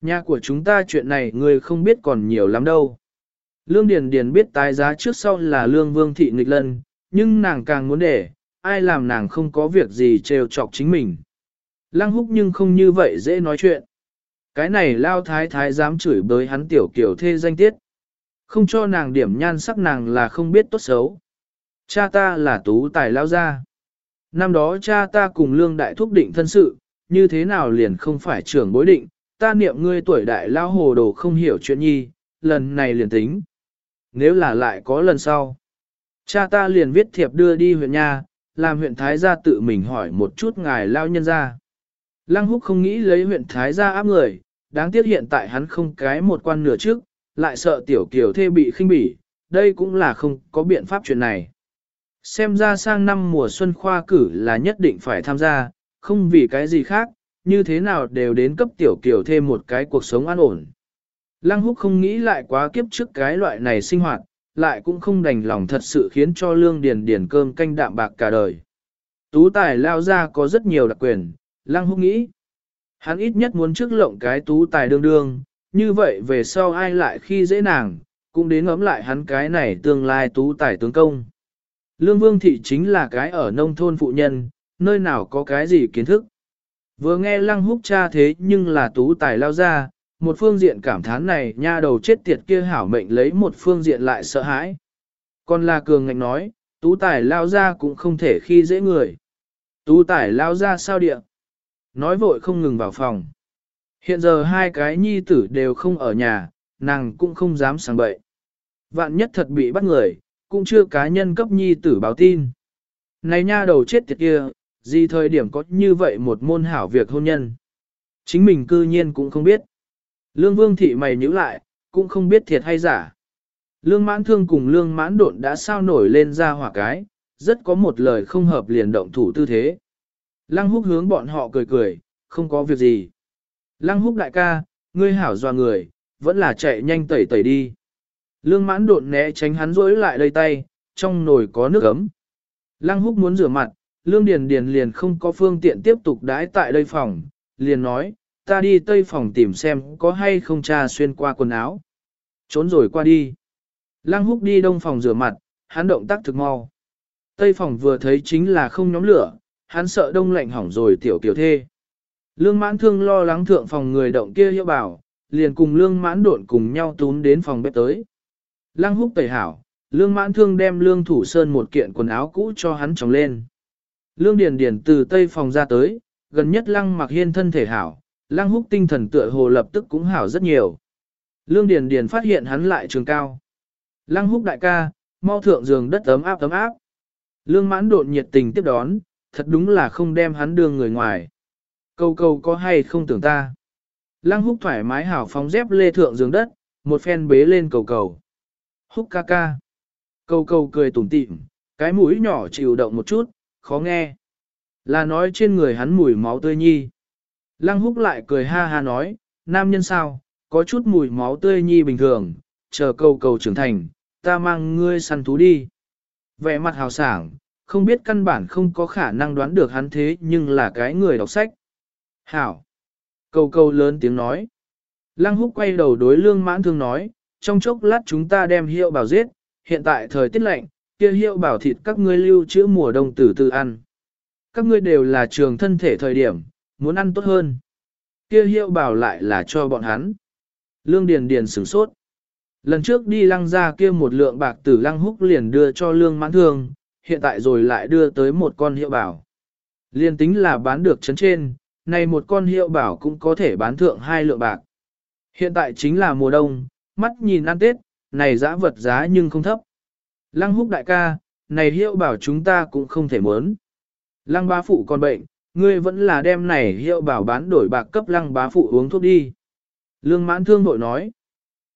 Speaker 1: Nhà của chúng ta chuyện này ngươi không biết còn nhiều lắm đâu. Lương Điền Điền biết tái giá trước sau là Lương Vương Thị nghịch lân, nhưng nàng càng muốn để, ai làm nàng không có việc gì trêu chọc chính mình. Lăng húc nhưng không như vậy dễ nói chuyện. Cái này lao thái thái dám chửi bới hắn tiểu kiểu thê danh tiết. Không cho nàng điểm nhan sắc nàng là không biết tốt xấu. Cha ta là tú tài lao gia. Năm đó cha ta cùng lương đại thúc định thân sự, như thế nào liền không phải trưởng bối định, ta niệm ngươi tuổi đại lao hồ đồ không hiểu chuyện nhi, lần này liền tính. Nếu là lại có lần sau, cha ta liền viết thiệp đưa đi huyện nhà, làm huyện Thái gia tự mình hỏi một chút ngài lao nhân ra. Lăng húc không nghĩ lấy huyện Thái gia áp người, đáng tiếc hiện tại hắn không cái một quan nửa trước, lại sợ tiểu kiều thê bị khinh bỉ, đây cũng là không có biện pháp chuyện này. Xem ra sang năm mùa xuân khoa cử là nhất định phải tham gia, không vì cái gì khác, như thế nào đều đến cấp tiểu kiều thêm một cái cuộc sống an ổn. Lăng húc không nghĩ lại quá kiếp trước cái loại này sinh hoạt, lại cũng không đành lòng thật sự khiến cho lương điền điền cơm canh đạm bạc cả đời. Tú tài lao ra có rất nhiều đặc quyền, lăng húc nghĩ. Hắn ít nhất muốn trước lộng cái tú tài đương đương, như vậy về sau ai lại khi dễ nàng, cũng đến ngẫm lại hắn cái này tương lai tú tài tướng công. Lương Vương Thị chính là cái ở nông thôn phụ nhân, nơi nào có cái gì kiến thức. Vừa nghe lăng húc cha thế nhưng là tú tài lao ra, một phương diện cảm thán này nha đầu chết tiệt kia hảo mệnh lấy một phương diện lại sợ hãi. Còn là cường ngạnh nói, tú tài lao ra cũng không thể khi dễ người. Tú tài lao ra sao địa? Nói vội không ngừng vào phòng. Hiện giờ hai cái nhi tử đều không ở nhà, nàng cũng không dám sang bậy. Vạn nhất thật bị bắt người, cũng chưa cá nhân cấp nhi tử báo tin. Này nha đầu chết tiệt kia, gì thời điểm có như vậy một môn hảo việc hôn nhân. Chính mình cư nhiên cũng không biết. Lương vương thị mày nhíu lại, cũng không biết thiệt hay giả. Lương mãn thương cùng lương mãn độn đã sao nổi lên ra hỏa cái, rất có một lời không hợp liền động thủ tư thế. Lăng húc hướng bọn họ cười cười, không có việc gì. Lăng húc đại ca, ngươi hảo doa người, vẫn là chạy nhanh tẩy tẩy đi. Lương mãn độn né tránh hắn rỗi lại đầy tay, trong nồi có nước ấm. Lăng húc muốn rửa mặt, lương điền điền liền không có phương tiện tiếp tục đái tại đây phòng, liền nói, ta đi tây phòng tìm xem có hay không cha xuyên qua quần áo. Trốn rồi qua đi. Lăng húc đi đông phòng rửa mặt, hắn động tác thực mau. Tây phòng vừa thấy chính là không nhóm lửa, hắn sợ đông lạnh hỏng rồi tiểu kiểu thê. Lương mãn thương lo lắng thượng phòng người động kia hiệu bảo, liền cùng lương mãn độn cùng nhau tún đến phòng bếp tới. Lăng húc tẩy hảo, lương mãn thương đem lương thủ sơn một kiện quần áo cũ cho hắn trồng lên. Lương điền điền từ tây phòng ra tới, gần nhất lăng mặc hiên thân thể hảo, lăng húc tinh thần tựa hồ lập tức cũng hảo rất nhiều. Lương điền điền phát hiện hắn lại trường cao. Lăng húc đại ca, mau thượng giường đất ấm áp ấm áp. Lương mãn độn nhiệt tình tiếp đón, thật đúng là không đem hắn đưa người ngoài. Câu câu có hay không tưởng ta. Lăng húc thoải mái hảo phóng dép lê thượng giường đất, một phen bế lên cầu cầu. Húc ca ca. Cầu cầu cười tủm tỉm, cái mũi nhỏ chịu động một chút, khó nghe. Là nói trên người hắn mùi máu tươi nhi. Lăng húc lại cười ha ha nói, nam nhân sao, có chút mùi máu tươi nhi bình thường, chờ cầu cầu trưởng thành, ta mang ngươi săn thú đi. Vẻ mặt hào sảng, không biết căn bản không có khả năng đoán được hắn thế nhưng là cái người đọc sách. Hảo! Cầu cầu lớn tiếng nói. Lăng húc quay đầu đối lương mãn thương nói, trong chốc lát chúng ta đem hiệu bảo giết, hiện tại thời tiết lạnh, kia hiệu bảo thịt các ngươi lưu trữ mùa đông tử từ ăn. Các ngươi đều là trường thân thể thời điểm, muốn ăn tốt hơn. Kia hiệu bảo lại là cho bọn hắn. Lương Điền Điền sửng sốt. Lần trước đi lăng ra kia một lượng bạc tử lăng húc liền đưa cho lương mãn thương, hiện tại rồi lại đưa tới một con hiệu bảo. Liên tính là bán được chấn trên, này một con hiệu bảo cũng có thể bán thượng hai lượng bạc. Hiện tại chính là mùa đông, mắt nhìn ăn tết, này giá vật giá nhưng không thấp. Lăng húc đại ca, này hiệu bảo chúng ta cũng không thể muốn. Lăng ba phụ còn bệnh, ngươi vẫn là đem này hiệu bảo bán đổi bạc cấp lăng bá phụ uống thuốc đi. Lương mãn thương bội nói,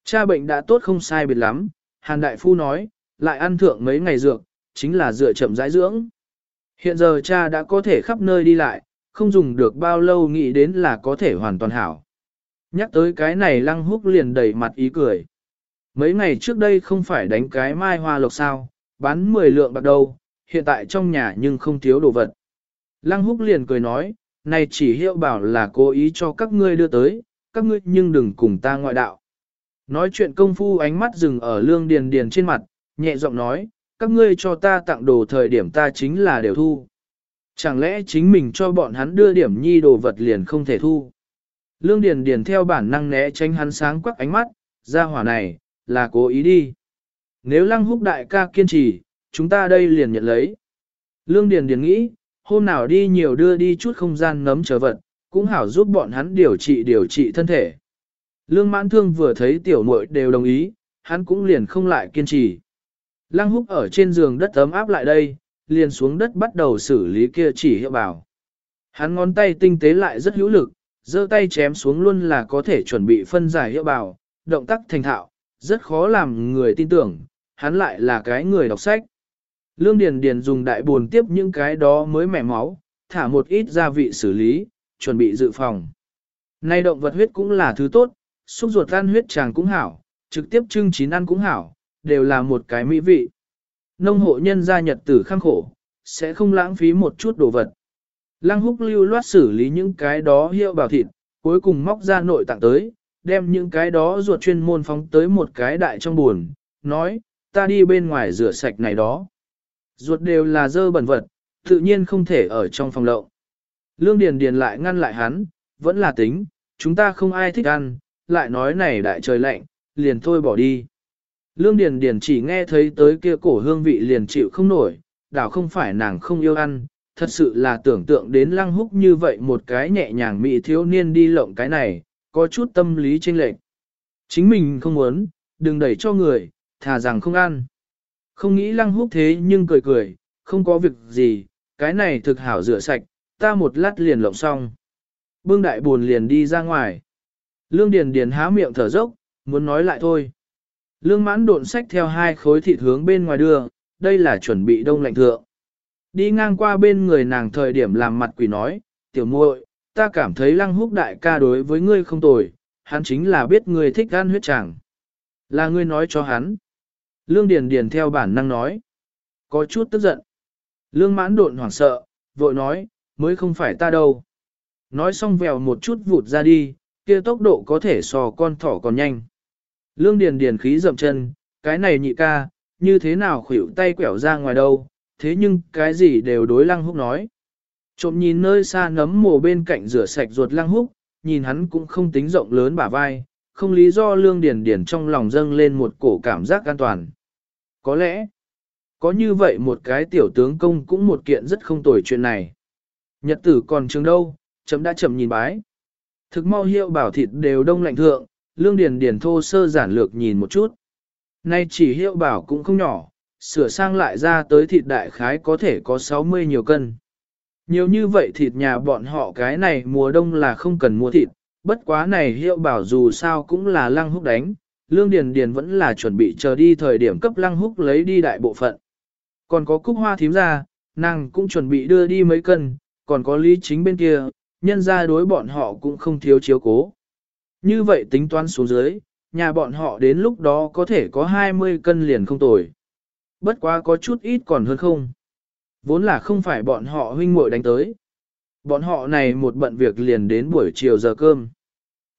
Speaker 1: cha bệnh đã tốt không sai biệt lắm, hàn đại phu nói, lại ăn thượng mấy ngày dược, chính là dựa chậm rãi dưỡng. Hiện giờ cha đã có thể khắp nơi đi lại, không dùng được bao lâu nghĩ đến là có thể hoàn toàn hảo. Nhắc tới cái này lăng húc liền đầy mặt ý cười. Mấy ngày trước đây không phải đánh cái mai hoa lộc sao, bán 10 lượng bạc đâu, hiện tại trong nhà nhưng không thiếu đồ vật. Lăng húc liền cười nói, này chỉ hiệu bảo là cố ý cho các ngươi đưa tới, các ngươi nhưng đừng cùng ta ngoại đạo. Nói chuyện công phu ánh mắt dừng ở lương điền điền trên mặt, nhẹ giọng nói, các ngươi cho ta tặng đồ thời điểm ta chính là đều thu. Chẳng lẽ chính mình cho bọn hắn đưa điểm nhi đồ vật liền không thể thu? Lương Điền Điền theo bản năng né tránh hắn sáng quắc ánh mắt, ra hỏa này, là cố ý đi. Nếu lăng húc đại ca kiên trì, chúng ta đây liền nhận lấy. Lương Điền Điền nghĩ, hôm nào đi nhiều đưa đi chút không gian nấm trở vật, cũng hảo giúp bọn hắn điều trị điều trị thân thể. Lương mãn thương vừa thấy tiểu muội đều đồng ý, hắn cũng liền không lại kiên trì. Lăng húc ở trên giường đất ấm áp lại đây, liền xuống đất bắt đầu xử lý kia chỉ hiệu bảo. Hắn ngón tay tinh tế lại rất hữu lực, giơ tay chém xuống luôn là có thể chuẩn bị phân giải hiệu bảo, động tác thành thạo, rất khó làm người tin tưởng, hắn lại là cái người đọc sách. Lương Điền Điền dùng đại buồn tiếp những cái đó mới mẻ máu, thả một ít gia vị xử lý, chuẩn bị dự phòng. Nay động vật huyết cũng là thứ tốt, xúc ruột ăn huyết chàng cũng hảo, trực tiếp trưng chín ăn cũng hảo, đều là một cái mỹ vị. Nông hộ nhân gia nhật tử khăng khổ, sẽ không lãng phí một chút đồ vật. Lăng húc lưu loát xử lý những cái đó hiệu bảo thịt, cuối cùng móc ra nội tạng tới, đem những cái đó ruột chuyên môn phóng tới một cái đại trong buồn, nói, ta đi bên ngoài rửa sạch này đó. Ruột đều là dơ bẩn vật, tự nhiên không thể ở trong phòng lậu. Lương Điền Điền lại ngăn lại hắn, vẫn là tính, chúng ta không ai thích ăn, lại nói này đại trời lạnh, liền thôi bỏ đi. Lương Điền Điền chỉ nghe thấy tới kia cổ hương vị liền chịu không nổi, đảo không phải nàng không yêu ăn, thật sự là tưởng tượng đến lăng húc như vậy một cái nhẹ nhàng mỹ thiếu niên đi lộng cái này, có chút tâm lý chênh lệch. Chính mình không muốn, đừng đẩy cho người, thà rằng không ăn. Không nghĩ lăng húc thế nhưng cười cười, không có việc gì, cái này thực hảo rửa sạch, ta một lát liền lộng xong. Bương đại buồn liền đi ra ngoài. Lương Điền Điền há miệng thở dốc, muốn nói lại thôi. Lương mãn độn sách theo hai khối thịt hướng bên ngoài đưa, đây là chuẩn bị đông lạnh thượng. Đi ngang qua bên người nàng thời điểm làm mặt quỷ nói, tiểu muội, ta cảm thấy lăng húc đại ca đối với ngươi không tồi, hắn chính là biết ngươi thích ăn huyết chẳng. Là ngươi nói cho hắn. Lương Điền Điền theo bản năng nói. Có chút tức giận. Lương mãn độn hoảng sợ, vội nói, mới không phải ta đâu. Nói xong vèo một chút vụt ra đi, kia tốc độ có thể so con thỏ còn nhanh. Lương Điền Điền khí dậm chân, cái này nhị ca, như thế nào khuỷu tay quẹo ra ngoài đâu, thế nhưng cái gì đều đối lăng húc nói. Trộm nhìn nơi xa nấm mồ bên cạnh rửa sạch ruột lăng húc, nhìn hắn cũng không tính rộng lớn bả vai, không lý do lương điền điền trong lòng dâng lên một cổ cảm giác an toàn. Có lẽ, có như vậy một cái tiểu tướng công cũng một kiện rất không tồi chuyện này. Nhật tử còn trường đâu, chấm đã chậm nhìn bái. Thực mau hiệu bảo thịt đều đông lạnh thượng, lương điền điền thô sơ giản lược nhìn một chút. Nay chỉ hiệu bảo cũng không nhỏ, sửa sang lại ra tới thịt đại khái có thể có 60 nhiều cân. Nhiều như vậy thịt nhà bọn họ cái này mùa đông là không cần mua thịt, bất quá này hiệu bảo dù sao cũng là lăng húc đánh, lương điền điền vẫn là chuẩn bị chờ đi thời điểm cấp lăng húc lấy đi đại bộ phận. Còn có cúc hoa thím ra, nàng cũng chuẩn bị đưa đi mấy cân, còn có lý chính bên kia, nhân ra đối bọn họ cũng không thiếu chiếu cố. Như vậy tính toán xuống dưới, nhà bọn họ đến lúc đó có thể có 20 cân liền không tồi. Bất quá có chút ít còn hơn không. Vốn là không phải bọn họ huynh muội đánh tới. Bọn họ này một bận việc liền đến buổi chiều giờ cơm.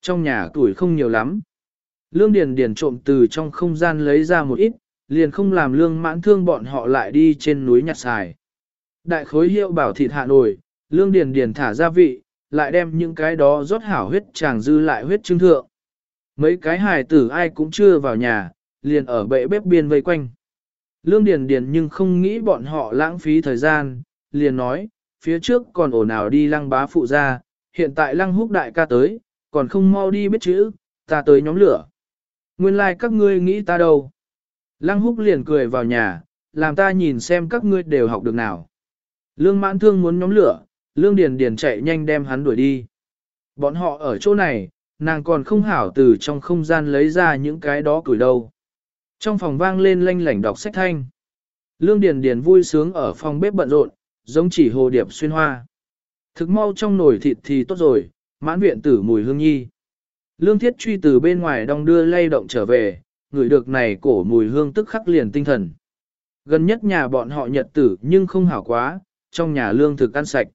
Speaker 1: Trong nhà tuổi không nhiều lắm. Lương Điền Điền trộm từ trong không gian lấy ra một ít, liền không làm lương mãn thương bọn họ lại đi trên núi nhặt xài. Đại khối hiệu bảo thịt hạ nổi, Lương Điền Điền thả gia vị, lại đem những cái đó rót hảo huyết chàng dư lại huyết trưng thượng. Mấy cái hài tử ai cũng chưa vào nhà, liền ở bệ bếp biên vây quanh. Lương Điền Điền nhưng không nghĩ bọn họ lãng phí thời gian, liền nói, phía trước còn ổ nào đi lăng bá phụ ra, hiện tại lăng húc đại ca tới, còn không mau đi biết chữ, ta tới nhóm lửa. Nguyên lai like các ngươi nghĩ ta đâu. Lăng húc liền cười vào nhà, làm ta nhìn xem các ngươi đều học được nào. Lương mãn thương muốn nhóm lửa, lương điền điền chạy nhanh đem hắn đuổi đi. Bọn họ ở chỗ này, nàng còn không hảo từ trong không gian lấy ra những cái đó cửi đâu. Trong phòng vang lên lanh lảnh đọc sách thanh. Lương Điền Điền vui sướng ở phòng bếp bận rộn, giống chỉ hồ điệp xuyên hoa. Thực mau trong nồi thịt thì tốt rồi, mãn viện tử mùi hương nhi. Lương Thiết truy từ bên ngoài đong đưa lay động trở về, người được này cổ mùi hương tức khắc liền tinh thần. Gần nhất nhà bọn họ nhật tử nhưng không hảo quá, trong nhà lương thực ăn sạch.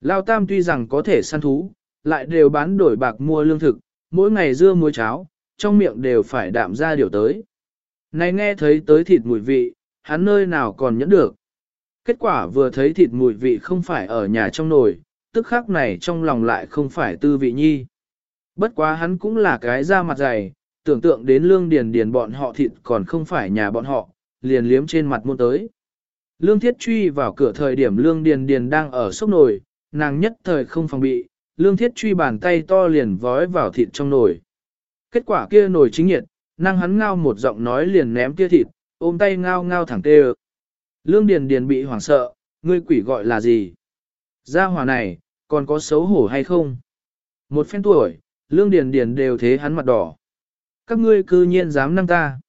Speaker 1: Lao Tam tuy rằng có thể săn thú, lại đều bán đổi bạc mua lương thực, mỗi ngày dưa muối cháo, trong miệng đều phải đạm ra điều tới. Này nghe thấy tới thịt mùi vị, hắn nơi nào còn nhẫn được. Kết quả vừa thấy thịt mùi vị không phải ở nhà trong nồi, tức khắc này trong lòng lại không phải tư vị nhi. Bất quá hắn cũng là cái da mặt dày, tưởng tượng đến lương điền điền bọn họ thịt còn không phải nhà bọn họ, liền liếm trên mặt muôn tới. Lương thiết truy vào cửa thời điểm lương điền điền đang ở sốc nồi, nàng nhất thời không phòng bị, lương thiết truy bàn tay to liền vói vào thịt trong nồi. Kết quả kia nồi chính nhiệt, năng hắn ngao một giọng nói liền ném kia thịt, ôm tay ngao ngao thẳng tê Lương Điền Điền bị hoảng sợ, ngươi quỷ gọi là gì? Gia hỏa này, còn có xấu hổ hay không? Một phen tuổi, Lương Điền Điền đều thế hắn mặt đỏ. Các ngươi cư nhiên dám năng ta.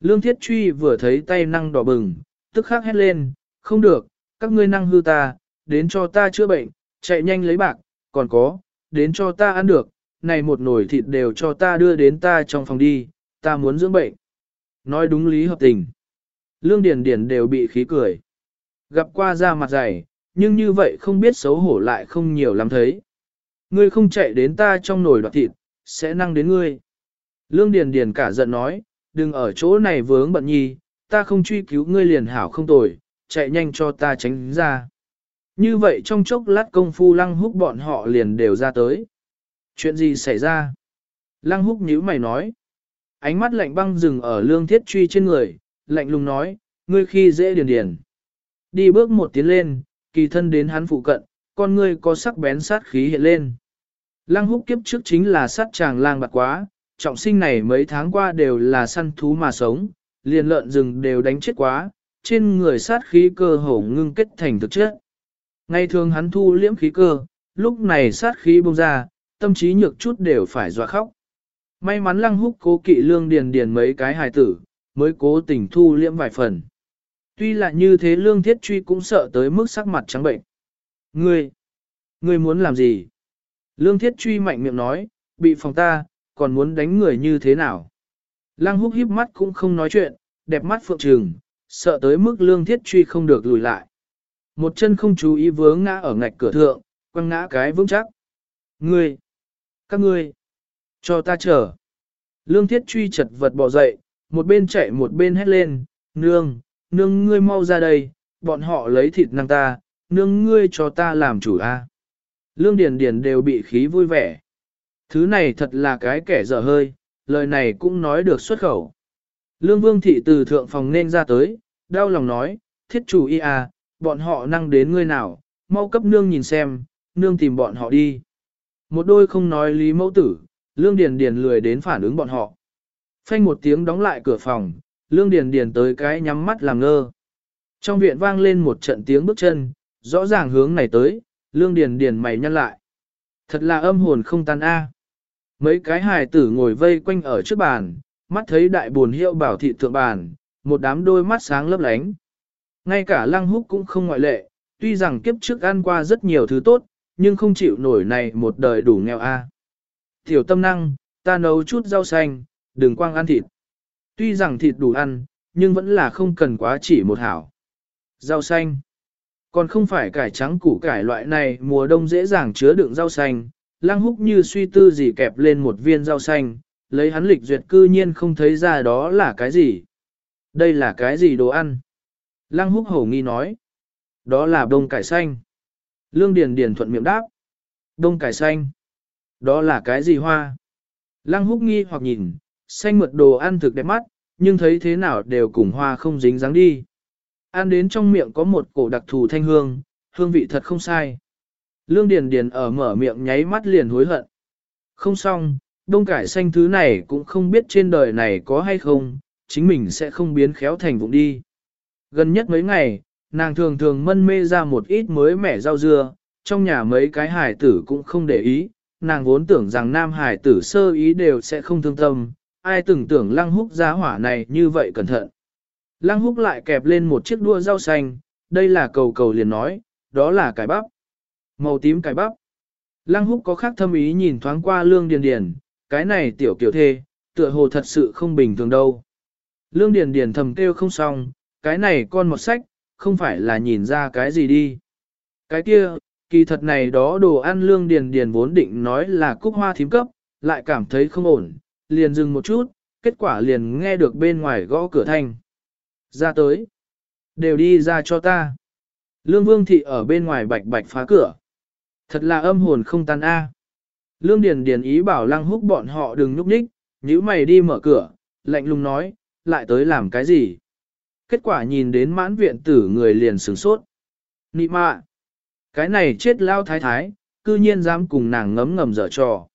Speaker 1: Lương Thiết Truy vừa thấy tay năng đỏ bừng, tức khắc hét lên, không được, các ngươi năng hư ta, đến cho ta chữa bệnh, chạy nhanh lấy bạc, còn có, đến cho ta ăn được, này một nồi thịt đều cho ta đưa đến ta trong phòng đi, ta muốn dưỡng bệnh. Nói đúng lý hợp tình. Lương Điền Điền đều bị khí cười. Gặp qua ra mặt dày, nhưng như vậy không biết xấu hổ lại không nhiều lắm thấy. Ngươi không chạy đến ta trong nồi đoạt thịt, sẽ năng đến ngươi. Lương Điền Điền cả giận nói, đừng ở chỗ này vướng bận nhi, ta không truy cứu ngươi liền hảo không tồi, chạy nhanh cho ta tránh ra. Như vậy trong chốc lát công phu lăng húc bọn họ liền đều ra tới. Chuyện gì xảy ra? Lăng húc nhíu mày nói. Ánh mắt lạnh băng dừng ở lương thiết truy trên người, lạnh lùng nói, ngươi khi dễ điền điền. Đi bước một tiến lên, kỳ thân đến hắn phụ cận, con ngươi có sắc bén sát khí hiện lên. Lăng húc kiếp trước chính là sát chàng lang bạc quá, trọng sinh này mấy tháng qua đều là săn thú mà sống, liền lợn rừng đều đánh chết quá, trên người sát khí cơ hổ ngưng kết thành thực chất. Ngày thường hắn thu liễm khí cơ, lúc này sát khí bông ra, tâm trí nhược chút đều phải dọa khóc. May mắn lăng húc cố kỵ lương điền điền mấy cái hài tử, mới cố tình thu liễm vài phần. Tuy là như thế lương thiết truy cũng sợ tới mức sắc mặt trắng bệnh. Ngươi, ngươi muốn làm gì? Lương thiết truy mạnh miệng nói, bị phòng ta, còn muốn đánh người như thế nào? Lăng húc híp mắt cũng không nói chuyện, đẹp mắt phượng trừng, sợ tới mức lương thiết truy không được lùi lại. Một chân không chú ý vướng ngã ở ngạch cửa thượng, quăng ngã cái vững chắc. Ngươi, các ngươi, cho ta chờ. Lương thiết truy chật vật bỏ dậy, một bên chạy một bên hét lên, nương, nương ngươi mau ra đây, bọn họ lấy thịt năng ta, nương ngươi cho ta làm chủ a. Lương Điền Điền đều bị khí vui vẻ. Thứ này thật là cái kẻ dở hơi, lời này cũng nói được xuất khẩu. Lương Vương Thị từ thượng phòng nên ra tới, đau lòng nói, thiết chủ y à, bọn họ năng đến ngươi nào, mau cấp nương nhìn xem, nương tìm bọn họ đi. Một đôi không nói lý mẫu tử, Lương Điền Điền lười đến phản ứng bọn họ. Phanh một tiếng đóng lại cửa phòng, Lương Điền Điền tới cái nhắm mắt làm ngơ. Trong viện vang lên một trận tiếng bước chân, rõ ràng hướng này tới, lương điền điền mày nhăn lại. Thật là âm hồn không tan a. À. Mấy cái hài tử ngồi vây quanh ở trước bàn, mắt thấy đại buồn hiệu bảo thị thượng bàn, một đám đôi mắt sáng lấp lánh. Ngay cả lăng húc cũng không ngoại lệ, tuy rằng kiếp trước ăn qua rất nhiều thứ tốt, nhưng không chịu nổi này một đời đủ nghèo a. À. Tiểu tâm năng, ta nấu chút rau xanh, đừng quang ăn thịt. Tuy rằng thịt đủ ăn, nhưng vẫn là không cần quá chỉ một hảo. Rau xanh. Còn không phải cải trắng củ cải loại này mùa đông dễ dàng chứa đựng rau xanh, lăng húc như suy tư gì kẹp lên một viên rau xanh, lấy hắn lịch duyệt cư nhiên không thấy ra đó là cái gì. Đây là cái gì đồ ăn? Lăng húc hổ nghi nói. Đó là đông cải xanh. Lương Điền Điền thuận miệng đáp. Đông cải xanh. Đó là cái gì hoa? Lăng húc nghi hoặc nhìn, xanh mượt đồ ăn thực đẹp mắt, nhưng thấy thế nào đều cùng hoa không dính dáng đi. Ăn đến trong miệng có một cổ đặc thù thanh hương, hương vị thật không sai. Lương Điền Điền ở mở miệng nháy mắt liền hối hận. Không xong, đông cải xanh thứ này cũng không biết trên đời này có hay không, chính mình sẽ không biến khéo thành vụng đi. Gần nhất mấy ngày, nàng thường thường mân mê ra một ít mới mẻ rau dưa, trong nhà mấy cái hải tử cũng không để ý, nàng vốn tưởng rằng nam hải tử sơ ý đều sẽ không thương tâm, ai từng tưởng lăng húc giá hỏa này như vậy cẩn thận. Lăng húc lại kẹp lên một chiếc đua rau xanh, đây là cầu cầu liền nói, đó là cải bắp. Màu tím cải bắp. Lăng húc có khác thâm ý nhìn thoáng qua lương điền điền, cái này tiểu kiểu thê, tựa hồ thật sự không bình thường đâu. Lương điền điền thầm kêu không xong, cái này con một sách, không phải là nhìn ra cái gì đi. Cái kia, kỳ thật này đó đồ ăn lương điền điền vốn định nói là cúc hoa thím cấp, lại cảm thấy không ổn, liền dừng một chút, kết quả liền nghe được bên ngoài gõ cửa thanh. Ra tới. Đều đi ra cho ta. Lương Vương Thị ở bên ngoài bạch bạch phá cửa. Thật là âm hồn không tan a. À. Lương Điền Điền ý bảo Lăng Húc bọn họ đừng núp nhích, nhíu mày đi mở cửa, lạnh lùng nói, lại tới làm cái gì? Kết quả nhìn đến mãn viện tử người liền sửng sốt. Nị mạ! Cái này chết lao thái thái, cư nhiên dám cùng nàng ngấm ngầm dở trò.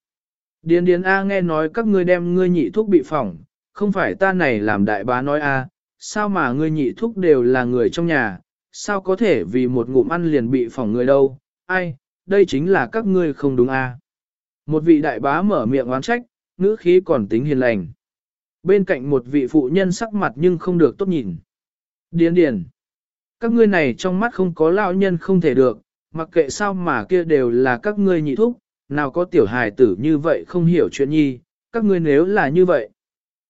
Speaker 1: Điền Điền A nghe nói các ngươi đem ngươi nhị thuốc bị phỏng, không phải ta này làm đại bá nói A, sao mà ngươi nhị thúc đều là người trong nhà, sao có thể vì một ngụm ăn liền bị phỏng người đâu, ai, đây chính là các ngươi không đúng à? Một vị đại bá mở miệng oán trách, ngữ khí còn tính hiền lành. Bên cạnh một vị phụ nhân sắc mặt nhưng không được tốt nhìn. Điền điền. Các ngươi này trong mắt không có lão nhân không thể được, mặc kệ sao mà kia đều là các ngươi nhị thúc, nào có tiểu hài tử như vậy không hiểu chuyện nhi, các ngươi nếu là như vậy.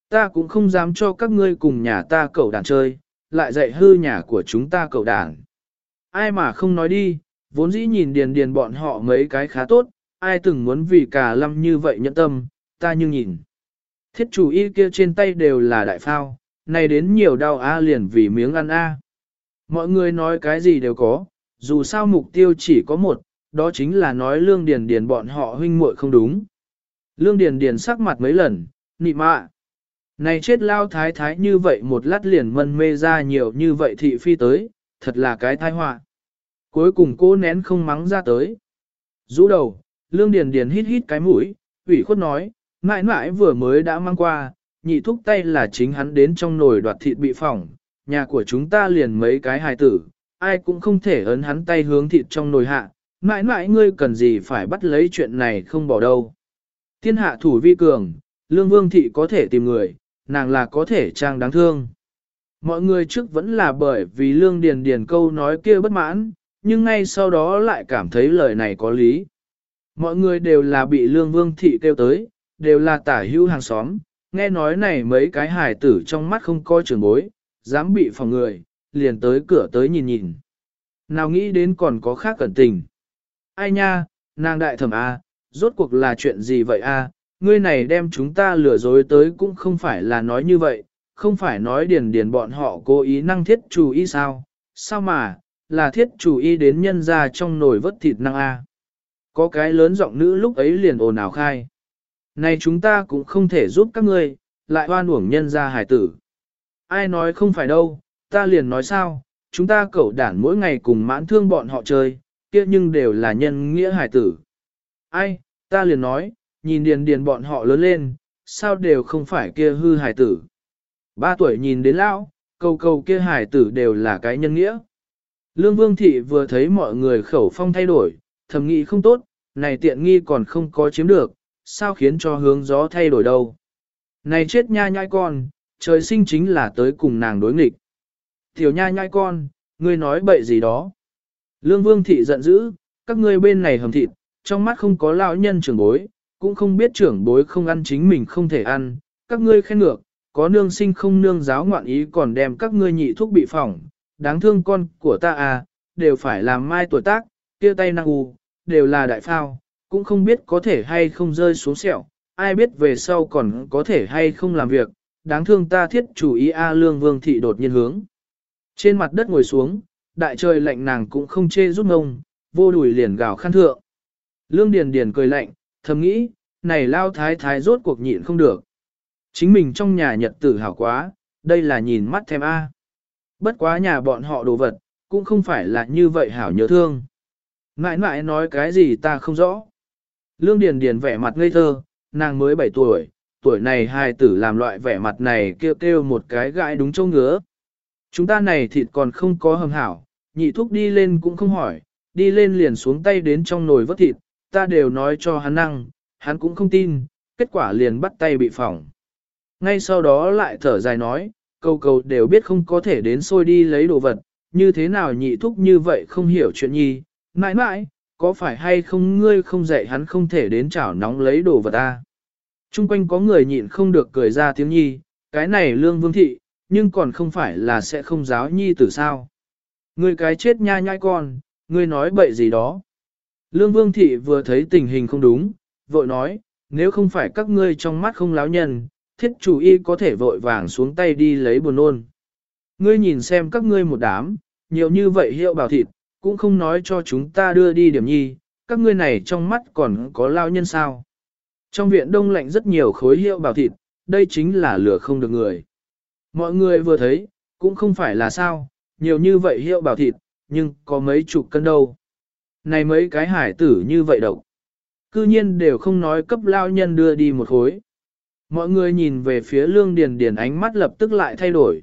Speaker 1: Ta cũng không dám cho các ngươi cùng nhà ta cậu đàn chơi, lại dạy hư nhà của chúng ta cậu đàn. Ai mà không nói đi, vốn dĩ nhìn điền điền bọn họ mấy cái khá tốt, ai từng muốn vì cả lâm như vậy nhẫn tâm, ta nhưng nhìn. Thiết chủ y kia trên tay đều là đại phao, này đến nhiều đau a liền vì miếng ăn a. Mọi người nói cái gì đều có, dù sao mục tiêu chỉ có một, đó chính là nói lương điền điền bọn họ huynh muội không đúng. Lương điền điền sắc mặt mấy lần, nị mạ. Này chết lao thái thái như vậy một lát liền mân mê ra nhiều như vậy thị phi tới, thật là cái tai họa. Cuối cùng cô nén không mắng ra tới. Rũ đầu, lương điền điền hít hít cái mũi, ủy khuất nói, mãi mãi vừa mới đã mang qua, nhị thúc tay là chính hắn đến trong nồi đoạt thịt bị phỏng, nhà của chúng ta liền mấy cái hài tử, ai cũng không thể ấn hắn tay hướng thịt trong nồi hạ, mãi mãi ngươi cần gì phải bắt lấy chuyện này không bỏ đâu. Thiên hạ thủ vi cường, lương vương thị có thể tìm người, nàng là có thể trang đáng thương. Mọi người trước vẫn là bởi vì lương điền điền câu nói kia bất mãn, nhưng ngay sau đó lại cảm thấy lời này có lý. Mọi người đều là bị lương vương thị kêu tới, đều là tả hữu hàng xóm, nghe nói này mấy cái hài tử trong mắt không coi trường bối, dám bị phòng người, liền tới cửa tới nhìn nhìn. Nào nghĩ đến còn có khác cẩn tình. Ai nha, nàng đại thẩm A, rốt cuộc là chuyện gì vậy A, ngươi này đem chúng ta lừa dối tới cũng không phải là nói như vậy, không phải nói điền điền bọn họ cố ý năng thiết chủ ý sao, sao mà, là thiết chủ ý đến nhân ra trong nồi vớt thịt năng A. Có cái lớn giọng nữ lúc ấy liền ồn ào khai. Này chúng ta cũng không thể giúp các ngươi, lại hoan uổng nhân ra hải tử. Ai nói không phải đâu, ta liền nói sao, chúng ta cẩu đản mỗi ngày cùng mãn thương bọn họ chơi, kia nhưng đều là nhân nghĩa hải tử. Ai, ta liền nói, nhìn điền điền bọn họ lớn lên, sao đều không phải kia hư hải tử. Ba tuổi nhìn đến lão, câu câu kia hải tử đều là cái nhân nghĩa. Lương Vương Thị vừa thấy mọi người khẩu phong thay đổi, thầm nghĩ không tốt, này tiện nghi còn không có chiếm được, sao khiến cho hướng gió thay đổi đâu. Này chết nha nhai con, trời sinh chính là tới cùng nàng đối nghịch. Tiểu nha nhai con, ngươi nói bậy gì đó. Lương Vương Thị giận dữ, các ngươi bên này hầm thịt, trong mắt không có lão nhân trưởng bối, cũng không biết trưởng bối không ăn chính mình không thể ăn, các ngươi khen ngược, có nương sinh không nương giáo ngoạn ý còn đem các ngươi nhị thuốc bị phỏng, đáng thương con của ta à, đều phải làm mai tuổi tác, kia tay năng u, đều là đại phao, cũng không biết có thể hay không rơi xuống sẹo, ai biết về sau còn có thể hay không làm việc, đáng thương ta thiết chủ ý A lương vương thị đột nhiên hướng. Trên mặt đất ngồi xuống, đại trời lạnh nàng cũng không chê giúp ngông, vô đùi liền gào khăn thượng. Lương Điền Điền cười lạnh, thầm nghĩ, này lao thái thái rốt cuộc nhịn không được. Chính mình trong nhà nhật tử hảo quá, đây là nhìn mắt thèm A. Bất quá nhà bọn họ đồ vật, cũng không phải là như vậy hảo nhớ thương. ngại ngại nói cái gì ta không rõ. Lương Điền Điền vẻ mặt ngây thơ, nàng mới 7 tuổi, tuổi này hai tử làm loại vẻ mặt này kêu kêu một cái gãi đúng châu ngứa. Chúng ta này thịt còn không có hầm hảo, nhị thúc đi lên cũng không hỏi, đi lên liền xuống tay đến trong nồi vớt thịt, ta đều nói cho hắn năng, hắn cũng không tin, kết quả liền bắt tay bị phỏng. Ngay sau đó lại thở dài nói, câu câu đều biết không có thể đến xôi đi lấy đồ vật, như thế nào nhị thúc như vậy không hiểu chuyện nhi, mãi mãi, có phải hay không ngươi không dạy hắn không thể đến chảo nóng lấy đồ vật ta. Trung quanh có người nhịn không được cười ra tiếng nhi, cái này lương vương thị, nhưng còn không phải là sẽ không giáo nhi tử sao. Ngươi cái chết nha nhai con, ngươi nói bậy gì đó. Lương vương thị vừa thấy tình hình không đúng, vội nói, nếu không phải các ngươi trong mắt không láo nhân, thiết chủ y có thể vội vàng xuống tay đi lấy buồn nôn. Ngươi nhìn xem các ngươi một đám, nhiều như vậy hiệu bảo thịt, cũng không nói cho chúng ta đưa đi điểm nhi, các ngươi này trong mắt còn có lao nhân sao. Trong viện đông lạnh rất nhiều khối hiệu bảo thịt, đây chính là lửa không được người. Mọi người vừa thấy, cũng không phải là sao, nhiều như vậy hiệu bảo thịt, nhưng có mấy chục cân đâu. Này mấy cái hải tử như vậy độc. Cư nhiên đều không nói cấp lao nhân đưa đi một khối. Mọi người nhìn về phía lương điền điền ánh mắt lập tức lại thay đổi.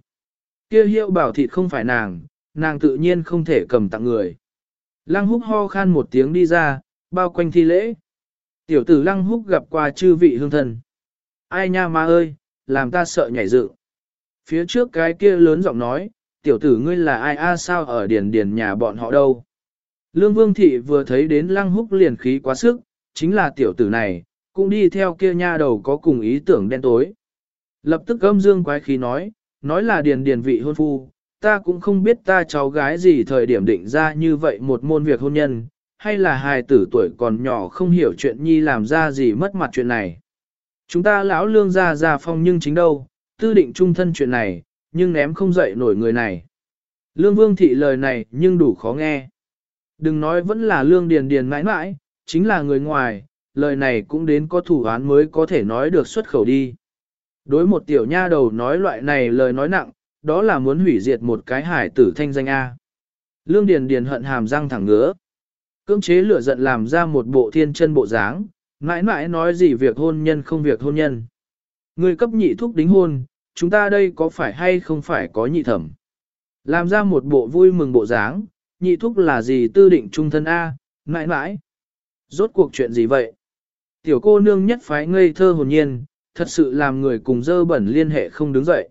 Speaker 1: Kia hiệu bảo thịt không phải nàng, nàng tự nhiên không thể cầm tặng người. Lăng húc ho khan một tiếng đi ra, bao quanh thi lễ. Tiểu tử lăng húc gặp qua chư vị hương thần. Ai nha ma ơi, làm ta sợ nhảy dựng. Phía trước cái kia lớn giọng nói, tiểu tử ngươi là ai a sao ở điền điền nhà bọn họ đâu. Lương Vương Thị vừa thấy đến lăng húc liền khí quá sức, chính là tiểu tử này, cũng đi theo kia nha đầu có cùng ý tưởng đen tối. Lập tức âm dương quái khí nói, nói là điền điền vị hôn phu, ta cũng không biết ta cháu gái gì thời điểm định ra như vậy một môn việc hôn nhân, hay là hài tử tuổi còn nhỏ không hiểu chuyện nhi làm ra gì mất mặt chuyện này. Chúng ta lão lương ra ra phong nhưng chính đâu, tư định trung thân chuyện này, nhưng ném không dậy nổi người này. Lương vương thị lời này nhưng đủ khó nghe. Đừng nói vẫn là lương điền điền mãi mãi, chính là người ngoài, lời này cũng đến có thủ án mới có thể nói được xuất khẩu đi. Đối một tiểu nha đầu nói loại này lời nói nặng, đó là muốn hủy diệt một cái hải tử thanh danh A. Lương Điền Điền hận hàm răng thẳng ngứa. Cưỡng chế lửa giận làm ra một bộ thiên chân bộ dáng, mãi mãi nói gì việc hôn nhân không việc hôn nhân. Người cấp nhị thúc đính hôn, chúng ta đây có phải hay không phải có nhị thẩm. Làm ra một bộ vui mừng bộ dáng, nhị thúc là gì tư định trung thân A, mãi mãi. Rốt cuộc chuyện gì vậy? Tiểu cô nương nhất phái ngây thơ hồn nhiên, thật sự làm người cùng dơ bẩn liên hệ không đứng dậy.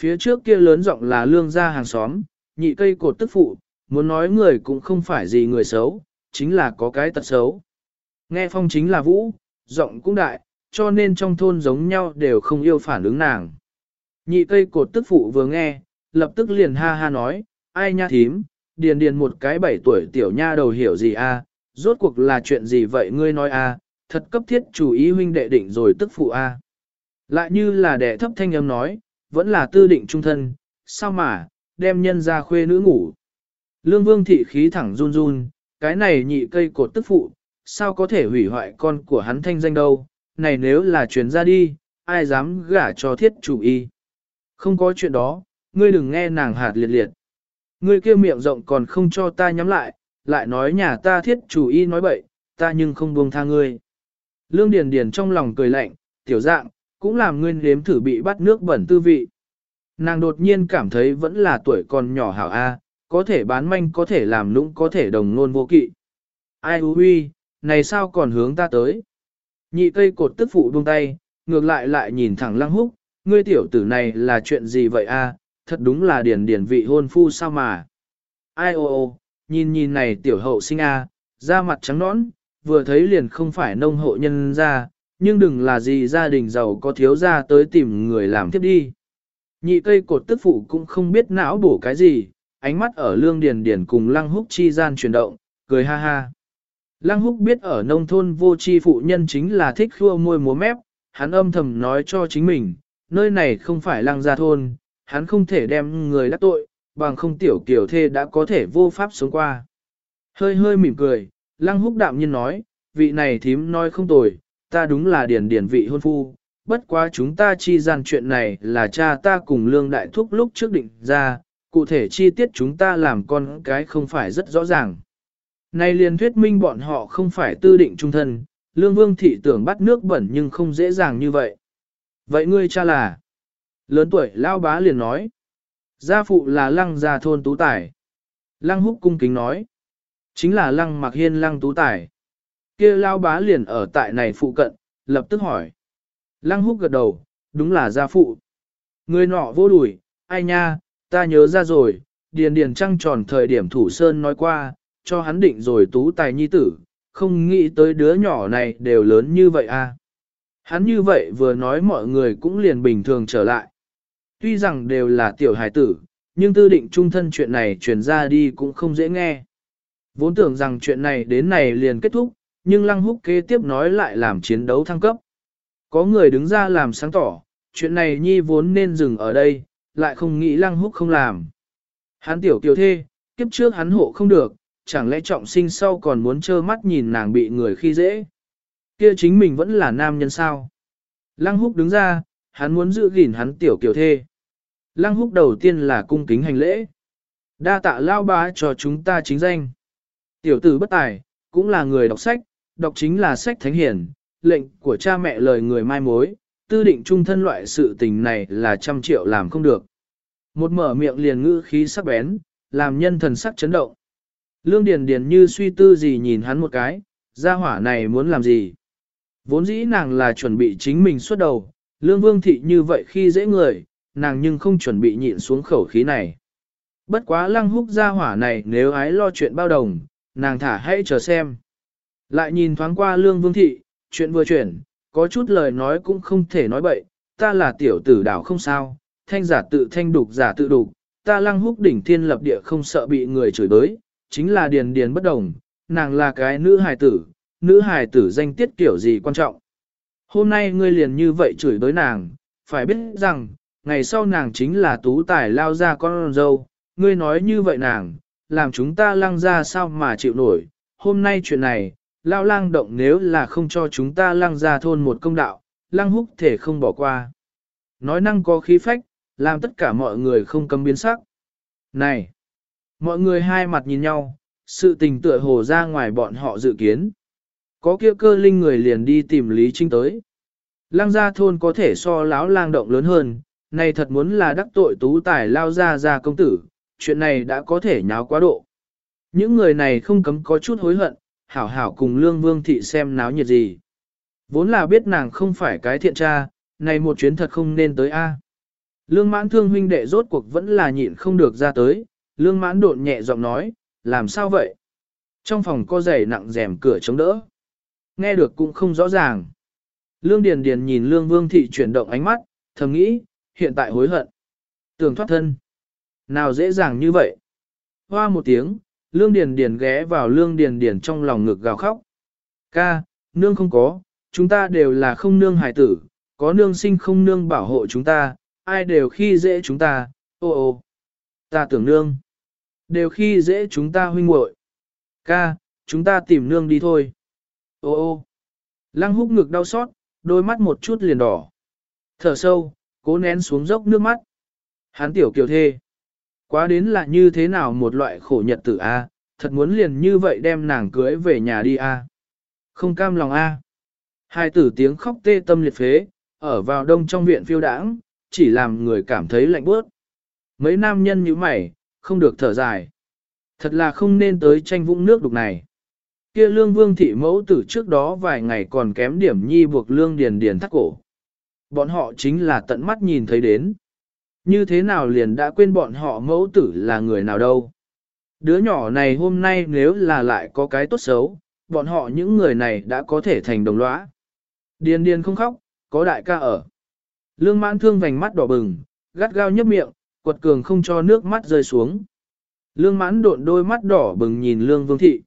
Speaker 1: Phía trước kia lớn giọng là lương gia hàng xóm, nhị cây cột tức phụ, muốn nói người cũng không phải gì người xấu, chính là có cái tật xấu. Nghe phong chính là vũ, giọng cũng đại, cho nên trong thôn giống nhau đều không yêu phản ứng nàng. Nhị cây cột tức phụ vừa nghe, lập tức liền ha ha nói, ai nha thím, điền điền một cái bảy tuổi tiểu nha đầu hiểu gì a, rốt cuộc là chuyện gì vậy ngươi nói a, thật cấp thiết chủ ý huynh đệ định rồi tức phụ a. Lại như là đệ thấp thanh âm nói, vẫn là tư định trung thân, sao mà, đem nhân ra khuê nữ ngủ. Lương vương thị khí thẳng run run, cái này nhị cây cột tức phụ, sao có thể hủy hoại con của hắn thanh danh đâu, này nếu là truyền ra đi, ai dám gả cho thiết chủ y. Không có chuyện đó, ngươi đừng nghe nàng hạt liệt liệt. Ngươi kia miệng rộng còn không cho ta nhắm lại, lại nói nhà ta thiết chủ y nói bậy, ta nhưng không buông tha ngươi. Lương Điền Điền trong lòng cười lạnh, tiểu dạng, cũng làm nguyên nếm thử bị bắt nước bẩn tư vị. Nàng đột nhiên cảm thấy vẫn là tuổi còn nhỏ hảo A, có thể bán manh có thể làm nũng có thể đồng nôn vô kỵ. Ai hú huy, này sao còn hướng ta tới? Nhị cây cột tức phụ buông tay, ngược lại lại nhìn thẳng lăng húc, ngươi tiểu tử này là chuyện gì vậy a? Thật đúng là điển điển vị hôn phu sao mà. Ai ô ô, nhìn nhìn này tiểu hậu sinh a, da mặt trắng nõn, vừa thấy liền không phải nông hộ nhân ra, nhưng đừng là gì gia đình giàu có thiếu ra tới tìm người làm tiếp đi. Nhị cây cột tức phụ cũng không biết não bổ cái gì, ánh mắt ở lương điền điền cùng lăng húc chi gian chuyển động, cười ha ha. Lăng húc biết ở nông thôn vô chi phụ nhân chính là thích khua môi múa mép, hắn âm thầm nói cho chính mình, nơi này không phải lăng gia thôn, hắn không thể đem người đắc tội, bằng không tiểu kiểu thê đã có thể vô pháp sống qua. Hơi hơi mỉm cười, lăng húc đạm nhiên nói, vị này thím nói không tồi, ta đúng là điển điển vị hôn phu, bất quá chúng ta chi gian chuyện này là cha ta cùng lương đại thúc lúc trước định ra, cụ thể chi tiết chúng ta làm con cái không phải rất rõ ràng. Này liền thuyết minh bọn họ không phải tư định trung thân, lương vương thị tưởng bắt nước bẩn nhưng không dễ dàng như vậy. Vậy ngươi cha là? Lớn tuổi lao bá liền nói. Gia phụ là lăng gia thôn tú tài. Lăng húc cung kính nói. Chính là lăng mặc hiên lăng tú tài. kia lao bá liền ở tại này phụ cận, lập tức hỏi. Lăng húc gật đầu, đúng là gia phụ. Người nọ vô đuổi, ai nha, ta nhớ ra rồi, điền điền trăng tròn thời điểm thủ sơn nói qua, cho hắn định rồi tú tài nhi tử, không nghĩ tới đứa nhỏ này đều lớn như vậy à. Hắn như vậy vừa nói mọi người cũng liền bình thường trở lại. Tuy rằng đều là tiểu hài tử, nhưng tư định trung thân chuyện này truyền ra đi cũng không dễ nghe. Vốn tưởng rằng chuyện này đến này liền kết thúc, nhưng Lăng Húc kế tiếp nói lại làm chiến đấu thăng cấp. Có người đứng ra làm sáng tỏ, chuyện này nhi vốn nên dừng ở đây, lại không nghĩ Lăng Húc không làm. Hắn tiểu tiểu thê, kiếp trước hắn hộ không được, chẳng lẽ trọng sinh sau còn muốn trơ mắt nhìn nàng bị người khi dễ. Kia chính mình vẫn là nam nhân sao. Lăng húc đứng ra, hắn muốn giữ gìn hắn tiểu kiểu thê. Lăng húc đầu tiên là cung kính hành lễ. Đa tạ lao bá cho chúng ta chính danh. Tiểu tử bất tài, cũng là người đọc sách, đọc chính là sách thánh hiển, lệnh của cha mẹ lời người mai mối, tư định trung thân loại sự tình này là trăm triệu làm không được. Một mở miệng liền ngữ khí sắc bén, làm nhân thần sắc chấn động. Lương Điền Điền như suy tư gì nhìn hắn một cái, gia hỏa này muốn làm gì? Vốn dĩ nàng là chuẩn bị chính mình xuất đầu, Lương Vương Thị như vậy khi dễ người, nàng nhưng không chuẩn bị nhịn xuống khẩu khí này. Bất quá lăng húc gia hỏa này nếu ái lo chuyện bao đồng, nàng thả hãy chờ xem. Lại nhìn thoáng qua Lương Vương Thị, chuyện vừa chuyển, có chút lời nói cũng không thể nói bậy, ta là tiểu tử đảo không sao, thanh giả tự thanh đục giả tự đục, ta lăng húc đỉnh thiên lập địa không sợ bị người chửi bới, chính là điền điền bất đồng, nàng là cái nữ hài tử, nữ hài tử danh tiết kiểu gì quan trọng. Hôm nay ngươi liền như vậy chửi bới nàng, phải biết rằng, ngày sau nàng chính là tú tài lao ra con dâu, ngươi nói như vậy nàng, làm chúng ta lăng ra sao mà chịu nổi, hôm nay chuyện này, lao lang động nếu là không cho chúng ta lăng ra thôn một công đạo, lăng húc thể không bỏ qua. Nói năng có khí phách, làm tất cả mọi người không cấm biến sắc. Này! Mọi người hai mặt nhìn nhau, sự tình tựa hồ ra ngoài bọn họ dự kiến. Có kia cơ linh người liền đi tìm Lý Trinh tới. Lăng gia thôn có thể so láo lang động lớn hơn, này thật muốn là đắc tội tú tài lao ra ra công tử, chuyện này đã có thể nháo quá độ. Những người này không cấm có chút hối hận, hảo hảo cùng lương vương thị xem náo nhiệt gì. Vốn là biết nàng không phải cái thiện tra, này một chuyến thật không nên tới a. Lương mãn thương huynh đệ rốt cuộc vẫn là nhịn không được ra tới, Lương mãn đột nhẹ giọng nói, làm sao vậy? Trong phòng có giày nặng rèm cửa chống đỡ. Nghe được cũng không rõ ràng. Lương Điền Điền nhìn Lương Vương Thị chuyển động ánh mắt, thầm nghĩ, hiện tại hối hận. Tưởng thoát thân. Nào dễ dàng như vậy? Hoa một tiếng, Lương Điền Điền ghé vào Lương Điền Điền trong lòng ngực gào khóc. Ca, nương không có, chúng ta đều là không nương hài tử, có nương sinh không nương bảo hộ chúng ta, ai đều khi dễ chúng ta, ô ô. Ta tưởng nương. Đều khi dễ chúng ta huynh muội. Ca, chúng ta tìm nương đi thôi. Ô ô. Lăng húc ngực đau xót, đôi mắt một chút liền đỏ. Thở sâu, cố nén xuống dốc nước mắt. hắn tiểu kiều thê. Quá đến là như thế nào một loại khổ nhật tử a, thật muốn liền như vậy đem nàng cưới về nhà đi a. Không cam lòng a. Hai tử tiếng khóc tê tâm liệt phế, ở vào đông trong viện phiêu đãng, chỉ làm người cảm thấy lạnh bớt. Mấy nam nhân như mày, không được thở dài. Thật là không nên tới tranh vũng nước đục này. Kia lương vương thị mẫu tử trước đó vài ngày còn kém điểm nhi buộc lương điền điền thắt cổ. Bọn họ chính là tận mắt nhìn thấy đến. Như thế nào liền đã quên bọn họ mẫu tử là người nào đâu. Đứa nhỏ này hôm nay nếu là lại có cái tốt xấu, bọn họ những người này đã có thể thành đồng lõa. Điền điền không khóc, có đại ca ở. Lương mãn thương vành mắt đỏ bừng, gắt gao nhấp miệng, quật cường không cho nước mắt rơi xuống. Lương mãn độn đôi mắt đỏ bừng nhìn lương vương thị.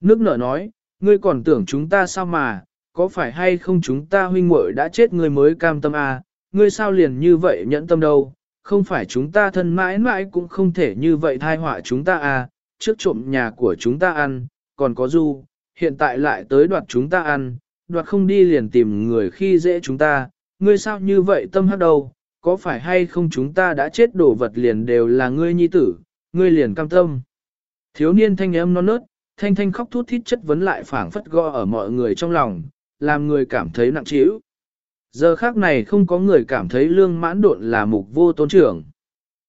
Speaker 1: Nước nở nói, ngươi còn tưởng chúng ta sao mà, có phải hay không chúng ta huynh muội đã chết ngươi mới cam tâm à, ngươi sao liền như vậy nhẫn tâm đâu, không phải chúng ta thân mãi mãi cũng không thể như vậy thai họa chúng ta à, trước trộm nhà của chúng ta ăn, còn có du, hiện tại lại tới đoạt chúng ta ăn, đoạt không đi liền tìm người khi dễ chúng ta, ngươi sao như vậy tâm hắc đâu, có phải hay không chúng ta đã chết đổ vật liền đều là ngươi nhi tử, ngươi liền cam tâm. Thiếu niên thanh âm non nớt, thanh thanh khóc thút thít chất vấn lại phảng phất go ở mọi người trong lòng, làm người cảm thấy nặng trĩu. Giờ khác này không có người cảm thấy lương mãn độn là mục vô tôn trưởng.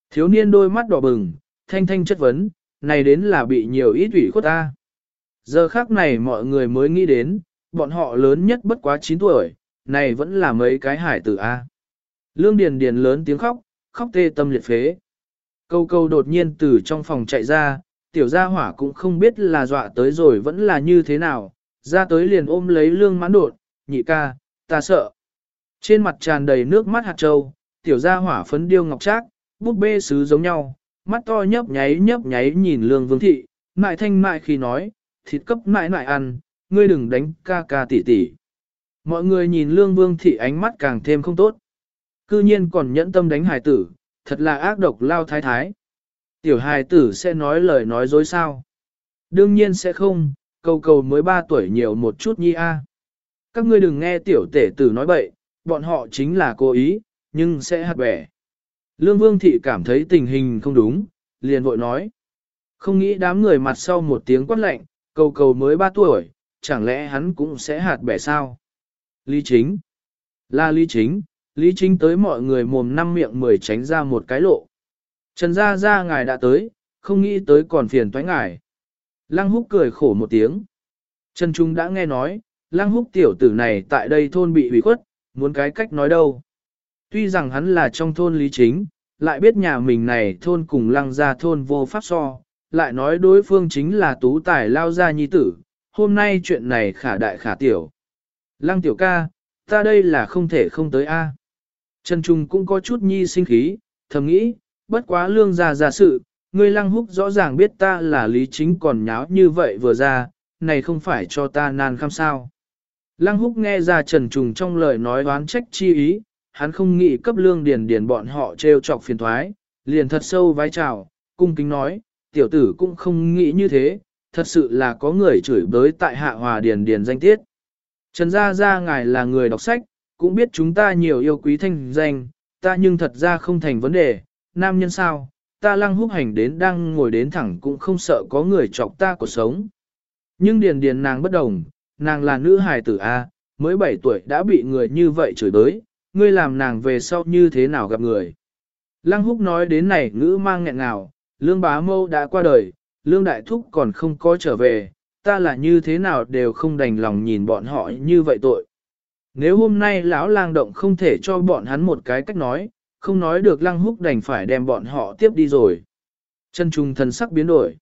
Speaker 1: Thiếu niên đôi mắt đỏ bừng, thanh thanh chất vấn, này đến là bị nhiều ít ủy khuất ta. Giờ khác này mọi người mới nghĩ đến, bọn họ lớn nhất bất quá 9 tuổi, này vẫn là mấy cái hải tử A. Lương Điền Điền lớn tiếng khóc, khóc tê tâm liệt phế. Câu câu đột nhiên từ trong phòng chạy ra, tiểu gia hỏa cũng không biết là dọa tới rồi vẫn là như thế nào, ra tới liền ôm lấy lương mãn đột, nhị ca, ta sợ. Trên mặt tràn đầy nước mắt hạt trâu, tiểu gia hỏa phấn điêu ngọc trác, bút bê sứ giống nhau, mắt to nhấp nháy nhấp nháy nhìn lương vương thị, mại thanh mại khi nói, thịt cấp mại mại ăn, ngươi đừng đánh ca ca tỷ tỷ. Mọi người nhìn lương vương thị ánh mắt càng thêm không tốt. Cư nhiên còn nhẫn tâm đánh hài tử, thật là ác độc lao thái thái. Tiểu hài tử sẽ nói lời nói dối sao? Đương nhiên sẽ không, cầu cầu mới 3 tuổi nhiều một chút nhi a. Các ngươi đừng nghe tiểu tể tử nói bậy, bọn họ chính là cố ý, nhưng sẽ hạt bẻ. Lương Vương Thị cảm thấy tình hình không đúng, liền vội nói. Không nghĩ đám người mặt sau một tiếng quát lạnh, cầu cầu mới 3 tuổi, chẳng lẽ hắn cũng sẽ hạt bẻ sao? Lý chính. Là lý chính, lý chính tới mọi người mồm năm miệng mười tránh ra một cái lộ. Trần gia gia ngài đã tới, không nghĩ tới còn phiền toái ngài. Lăng húc cười khổ một tiếng. Trần Trung đã nghe nói, lăng húc tiểu tử này tại đây thôn bị hủy khuất, muốn cái cách nói đâu. Tuy rằng hắn là trong thôn lý chính, lại biết nhà mình này thôn cùng lăng gia thôn vô pháp so, lại nói đối phương chính là tú tài lao gia nhi tử, hôm nay chuyện này khả đại khả tiểu. Lăng tiểu ca, ta đây là không thể không tới a. Trần Trung cũng có chút nhi sinh khí, thầm nghĩ, bất quá lương gia gia sự, ngươi lăng húc rõ ràng biết ta là lý chính còn nháo như vậy vừa ra, này không phải cho ta nan khăm sao. Lăng húc nghe ra trần trùng trong lời nói oán trách chi ý, hắn không nghĩ cấp lương điền điền bọn họ treo chọc phiền toái, liền thật sâu vái chào, cung kính nói, tiểu tử cũng không nghĩ như thế, thật sự là có người chửi bới tại hạ hòa điền điền danh tiết. Trần gia gia ngài là người đọc sách, cũng biết chúng ta nhiều yêu quý thanh danh, ta nhưng thật ra không thành vấn đề, nam nhân sao, ta lăng húc hành đến đang ngồi đến thẳng cũng không sợ có người chọc ta cuộc sống. Nhưng điền điền nàng bất đồng, nàng là nữ hài tử A, mới 7 tuổi đã bị người như vậy chửi bới, ngươi làm nàng về sau như thế nào gặp người. Lăng húc nói đến này ngữ mang nghẹn nào, lương bá mâu đã qua đời, lương đại thúc còn không có trở về, ta là như thế nào đều không đành lòng nhìn bọn họ như vậy tội. Nếu hôm nay lão lang động không thể cho bọn hắn một cái cách nói, không nói được lăng húc đành phải đem bọn họ tiếp đi rồi. Chân trung thần sắc biến đổi.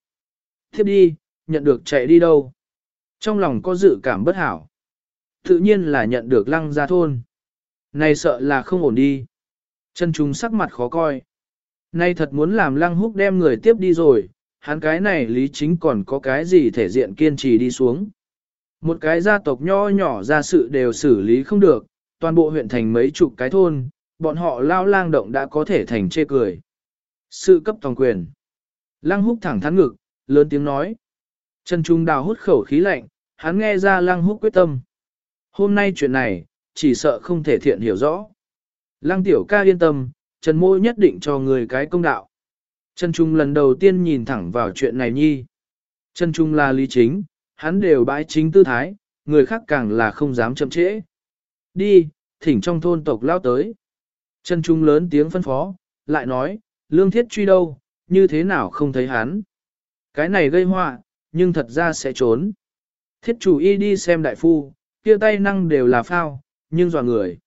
Speaker 1: Tiếp đi, nhận được chạy đi đâu. Trong lòng có dự cảm bất hảo. Tự nhiên là nhận được lăng ra thôn. Này sợ là không ổn đi. Chân trung sắc mặt khó coi. Nay thật muốn làm lăng húc đem người tiếp đi rồi, hắn cái này lý chính còn có cái gì thể diện kiên trì đi xuống. Một cái gia tộc nho nhỏ ra sự đều xử lý không được, toàn bộ huyện thành mấy chục cái thôn, bọn họ lao lang động đã có thể thành chê cười. Sự cấp toàn quyền. Lăng húc thẳng thắn ngực, lớn tiếng nói. Trần Trung Đào hút khẩu khí lạnh, hắn nghe ra lăng húc quyết tâm. Hôm nay chuyện này, chỉ sợ không thể thiện hiểu rõ. Lăng tiểu ca yên tâm, Trần Mô nhất định cho người cái công đạo. Trần Trung lần đầu tiên nhìn thẳng vào chuyện này nhi. Trần Trung là lý chính, hắn đều bãi chính tư thái, người khác càng là không dám chậm trễ. Đi, thỉnh trong thôn tộc lao tới. Trần Trung lớn tiếng phân phó, lại nói, lương thiết truy đâu, như thế nào không thấy hắn. cái này gây họa, nhưng thật ra sẽ trốn. Thiết chủ y đi xem đại phu, kia tay năng đều là phao, nhưng dò người.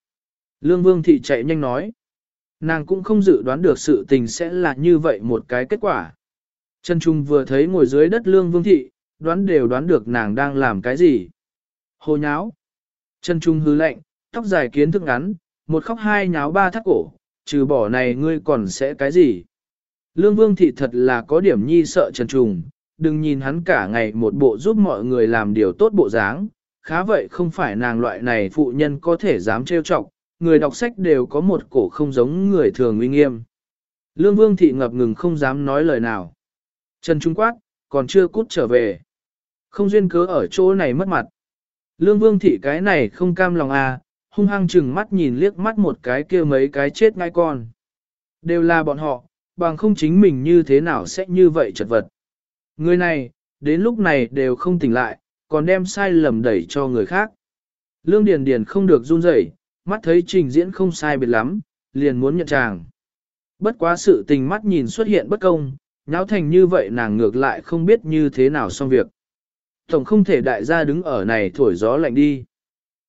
Speaker 1: Lương Vương Thị chạy nhanh nói. Nàng cũng không dự đoán được sự tình sẽ là như vậy một cái kết quả. Trần Trung vừa thấy ngồi dưới đất Lương Vương Thị, đoán đều đoán được nàng đang làm cái gì. Hồ nháo. Trần Trung hứ lạnh, tóc dài kiến thức ngắn, một khóc hai nháo ba thắt cổ, trừ bỏ này ngươi còn sẽ cái gì. Lương Vương Thị thật là có điểm nhi sợ Trần Trung, đừng nhìn hắn cả ngày một bộ giúp mọi người làm điều tốt bộ dáng, khá vậy không phải nàng loại này phụ nhân có thể dám trêu chọc, người đọc sách đều có một cổ không giống người thường uy nghiêm. Lương Vương Thị ngập ngừng không dám nói lời nào. Trần Trung quát, còn chưa cút trở về. Không duyên cớ ở chỗ này mất mặt. Lương Vương Thị cái này không cam lòng à, hung hăng chừng mắt nhìn liếc mắt một cái kia mấy cái chết ngay con. Đều là bọn họ, bằng không chính mình như thế nào sẽ như vậy chật vật. Người này, đến lúc này đều không tỉnh lại, còn đem sai lầm đẩy cho người khác. Lương Điền Điền không được run rẩy, mắt thấy trình diễn không sai biệt lắm, liền muốn nhận chàng. Bất quá sự tình mắt nhìn xuất hiện bất công, nháo thành như vậy nàng ngược lại không biết như thế nào xong việc. Tổng không thể đại gia đứng ở này thổi gió lạnh đi.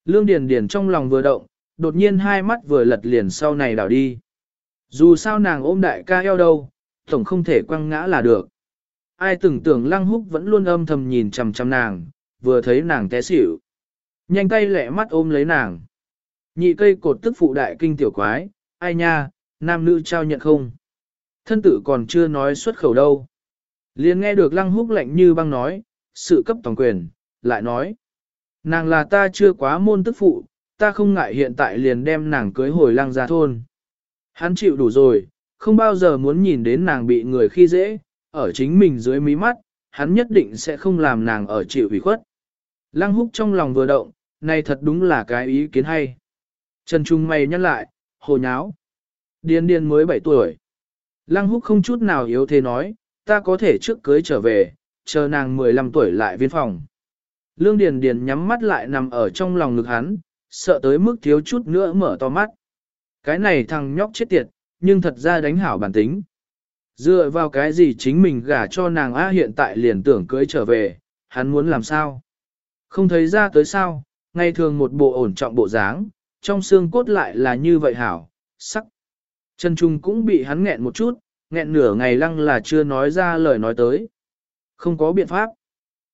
Speaker 1: Lương Điền Điền trong lòng vừa động, đột nhiên hai mắt vừa lật liền sau này đảo đi. Dù sao nàng ôm đại ca eo đâu, tổng không thể quăng ngã là được. Ai tưởng tưởng lăng húc vẫn luôn âm thầm nhìn chằm chằm nàng, vừa thấy nàng té xỉu. Nhanh tay lẹ mắt ôm lấy nàng. Nhị cây cột tức phụ đại kinh tiểu quái, ai nha, nam nữ trao nhận không. Thân tử còn chưa nói xuất khẩu đâu. liền nghe được lăng húc lạnh như băng nói, sự cấp tổng quyền, lại nói. Nàng là ta chưa quá môn tức phụ, ta không ngại hiện tại liền đem nàng cưới hồi lăng ra thôn. Hắn chịu đủ rồi, không bao giờ muốn nhìn đến nàng bị người khi dễ, ở chính mình dưới mí mắt, hắn nhất định sẽ không làm nàng ở chịu ủy khuất. Lăng húc trong lòng vừa động, này thật đúng là cái ý kiến hay. Trần Trung mày nhắc lại, hồ nháo. Điên điên mới 7 tuổi. Lăng húc không chút nào yếu thế nói, ta có thể trước cưới trở về, chờ nàng 15 tuổi lại viên phòng. Lương Điền Điền nhắm mắt lại nằm ở trong lòng ngực hắn, sợ tới mức thiếu chút nữa mở to mắt. Cái này thằng nhóc chết tiệt, nhưng thật ra đánh hảo bản tính. Dựa vào cái gì chính mình gả cho nàng A hiện tại liền tưởng cưới trở về, hắn muốn làm sao? Không thấy ra tới sao, ngày thường một bộ ổn trọng bộ dáng, trong xương cốt lại là như vậy hảo, sắc. Trần Trung cũng bị hắn nghẹn một chút, nghẹn nửa ngày lăng là chưa nói ra lời nói tới. Không có biện pháp.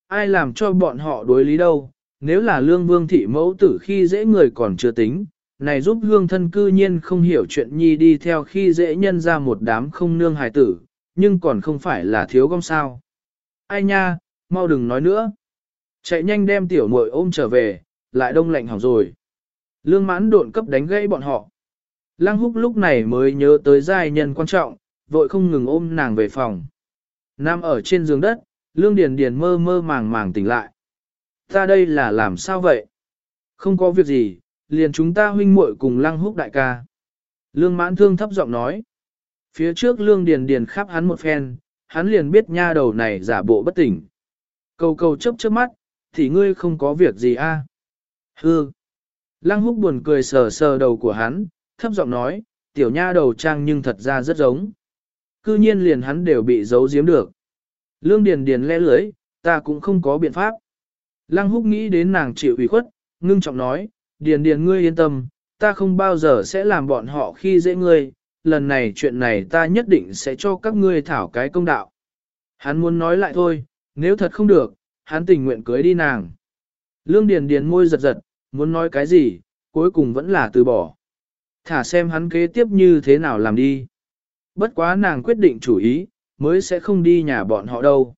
Speaker 1: Ai làm cho bọn họ đối lý đâu, nếu là lương vương thị mẫu tử khi dễ người còn chưa tính, này giúp hương thân cư nhiên không hiểu chuyện nhi đi theo khi dễ nhân ra một đám không nương hài tử, nhưng còn không phải là thiếu gom sao. Ai nha, mau đừng nói nữa. Chạy nhanh đem tiểu muội ôm trở về, lại đông lạnh hỏng rồi. Lương mãn độn cấp đánh gãy bọn họ. Lăng húc lúc này mới nhớ tới giai nhân quan trọng, vội không ngừng ôm nàng về phòng. Nam ở trên giường đất, lương điền điền mơ mơ màng màng tỉnh lại. Ta đây là làm sao vậy? Không có việc gì, liền chúng ta huynh muội cùng lăng húc đại ca. Lương mãn thương thấp giọng nói. Phía trước lương điền điền khắp hắn một phen, hắn liền biết nha đầu này giả bộ bất tỉnh. Cầu cầu chớp chớp mắt, thì ngươi không có việc gì a? À? Hừ. Lăng húc buồn cười sờ sờ đầu của hắn, thấp giọng nói, tiểu nha đầu trang nhưng thật ra rất giống. Cư nhiên liền hắn đều bị giấu giếm được. Lương Điền Điền le lưới, ta cũng không có biện pháp. Lăng húc nghĩ đến nàng chịu ủy khuất, ngưng trọng nói, Điền Điền ngươi yên tâm, ta không bao giờ sẽ làm bọn họ khi dễ ngươi, lần này chuyện này ta nhất định sẽ cho các ngươi thảo cái công đạo. Hắn muốn nói lại thôi, nếu thật không được, hắn tình nguyện cưới đi nàng. Lương Điền Điền môi giật giật, muốn nói cái gì, cuối cùng vẫn là từ bỏ. Thả xem hắn kế tiếp như thế nào làm đi. Bất quá nàng quyết định chủ ý, mới sẽ không đi nhà bọn họ đâu.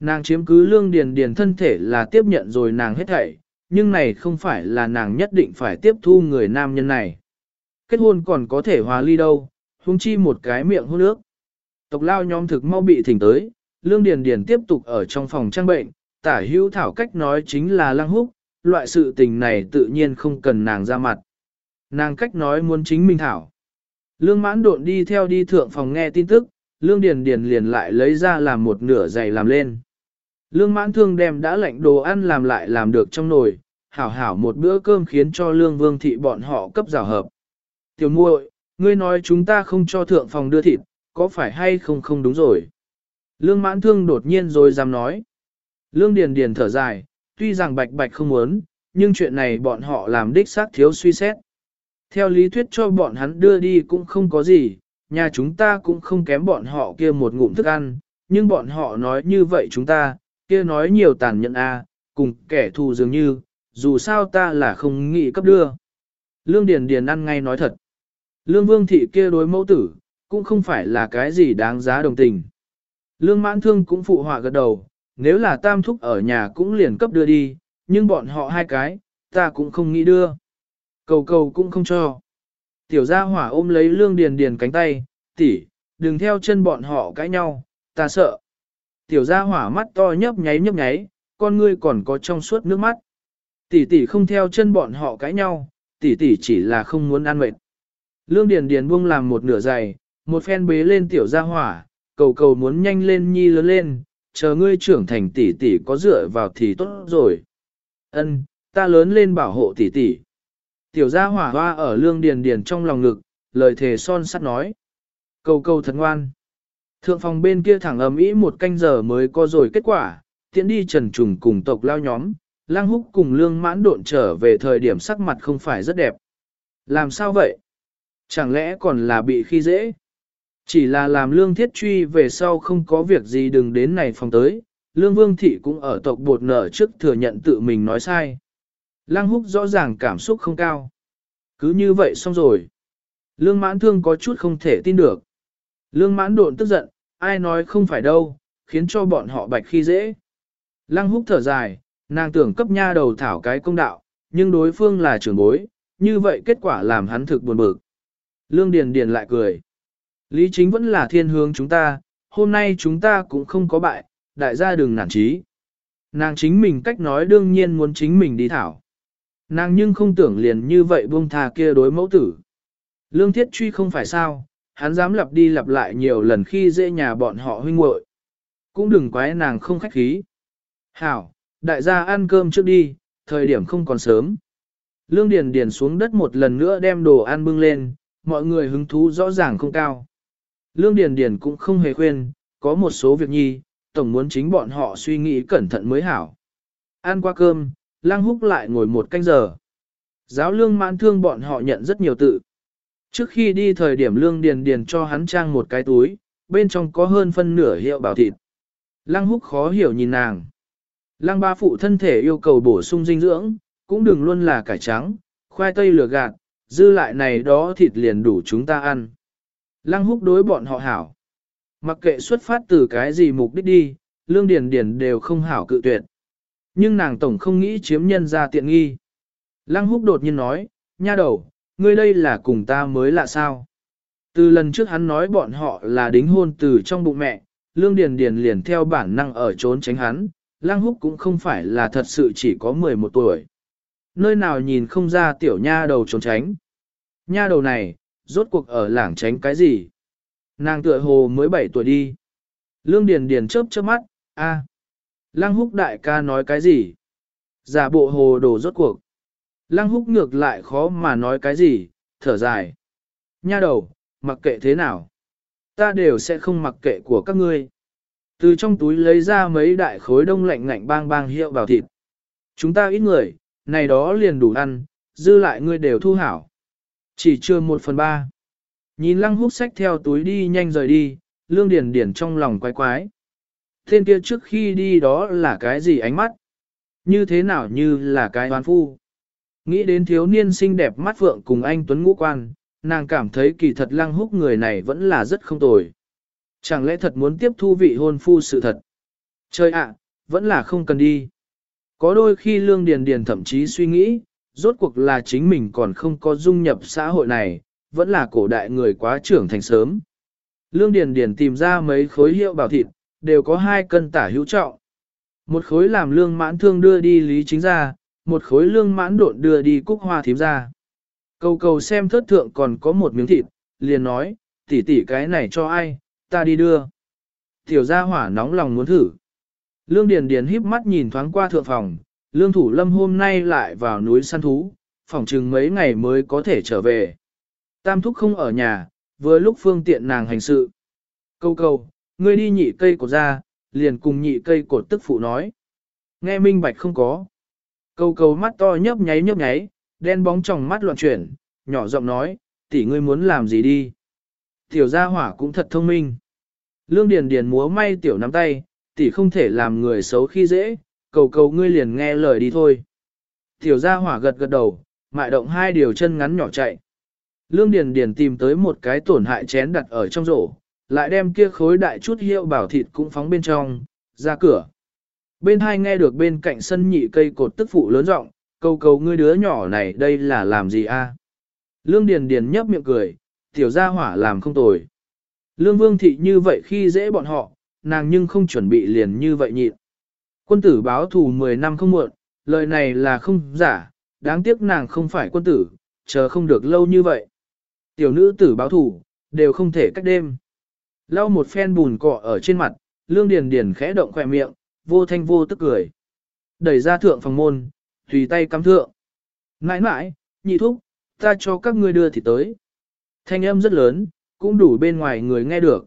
Speaker 1: Nàng chiếm cứ lương điền điền thân thể là tiếp nhận rồi nàng hết thảy, nhưng này không phải là nàng nhất định phải tiếp thu người nam nhân này. Kết hôn còn có thể hòa ly đâu, huống chi một cái miệng hôn nước. Tộc lao nhóm thực mau bị thỉnh tới, lương điền điền tiếp tục ở trong phòng trang bệnh, tả hữu thảo cách nói chính là lăng húc, loại sự tình này tự nhiên không cần nàng ra mặt. Nàng cách nói muốn chính mình thảo. Lương mãn độn đi theo đi thượng phòng nghe tin tức, lương điền điền liền lại lấy ra làm một nửa giày làm lên. Lương mãn thương đem đã lạnh đồ ăn làm lại làm được trong nồi, hảo hảo một bữa cơm khiến cho lương vương thị bọn họ cấp rào hợp. Tiểu muội, ngươi nói chúng ta không cho thượng phòng đưa thịt, có phải hay không không đúng rồi. Lương mãn thương đột nhiên rồi dám nói. Lương Điền Điền thở dài, tuy rằng bạch bạch không muốn, nhưng chuyện này bọn họ làm đích xác thiếu suy xét. Theo lý thuyết cho bọn hắn đưa đi cũng không có gì, nhà chúng ta cũng không kém bọn họ kia một ngụm thức ăn, nhưng bọn họ nói như vậy chúng ta, kia nói nhiều tàn nhẫn a, à, cùng kẻ thù dường như, dù sao ta là không nghĩ cấp đưa. Lương Điền Điền ăn ngay nói thật. Lương Vương Thị kia đối mẫu tử, cũng không phải là cái gì đáng giá đồng tình. Lương Mãn Thương cũng phụ họa gật đầu, nếu là tam thúc ở nhà cũng liền cấp đưa đi, nhưng bọn họ hai cái, ta cũng không nghĩ đưa. Cầu cầu cũng không cho. Tiểu gia hỏa ôm lấy lương điền điền cánh tay, tỷ, đừng theo chân bọn họ cãi nhau, ta sợ. Tiểu gia hỏa mắt to nhấp nháy nhấp nháy, con ngươi còn có trong suốt nước mắt. Tỷ tỷ không theo chân bọn họ cãi nhau, tỷ tỷ chỉ là không muốn ăn mệt. Lương Điền Điền buông làm một nửa giày, một phen bế lên tiểu gia hỏa, cầu cầu muốn nhanh lên nhi lớn lên, chờ ngươi trưởng thành tỷ tỷ có dựa vào thì tốt rồi. Ân, ta lớn lên bảo hộ tỷ tỷ. Tiểu gia hỏa hoa ở lương điền điền trong lòng ngực, lời thề son sắt nói. Cầu cầu thật ngoan. Thượng phòng bên kia thẳng ầm ĩ một canh giờ mới có rồi kết quả, tiễn đi trần trùng cùng tộc lao nhóm, lang húc cùng lương mãn độn trở về thời điểm sắc mặt không phải rất đẹp. Làm sao vậy? Chẳng lẽ còn là bị khi dễ? Chỉ là làm lương thiết truy về sau không có việc gì đừng đến này phòng tới, lương vương thị cũng ở tộc bột nở trước thừa nhận tự mình nói sai. Lăng húc rõ ràng cảm xúc không cao. Cứ như vậy xong rồi. Lương mãn thương có chút không thể tin được. Lương mãn độn tức giận, ai nói không phải đâu, khiến cho bọn họ bạch khi dễ. Lăng húc thở dài, nàng tưởng cấp nha đầu thảo cái công đạo, nhưng đối phương là trưởng bối, như vậy kết quả làm hắn thực buồn bực. Lương Điền Điền lại cười. Lý chính vẫn là thiên hướng chúng ta, hôm nay chúng ta cũng không có bại, đại gia đừng nản chí. Nàng chính mình cách nói đương nhiên muốn chính mình đi thảo. Nàng nhưng không tưởng liền như vậy buông thà kia đối mẫu tử. Lương thiết truy không phải sao, hắn dám lặp đi lặp lại nhiều lần khi dễ nhà bọn họ huynh muội. Cũng đừng quái nàng không khách khí. Hảo, đại gia ăn cơm trước đi, thời điểm không còn sớm. Lương Điền Điền xuống đất một lần nữa đem đồ ăn bưng lên, mọi người hứng thú rõ ràng không cao. Lương Điền Điền cũng không hề khuyên, có một số việc nhi, tổng muốn chính bọn họ suy nghĩ cẩn thận mới hảo. Ăn qua cơm, Lăng Húc lại ngồi một canh giờ. Giáo lương mãn thương bọn họ nhận rất nhiều tự. Trước khi đi thời điểm lương điền điền cho hắn trang một cái túi, bên trong có hơn phân nửa hiệu bảo thịt. Lăng húc khó hiểu nhìn nàng. Lăng ba phụ thân thể yêu cầu bổ sung dinh dưỡng, cũng đừng luôn là cải trắng, khoai tây lửa gạt, dư lại này đó thịt liền đủ chúng ta ăn. Lăng húc đối bọn họ hảo. Mặc kệ xuất phát từ cái gì mục đích đi, lương điền điền đều không hảo cự tuyệt. Nhưng nàng tổng không nghĩ chiếm nhân ra tiện nghi. Lăng húc đột nhiên nói, nha đầu, ngươi đây là cùng ta mới lạ sao. Từ lần trước hắn nói bọn họ là đính hôn từ trong bụng mẹ, Lương Điền Điền liền theo bản năng ở trốn tránh hắn, Lăng Húc cũng không phải là thật sự chỉ có 11 tuổi. Nơi nào nhìn không ra tiểu nha đầu trốn tránh. Nha đầu này, rốt cuộc ở lảng tránh cái gì? Nàng tựa hồ mới 7 tuổi đi. Lương Điền Điền chớp chớp mắt, a, Lăng húc đại ca nói cái gì? Giả bộ hồ đồ rốt cuộc. Lăng húc ngược lại khó mà nói cái gì, thở dài. Nha đầu, mặc kệ thế nào. Ta đều sẽ không mặc kệ của các ngươi. Từ trong túi lấy ra mấy đại khối đông lạnh ngạnh bang bang hiệu vào thịt. Chúng ta ít người, này đó liền đủ ăn, dư lại ngươi đều thu hảo. Chỉ chưa một phần ba. Nhìn lăng húc sách theo túi đi nhanh rời đi, lương Điền Điền trong lòng quái quái. Tên kia trước khi đi đó là cái gì ánh mắt? Như thế nào như là cái hoán phu? Nghĩ đến thiếu niên xinh đẹp mắt phượng cùng anh Tuấn Ngũ Quan, nàng cảm thấy kỳ thật lăng húc người này vẫn là rất không tồi. Chẳng lẽ thật muốn tiếp thu vị hôn phu sự thật? Trời ạ, vẫn là không cần đi. Có đôi khi Lương Điền Điền thậm chí suy nghĩ, rốt cuộc là chính mình còn không có dung nhập xã hội này, vẫn là cổ đại người quá trưởng thành sớm. Lương Điền Điền tìm ra mấy khối hiệu bảo thịt, đều có hai cân tả hữu trọng. Một khối làm lương mãn thương đưa đi lý chính ra, một khối lương mãn độn đưa đi cúc hoa thím ra. Cầu cầu xem thất thượng còn có một miếng thịt, liền nói, tỷ tỷ cái này cho ai, ta đi đưa. Tiểu gia hỏa nóng lòng muốn thử. Lương Điền Điền híp mắt nhìn thoáng qua thượng phòng, lương thủ lâm hôm nay lại vào núi săn thú, phòng chừng mấy ngày mới có thể trở về. Tam thúc không ở nhà, vừa lúc phương tiện nàng hành sự. Câu câu, ngươi đi nhị cây cột ra, liền cùng nhị cây cột tức phụ nói. Nghe minh bạch không có. Câu cầu mắt to nhấp nháy nhấp nháy, đen bóng trong mắt loạn chuyển, nhỏ giọng nói, tỷ ngươi muốn làm gì đi. Tiểu gia hỏa cũng thật thông minh. Lương Điền Điền múa may tiểu nắm tay, tỷ không thể làm người xấu khi dễ, cầu cầu ngươi liền nghe lời đi thôi. Tiểu gia hỏa gật gật đầu, mại động hai điều chân ngắn nhỏ chạy. Lương Điền Điền tìm tới một cái tổn hại chén đặt ở trong rổ, lại đem kia khối đại chút hiệu bảo thịt cũng phóng bên trong, ra cửa. Bên hai nghe được bên cạnh sân nhị cây cột tức phụ lớn giọng, cầu cầu ngươi đứa nhỏ này đây là làm gì a? Lương Điền Điền nhấp miệng cười, tiểu gia hỏa làm không tồi. Lương Vương Thị như vậy khi dễ bọn họ, nàng nhưng không chuẩn bị liền như vậy nhịn. Quân tử báo thù 10 năm không muộn, lời này là không giả, đáng tiếc nàng không phải quân tử, chờ không được lâu như vậy. Tiểu nữ tử báo thù, đều không thể cách đêm. Lau một phen bùn cọ ở trên mặt, Lương Điền Điền khẽ động khỏe miệng, vô thanh vô tức cười. Đẩy ra thượng phòng môn, tùy tay cắm thượng. Nãi nãi, nhị thúc, ta cho các ngươi đưa thì tới. Thanh âm rất lớn, cũng đủ bên ngoài người nghe được.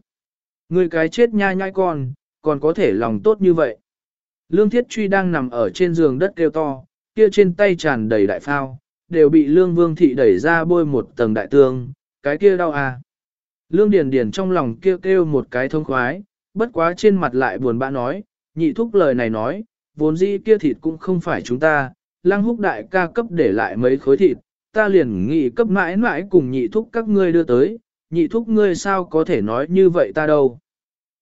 Speaker 1: Người cái chết nhai nhai con, còn có thể lòng tốt như vậy. Lương Thiết Truy đang nằm ở trên giường đất kêu to, kia trên tay tràn đầy đại phao, đều bị Lương Vương Thị đẩy ra bôi một tầng đại tương, cái kia đau à. Lương Điền Điền trong lòng kêu kêu một cái thông khoái, bất quá trên mặt lại buồn bã nói, nhị thúc lời này nói, vốn dĩ kia thịt cũng không phải chúng ta, lăng húc đại ca cấp để lại mấy khối thịt, ta liền nghị cấp mãi mãi cùng nhị thúc các ngươi đưa tới, nhị thúc ngươi sao có thể nói như vậy ta đâu.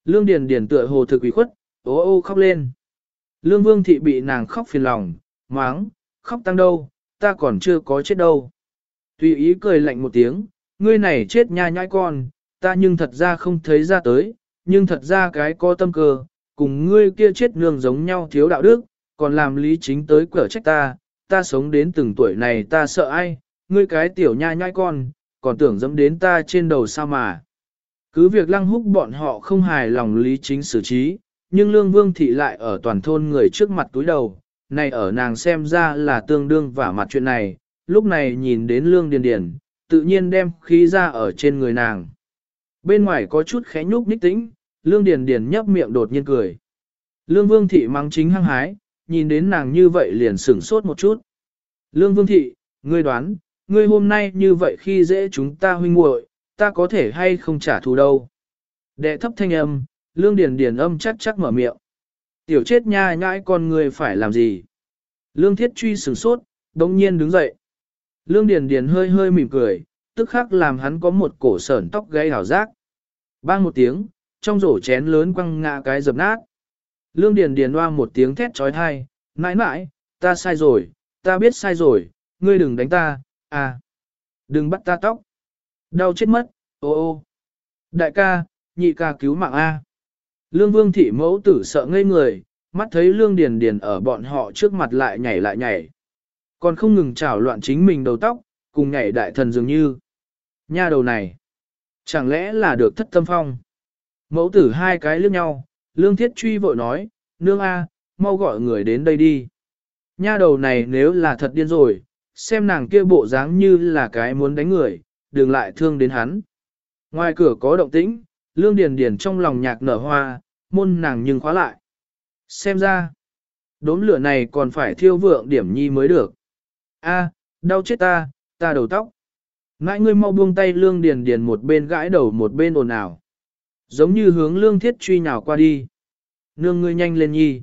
Speaker 1: Lương Điền Điền tựa hồ thực ủy khuất, ô ô khóc lên. Lương Vương Thị bị nàng khóc phiền lòng, máng, khóc tăng đâu, ta còn chưa có chết đâu. Tùy ý cười lạnh một tiếng, ngươi này chết nha nhai con, ta nhưng thật ra không thấy ra tới, nhưng thật ra cái có tâm cơ, cùng ngươi kia chết nương giống nhau thiếu đạo đức, còn làm lý chính tới cửa trách ta, ta sống đến từng tuổi này ta sợ ai, ngươi cái tiểu nha nhãi con, còn tưởng dẫm đến ta trên đầu sao mà. Cứ việc lăng húc bọn họ không hài lòng lý chính xử trí, nhưng lương vương thị lại ở toàn thôn người trước mặt túi đầu, này ở nàng xem ra là tương đương vả mặt chuyện này, lúc này nhìn đến lương điền điền, tự nhiên đem khí ra ở trên người nàng. Bên ngoài có chút khẽ nhúc nhích tĩnh, lương điền điền nhấp miệng đột nhiên cười. Lương vương thị mang chính hăng hái, nhìn đến nàng như vậy liền sửng sốt một chút. Lương vương thị, ngươi đoán, ngươi hôm nay như vậy khi dễ chúng ta huynh muội, ta có thể hay không trả thù đâu. Đệ thấp thanh âm, lương điền điền âm chắc chắc mở miệng. Tiểu chết nha nhãi con ngươi phải làm gì? Lương thiết truy sửng sốt, đống nhiên đứng dậy. Lương điền điền hơi hơi mỉm cười, tức khắc làm hắn có một cổ sởn tóc gây hảo giác. Bang một tiếng, trong rổ chén lớn quăng ngã cái dập nát. Lương điền điền hoa một tiếng thét chói tai, mãi mãi, ta sai rồi, ta biết sai rồi, ngươi đừng đánh ta, à, đừng bắt ta tóc. Đau chết mất, ô ô. Đại ca, nhị ca cứu mạng A. Lương vương thị mẫu tử sợ ngây người, mắt thấy lương điền điền ở bọn họ trước mặt lại nhảy lại nhảy. Còn không ngừng chảo loạn chính mình đầu tóc, cùng nhảy đại thần dường như. Nha đầu này, chẳng lẽ là được thất tâm phong. Mẫu tử hai cái liếc nhau, lương thiết truy vội nói, nương A, mau gọi người đến đây đi. Nha đầu này nếu là thật điên rồi, xem nàng kia bộ dáng như là cái muốn đánh người, đừng lại thương đến hắn. Ngoài cửa có động tĩnh, lương điền điền trong lòng nhạc nở hoa, môn nàng nhưng khóa lại. Xem ra, đốm lửa này còn phải thiêu vượng điểm nhi mới được. A, đau chết ta, ta đầu tóc. Ngãi ngươi mau buông tay lương điền điền một bên gãi đầu một bên ồn ào. Giống như hướng lương thiết truy nhào qua đi. Nương ngươi nhanh lên nhi.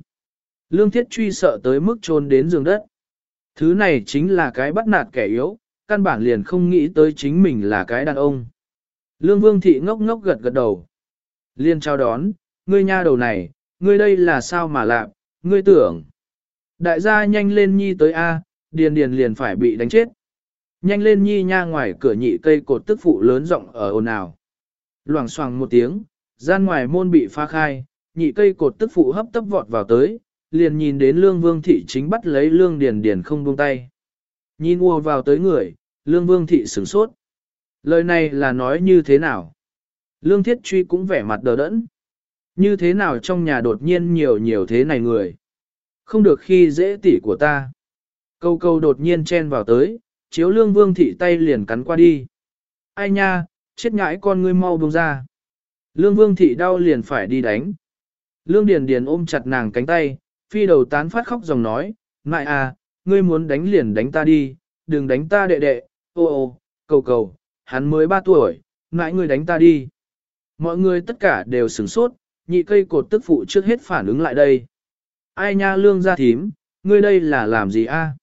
Speaker 1: Lương thiết truy sợ tới mức trôn đến giường đất. Thứ này chính là cái bắt nạt kẻ yếu, căn bản liền không nghĩ tới chính mình là cái đàn ông. Lương Vương Thị ngốc ngốc gật gật đầu. Liên chào đón, ngươi nha đầu này, ngươi đây là sao mà lạ? ngươi tưởng. Đại gia nhanh lên nhi tới A, điền điền liền phải bị đánh chết. Nhanh lên nhi nha ngoài cửa nhị cây cột tức phụ lớn rộng ở ồn ào. Loảng xoảng một tiếng, gian ngoài môn bị phá khai, nhị cây cột tức phụ hấp tấp vọt vào tới, liền nhìn đến lương vương thị chính bắt lấy lương điền điền không buông tay. Nhìn ùa vào tới người, lương vương thị sửng sốt. Lời này là nói như thế nào? Lương thiết truy cũng vẻ mặt đờ đẫn. Như thế nào trong nhà đột nhiên nhiều nhiều thế này người? Không được khi dễ tỉ của ta. Câu câu đột nhiên chen vào tới, chiếu lương vương thị tay liền cắn qua đi. Ai nha, chết nhãi con ngươi mau buông ra. Lương Vương Thị đau liền phải đi đánh. Lương Điền Điền ôm chặt nàng cánh tay, phi đầu tán phát khóc dòng nói, Ngại à, ngươi muốn đánh liền đánh ta đi, đừng đánh ta đệ đệ, ô ô, cầu cầu, hắn mới 3 tuổi, ngại ngươi đánh ta đi. Mọi người tất cả đều sửng sốt, nhị cây cột tức phụ trước hết phản ứng lại đây. Ai nha lương ra thím, ngươi đây là làm gì a?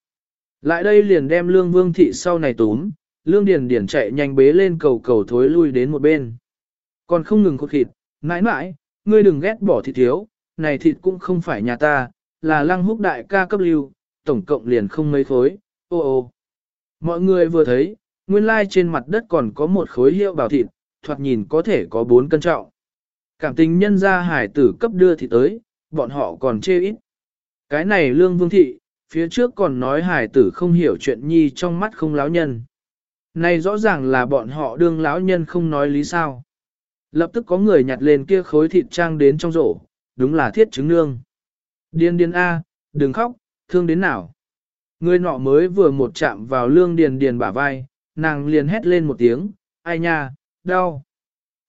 Speaker 1: Lại đây liền đem lương vương thị sau này túm, lương điền điền chạy nhanh bế lên cầu cầu thối lui đến một bên. Còn không ngừng cột thịt, mãi mãi, ngươi đừng ghét bỏ thịt thiếu, này thịt cũng không phải nhà ta, là lăng húc đại ca cấp lưu, tổng cộng liền không mấy khối, ô ô. Mọi người vừa thấy, nguyên lai trên mặt đất còn có một khối hiệu bảo thịt, thoạt nhìn có thể có bốn cân trọng. Cảm tình nhân gia hải tử cấp đưa thịt tới, bọn họ còn chê ít. Cái này lương vương thị, phía trước còn nói hải tử không hiểu chuyện nhi trong mắt không láo nhân. Này rõ ràng là bọn họ đương láo nhân không nói lý sao. Lập tức có người nhặt lên kia khối thịt trang đến trong rổ, đúng là thiết chứng nương. Điên điên A, đừng khóc, thương đến nào. Người nọ mới vừa một chạm vào lương điền điền bả vai, nàng liền hét lên một tiếng, ai nha, đau.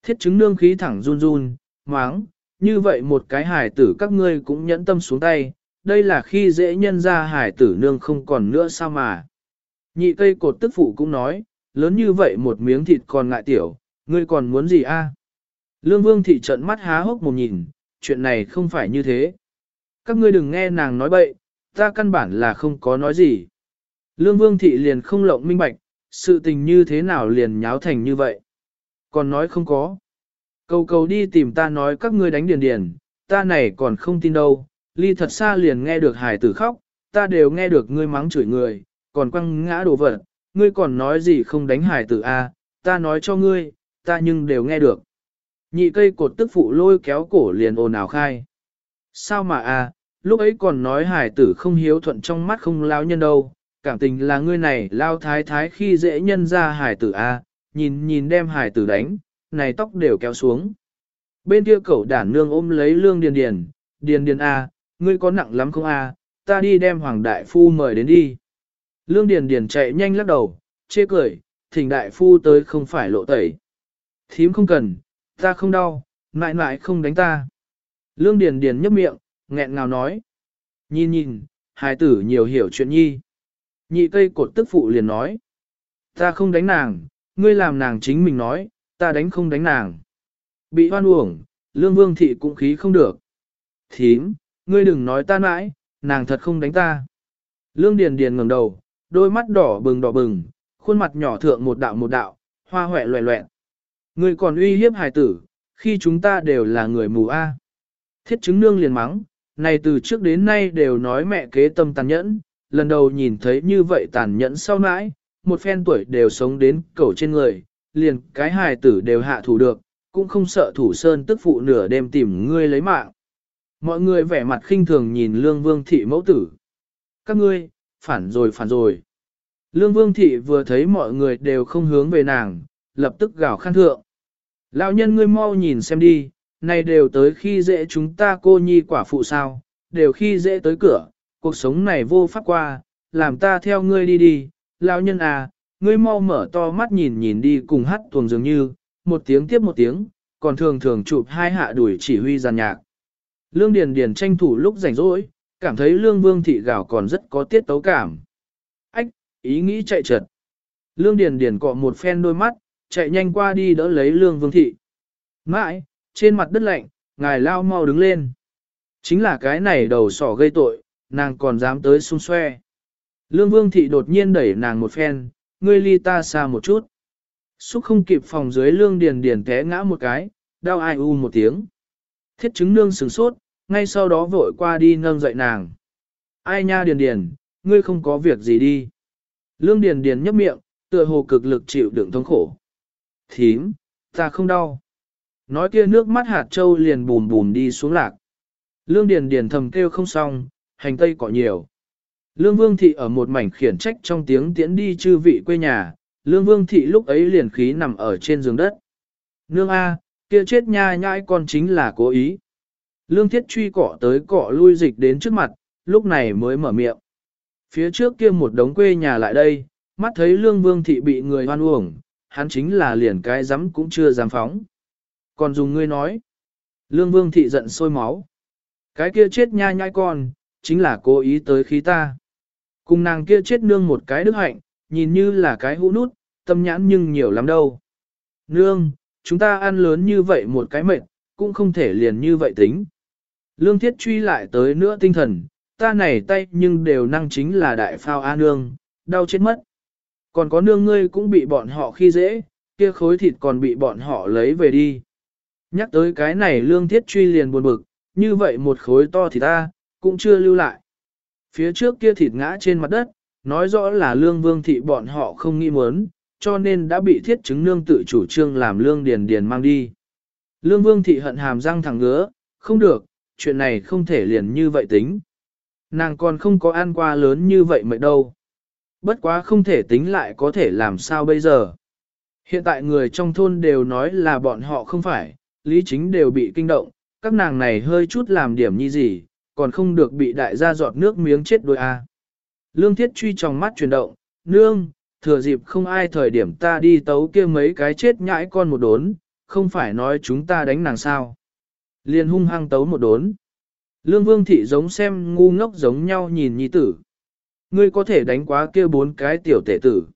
Speaker 1: Thiết chứng nương khí thẳng run run, máng, như vậy một cái hải tử các ngươi cũng nhẫn tâm xuống tay, đây là khi dễ nhân ra hải tử nương không còn nữa sao mà. Nhị cây cột tức phụ cũng nói, lớn như vậy một miếng thịt còn ngại tiểu, ngươi còn muốn gì a? Lương vương thị trận mắt há hốc một nhìn, chuyện này không phải như thế. Các ngươi đừng nghe nàng nói bậy, ta căn bản là không có nói gì. Lương Vương Thị liền không lộng minh bạch, sự tình như thế nào liền nháo thành như vậy. Còn nói không có. Cầu cầu đi tìm ta nói các ngươi đánh điền điền, ta này còn không tin đâu, ly thật xa liền nghe được hải tử khóc, ta đều nghe được ngươi mắng chửi người, còn quăng ngã đồ vật, ngươi còn nói gì không đánh hải tử a? ta nói cho ngươi, ta nhưng đều nghe được. Nhị cây cột tức phụ lôi kéo cổ liền ồn ào khai. Sao mà a? lúc ấy còn nói hải tử không hiếu thuận trong mắt không lao nhân đâu, cảm tình là ngươi này lao thái thái khi dễ nhân ra hải tử a, nhìn nhìn đem hải tử đánh, này tóc đều kéo xuống. Bên kia cậu đản nương ôm lấy lương điền điền, điền điền a, ngươi có nặng lắm không a, ta đi đem hoàng đại phu mời đến đi. Lương điền điền chạy nhanh lắc đầu, chê cười, thỉnh đại phu tới không phải lộ tẩy. Thím không cần, ta không đau, mãi mãi không đánh ta. Lương điền điền nhấp miệng, nghẹn ngào nói. Nhìn nhìn, hài tử nhiều hiểu chuyện nhi. Nhị cây cột tức phụ liền nói. Ta không đánh nàng, ngươi làm nàng chính mình nói, ta đánh không đánh nàng. Bị hoan uổng, lương vương thị cũng khí không được. Thím, ngươi đừng nói ta mãi, nàng thật không đánh ta. Lương Điền Điền ngẩng đầu, đôi mắt đỏ bừng đỏ bừng, khuôn mặt nhỏ thượng một đạo một đạo, hoa hoẹ loẹ loẹn. Ngươi còn uy hiếp hài tử, khi chúng ta đều là người mù a. Thiết chứng nương liền mắng, này từ trước đến nay đều nói mẹ kế tâm tàn nhẫn, lần đầu nhìn thấy như vậy tàn nhẫn sau nãi, một phen tuổi đều sống đến cầu trên người, liền cái hài tử đều hạ thủ được, cũng không sợ thủ sơn tức phụ nửa đêm tìm ngươi lấy mạng. Mọi người vẻ mặt khinh thường nhìn lương vương thị mẫu tử. Các ngươi, phản rồi phản rồi. Lương vương thị vừa thấy mọi người đều không hướng về nàng, lập tức gào khăn thượng. Lão nhân ngươi mau nhìn xem đi, này đều tới khi dễ chúng ta cô nhi quả phụ sao, đều khi dễ tới cửa, cuộc sống này vô pháp qua, làm ta theo ngươi đi đi, lão nhân à, ngươi mau mở to mắt nhìn nhìn đi cùng hát tuồng dường như, một tiếng tiếp một tiếng, còn thường thường chụp hai hạ đuổi chỉ huy giàn nhạc. Lương Điền Điền tranh thủ lúc rảnh rỗi, cảm thấy Lương Vương Thị gào còn rất có tiết tấu cảm. Ách, ý nghĩ chạy trật. Lương Điền Điền cọ một phen đôi mắt, chạy nhanh qua đi đỡ lấy Lương Vương Thị. Mãi, trên mặt đất lạnh, ngài lao mau đứng lên. Chính là cái này đầu sỏ gây tội, nàng còn dám tới xung xoe. Lương Vương Thị đột nhiên đẩy nàng một phen, ngươi ly ta xa một chút. Xúc không kịp phòng dưới lương điền điền té ngã một cái, đau ai u một tiếng. Thiết chứng nương sửng sốt, ngay sau đó vội qua đi nâng dậy nàng. Ai nha điền điền, ngươi không có việc gì đi. Lương điền điền nhấp miệng, tựa hồ cực lực chịu đựng thống khổ. Thím, ta không đau. Nói kia nước mắt hạt châu liền bùm bùm đi xuống lạc. Lương Điền Điền thầm kêu không xong, hành tây cọ nhiều. Lương Vương Thị ở một mảnh khiển trách trong tiếng tiễn đi chư vị quê nhà, Lương Vương Thị lúc ấy liền khí nằm ở trên giường đất. Nương A, kia chết nha nhãi con chính là cố ý. Lương Thiết truy cọ tới cọ lui dịch đến trước mặt, lúc này mới mở miệng. Phía trước kia một đống quê nhà lại đây, mắt thấy Lương Vương Thị bị người hoan uổng, hắn chính là liền cái dám cũng chưa dám phóng. Còn dùng ngươi nói. Lương Vương Thị giận sôi máu. Cái kia chết nha nhai con, chính là cố ý tới khí ta. Cùng nàng kia chết nương một cái đức hạnh, nhìn như là cái hũ nút, tâm nhãn nhưng nhiều lắm đâu. Nương, chúng ta ăn lớn như vậy một cái mệt, cũng không thể liền như vậy tính. Lương thiết truy lại tới nữa tinh thần, ta này tay nhưng đều năng chính là đại phao A nương, đau chết mất. Còn có nương ngươi cũng bị bọn họ khi dễ, kia khối thịt còn bị bọn họ lấy về đi. Nhắc tới cái này lương thiết truy liền buồn bực, như vậy một khối to thì ta, cũng chưa lưu lại. Phía trước kia thịt ngã trên mặt đất, nói rõ là lương vương thị bọn họ không nghĩ muốn, cho nên đã bị thiết chứng nương tự chủ trương làm lương điền điền mang đi. Lương vương thị hận hàm răng thẳng ngứa, không được, chuyện này không thể liền như vậy tính. Nàng còn không có ăn qua lớn như vậy mệt đâu. Bất quá không thể tính lại có thể làm sao bây giờ. Hiện tại người trong thôn đều nói là bọn họ không phải, lý chính đều bị kinh động, các nàng này hơi chút làm điểm như gì, còn không được bị đại gia giọt nước miếng chết đôi a. Lương thiết truy trong mắt chuyển động, nương, thừa dịp không ai thời điểm ta đi tấu kia mấy cái chết nhãi con một đốn, không phải nói chúng ta đánh nàng sao. Liền hung hăng tấu một đốn. Lương vương thị giống xem ngu ngốc giống nhau nhìn nhi tử. Ngươi có thể đánh quá kia bốn cái tiểu tể tử.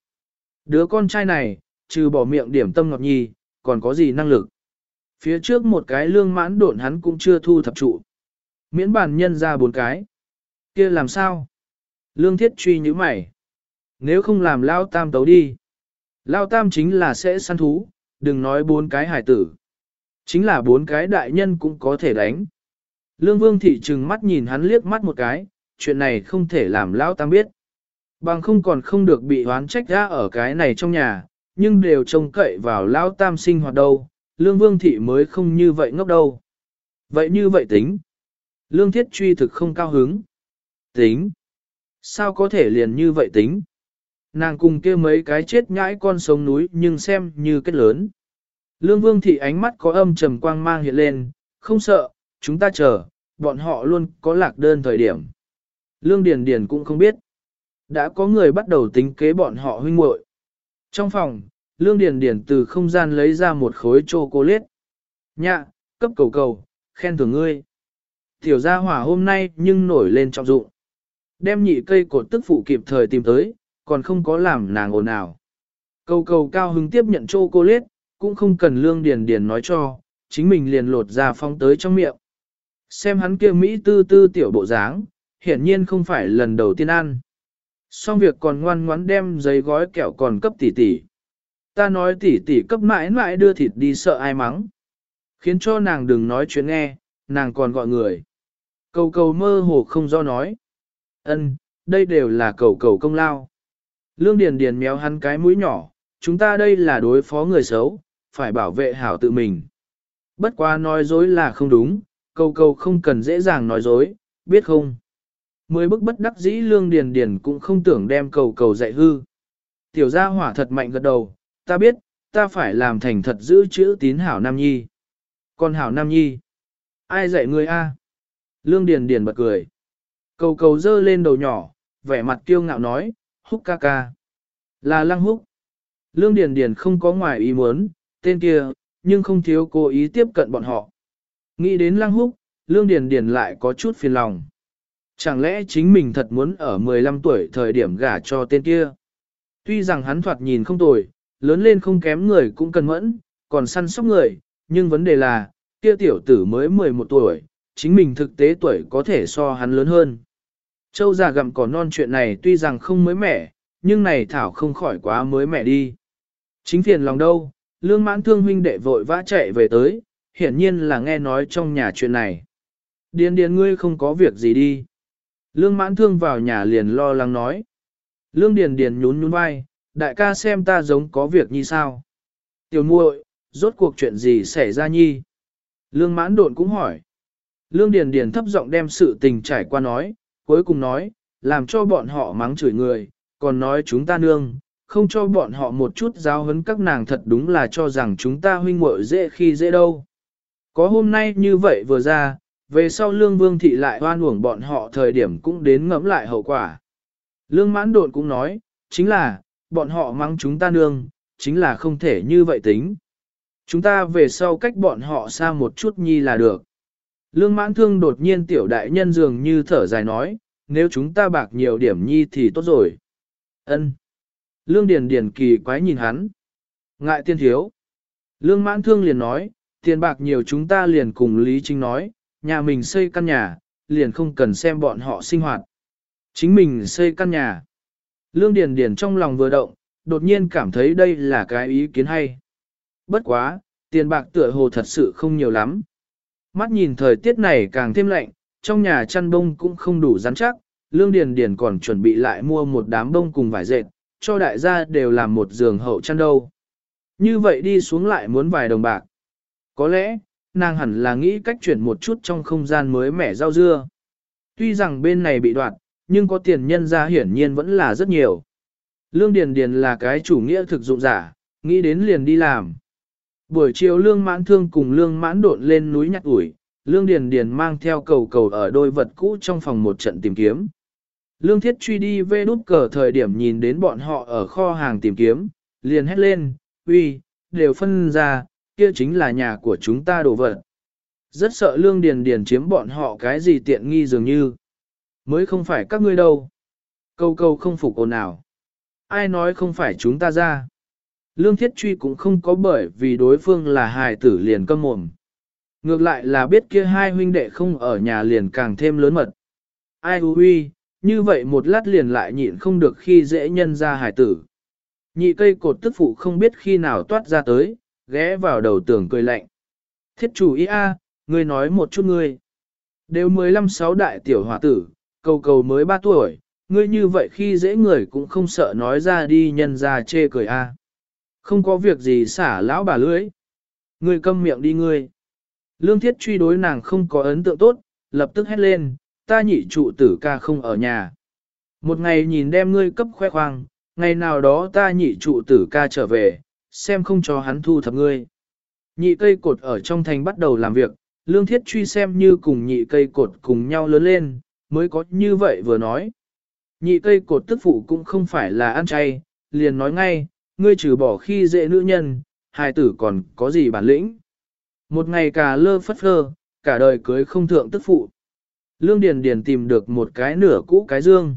Speaker 1: Đứa con trai này, trừ bỏ miệng điểm tâm ngọc nhi, còn có gì năng lực. Phía trước một cái lương mãn độn hắn cũng chưa thu thập trụ. Miễn bản nhân ra bốn cái. kia làm sao? Lương thiết truy như mày. Nếu không làm lao tam tấu đi. Lao tam chính là sẽ săn thú, đừng nói bốn cái hải tử. Chính là bốn cái đại nhân cũng có thể đánh. Lương vương thị trừng mắt nhìn hắn liếc mắt một cái, chuyện này không thể làm Lão tam biết. Bằng không còn không được bị oán trách ra ở cái này trong nhà, nhưng đều trông cậy vào Lão tam sinh hoạt đâu, lương vương thị mới không như vậy ngốc đâu. Vậy như vậy tính. Lương thiết truy thực không cao hứng. Tính. Sao có thể liền như vậy tính? Nàng cùng kia mấy cái chết nhãi con sống núi nhưng xem như kết lớn. Lương vương thị ánh mắt có âm trầm quang mang hiện lên, không sợ, chúng ta chờ, bọn họ luôn có lạc đơn thời điểm. Lương Điền Điền cũng không biết. Đã có người bắt đầu tính kế bọn họ huynh muội. Trong phòng, Lương Điền Điền từ không gian lấy ra một khối chocolate. Nhạ, cấp cầu cầu, khen thưởng ngươi. Tiểu gia hỏa hôm nay nhưng nổi lên trọng dụng. Đem nhị cây cột tức phụ kịp thời tìm tới, còn không có làm nàng ồn ào. Cầu cầu cao hứng tiếp nhận chocolate, cũng không cần lương điền điền nói cho, chính mình liền lột ra phong tới trong miệng. Xem hắn kia Mỹ tư tư tiểu bộ dáng, hiển nhiên không phải lần đầu tiên ăn. Xong việc còn ngoan ngoãn đem giấy gói kẹo còn cấp tỷ tỷ. Ta nói tỷ tỷ cấp mãi mãi đưa thịt đi sợ ai mắng. Khiến cho nàng đừng nói chuyện nghe, nàng còn gọi người. Cầu cầu mơ hồ không do nói. ân đây đều là cầu cầu công lao. Lương Điền Điền méo hắn cái mũi nhỏ, chúng ta đây là đối phó người xấu, phải bảo vệ hảo tự mình. Bất quá nói dối là không đúng, cầu cầu không cần dễ dàng nói dối, biết không? Mới bức bất đắc dĩ Lương Điền Điền cũng không tưởng đem cầu cầu dạy hư. Tiểu gia hỏa thật mạnh gật đầu, ta biết, ta phải làm thành thật giữ chữ tín hảo Nam Nhi. Còn hảo Nam Nhi, ai dạy ngươi a? Lương Điền Điền bật cười. Cầu cầu dơ lên đầu nhỏ, vẻ mặt kiêu ngạo nói, húc ca ca. Là lăng húc. Lương Điền Điền không có ngoài ý muốn, tên kia, nhưng không thiếu cố ý tiếp cận bọn họ. Nghĩ đến lăng húc, Lương Điền Điền lại có chút phiền lòng. Chẳng lẽ chính mình thật muốn ở 15 tuổi thời điểm gả cho tên kia? Tuy rằng hắn thoạt nhìn không tồi, lớn lên không kém người cũng cần mẫn, còn săn sóc người, nhưng vấn đề là, kia tiểu tử mới 11 tuổi, chính mình thực tế tuổi có thể so hắn lớn hơn. Châu già gặm cỏ non chuyện này tuy rằng không mới mẻ, nhưng này thảo không khỏi quá mới mẻ đi. Chính phiền lòng đâu, lương mãn thương huynh đệ vội vã chạy về tới, hiển nhiên là nghe nói trong nhà chuyện này. Điền điền ngươi không có việc gì đi. Lương mãn thương vào nhà liền lo lắng nói. Lương điền điền nhún nhún vai, đại ca xem ta giống có việc như sao. Tiểu muội, rốt cuộc chuyện gì xảy ra nhi? Lương mãn độn cũng hỏi. Lương Điền Điền thấp giọng đem sự tình trải qua nói, cuối cùng nói, làm cho bọn họ mắng chửi người, còn nói chúng ta nương, không cho bọn họ một chút giáo huấn các nàng thật đúng là cho rằng chúng ta huynh muội dễ khi dễ đâu. Có hôm nay như vậy vừa ra, về sau Lương Vương Thị lại hoan uổng bọn họ thời điểm cũng đến ngẫm lại hậu quả. Lương Mãn Độn cũng nói, chính là, bọn họ mắng chúng ta nương, chính là không thể như vậy tính. Chúng ta về sau cách bọn họ xa một chút nhi là được. Lương mãn thương đột nhiên tiểu đại nhân dường như thở dài nói, nếu chúng ta bạc nhiều điểm nhi thì tốt rồi. Ân. Lương Điền Điền kỳ quái nhìn hắn. Ngại tiên thiếu. Lương mãn thương liền nói, tiền bạc nhiều chúng ta liền cùng Lý Trinh nói, nhà mình xây căn nhà, liền không cần xem bọn họ sinh hoạt. Chính mình xây căn nhà. Lương Điền Điền trong lòng vừa động, đột nhiên cảm thấy đây là cái ý kiến hay. Bất quá, tiền bạc tựa hồ thật sự không nhiều lắm. Mắt nhìn thời tiết này càng thêm lạnh, trong nhà chăn bông cũng không đủ rắn chắc, Lương Điền Điền còn chuẩn bị lại mua một đám bông cùng vải dệt, cho đại gia đều làm một giường hậu chăn đâu. Như vậy đi xuống lại muốn vài đồng bạc. Có lẽ, nàng hẳn là nghĩ cách chuyển một chút trong không gian mới mẻ rau dưa. Tuy rằng bên này bị đoạt, nhưng có tiền nhân ra hiển nhiên vẫn là rất nhiều. Lương Điền Điền là cái chủ nghĩa thực dụng giả, nghĩ đến liền đi làm. Buổi chiều Lương Mãn Thương cùng Lương Mãn đột lên núi nhặt ủi, Lương Điền Điền mang theo cầu cầu ở đôi vật cũ trong phòng một trận tìm kiếm. Lương Thiết truy đi về nút cờ thời điểm nhìn đến bọn họ ở kho hàng tìm kiếm, liền hét lên, uy, đều phân ra, kia chính là nhà của chúng ta đồ vật. Rất sợ Lương Điền Điền chiếm bọn họ cái gì tiện nghi dường như. Mới không phải các ngươi đâu. Câu câu không phục ồn nào. Ai nói không phải chúng ta ra. Lương Thiết Truy cũng không có bởi vì đối phương là hài tử liền câm mồm. Ngược lại là biết kia hai huynh đệ không ở nhà liền càng thêm lớn mật. Ai hư huy, như vậy một lát liền lại nhịn không được khi dễ nhân ra hải tử. Nhị cây cột tức phụ không biết khi nào toát ra tới, ghé vào đầu tường cười lạnh. Thiết chủ ý a, ngươi nói một chút ngươi. Đều 15 sáu đại tiểu hòa tử, cầu cầu mới 3 tuổi, ngươi như vậy khi dễ người cũng không sợ nói ra đi nhân ra chê cười a. Không có việc gì xả lão bà lưỡi. Ngươi câm miệng đi ngươi. Lương thiết truy đối nàng không có ấn tượng tốt, lập tức hét lên, ta nhị trụ tử ca không ở nhà. Một ngày nhìn đem ngươi cấp khoe khoang, ngày nào đó ta nhị trụ tử ca trở về, xem không cho hắn thu thập ngươi. Nhị cây cột ở trong thành bắt đầu làm việc, lương thiết truy xem như cùng nhị cây cột cùng nhau lớn lên, mới có như vậy vừa nói. Nhị cây cột tức phụ cũng không phải là ăn chay, liền nói ngay, ngươi trừ bỏ khi dễ nữ nhân, hài tử còn có gì bản lĩnh. Một ngày cả lơ phất phơ, cả đời cưới không thượng tức phụ. Lương Điền Điền tìm được một cái nửa cũ cái dương.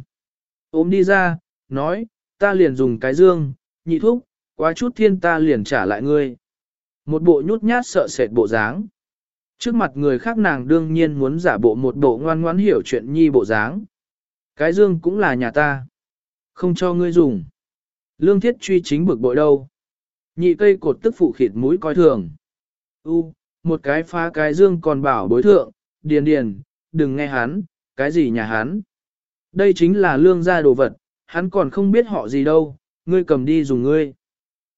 Speaker 1: Ôm đi ra, nói, ta liền dùng cái dương, nhị thúc, quá chút thiên ta liền trả lại ngươi. Một bộ nhút nhát sợ sệt bộ dáng. Trước mặt người khác nàng đương nhiên muốn giả bộ một bộ ngoan ngoãn hiểu chuyện nhi bộ dáng. Cái dương cũng là nhà ta. Không cho ngươi dùng. Lương thiết truy chính bực bội đâu. Nhị cây cột tức phụ khịt mũi coi thường. U, một cái phá cái dương còn bảo bối thượng, điền điền, đừng nghe hắn, cái gì nhà hắn. Đây chính là lương gia đồ vật, hắn còn không biết họ gì đâu, ngươi cầm đi dùng ngươi.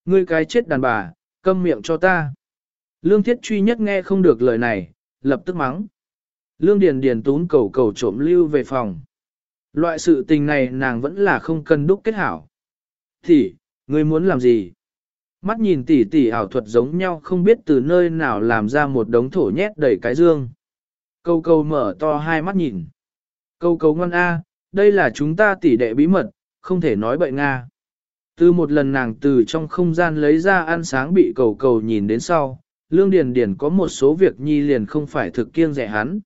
Speaker 1: Ngươi cái chết đàn bà, câm miệng cho ta. Lương thiết truy nhất nghe không được lời này, lập tức mắng. Lương điền điền tún cầu cầu trộm lưu về phòng. Loại sự tình này nàng vẫn là không cần đúc kết hảo. Thì, ngươi muốn làm gì? Mắt nhìn tỉ tỉ ảo thuật giống nhau không biết từ nơi nào làm ra một đống thổ nhét đầy cái dương. Câu câu mở to hai mắt nhìn. Câu câu ngon a, đây là chúng ta tỉ đệ bí mật, không thể nói bậy nga. Từ một lần nàng từ trong không gian lấy ra ăn sáng bị cầu cầu nhìn đến sau, Lương Điền Điền có một số việc nhi liền không phải thực kiêng dè hắn.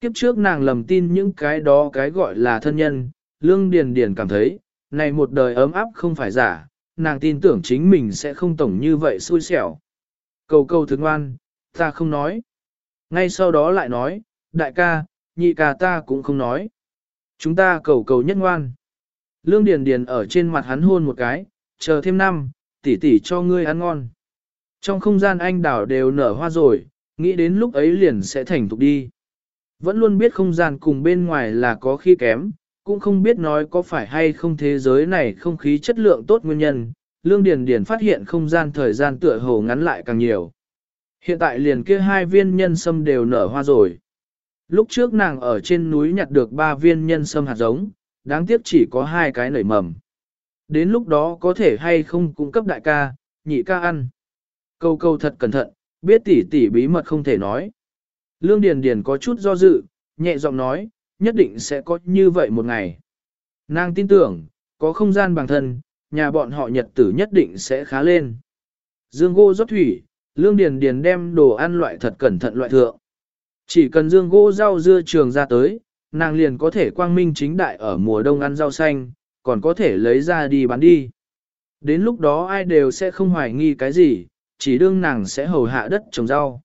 Speaker 1: Kiếp trước nàng lầm tin những cái đó cái gọi là thân nhân, Lương Điền Điền cảm thấy, này một đời ấm áp không phải giả, nàng tin tưởng chính mình sẽ không tổng như vậy xui xẻo. Cầu cầu thức ngoan, ta không nói. Ngay sau đó lại nói, đại ca, nhị ca ta cũng không nói. Chúng ta cầu cầu nhất ngoan. Lương Điền Điền ở trên mặt hắn hôn một cái, chờ thêm năm, tỷ tỷ cho ngươi ăn ngon. Trong không gian anh đảo đều nở hoa rồi, nghĩ đến lúc ấy liền sẽ thành thục đi. Vẫn luôn biết không gian cùng bên ngoài là có khi kém, cũng không biết nói có phải hay không thế giới này không khí chất lượng tốt nguyên nhân. Lương Điền Điền phát hiện không gian thời gian tựa hồ ngắn lại càng nhiều. Hiện tại liền kia hai viên nhân sâm đều nở hoa rồi. Lúc trước nàng ở trên núi nhặt được ba viên nhân sâm hạt giống, đáng tiếc chỉ có hai cái nảy mầm. Đến lúc đó có thể hay không cung cấp đại ca, nhị ca ăn. Câu câu thật cẩn thận, biết tỉ tỉ bí mật không thể nói. Lương Điền Điền có chút do dự, nhẹ giọng nói, nhất định sẽ có như vậy một ngày. Nàng tin tưởng, có không gian bằng thân, nhà bọn họ nhật tử nhất định sẽ khá lên. Dương gô rót thủy, Lương Điền Điền đem đồ ăn loại thật cẩn thận loại thượng. Chỉ cần dương gỗ rau dưa trường ra tới, nàng liền có thể quang minh chính đại ở mùa đông ăn rau xanh, còn có thể lấy ra đi bán đi. Đến lúc đó ai đều sẽ không hoài nghi cái gì, chỉ đương nàng sẽ hầu hạ đất trồng rau.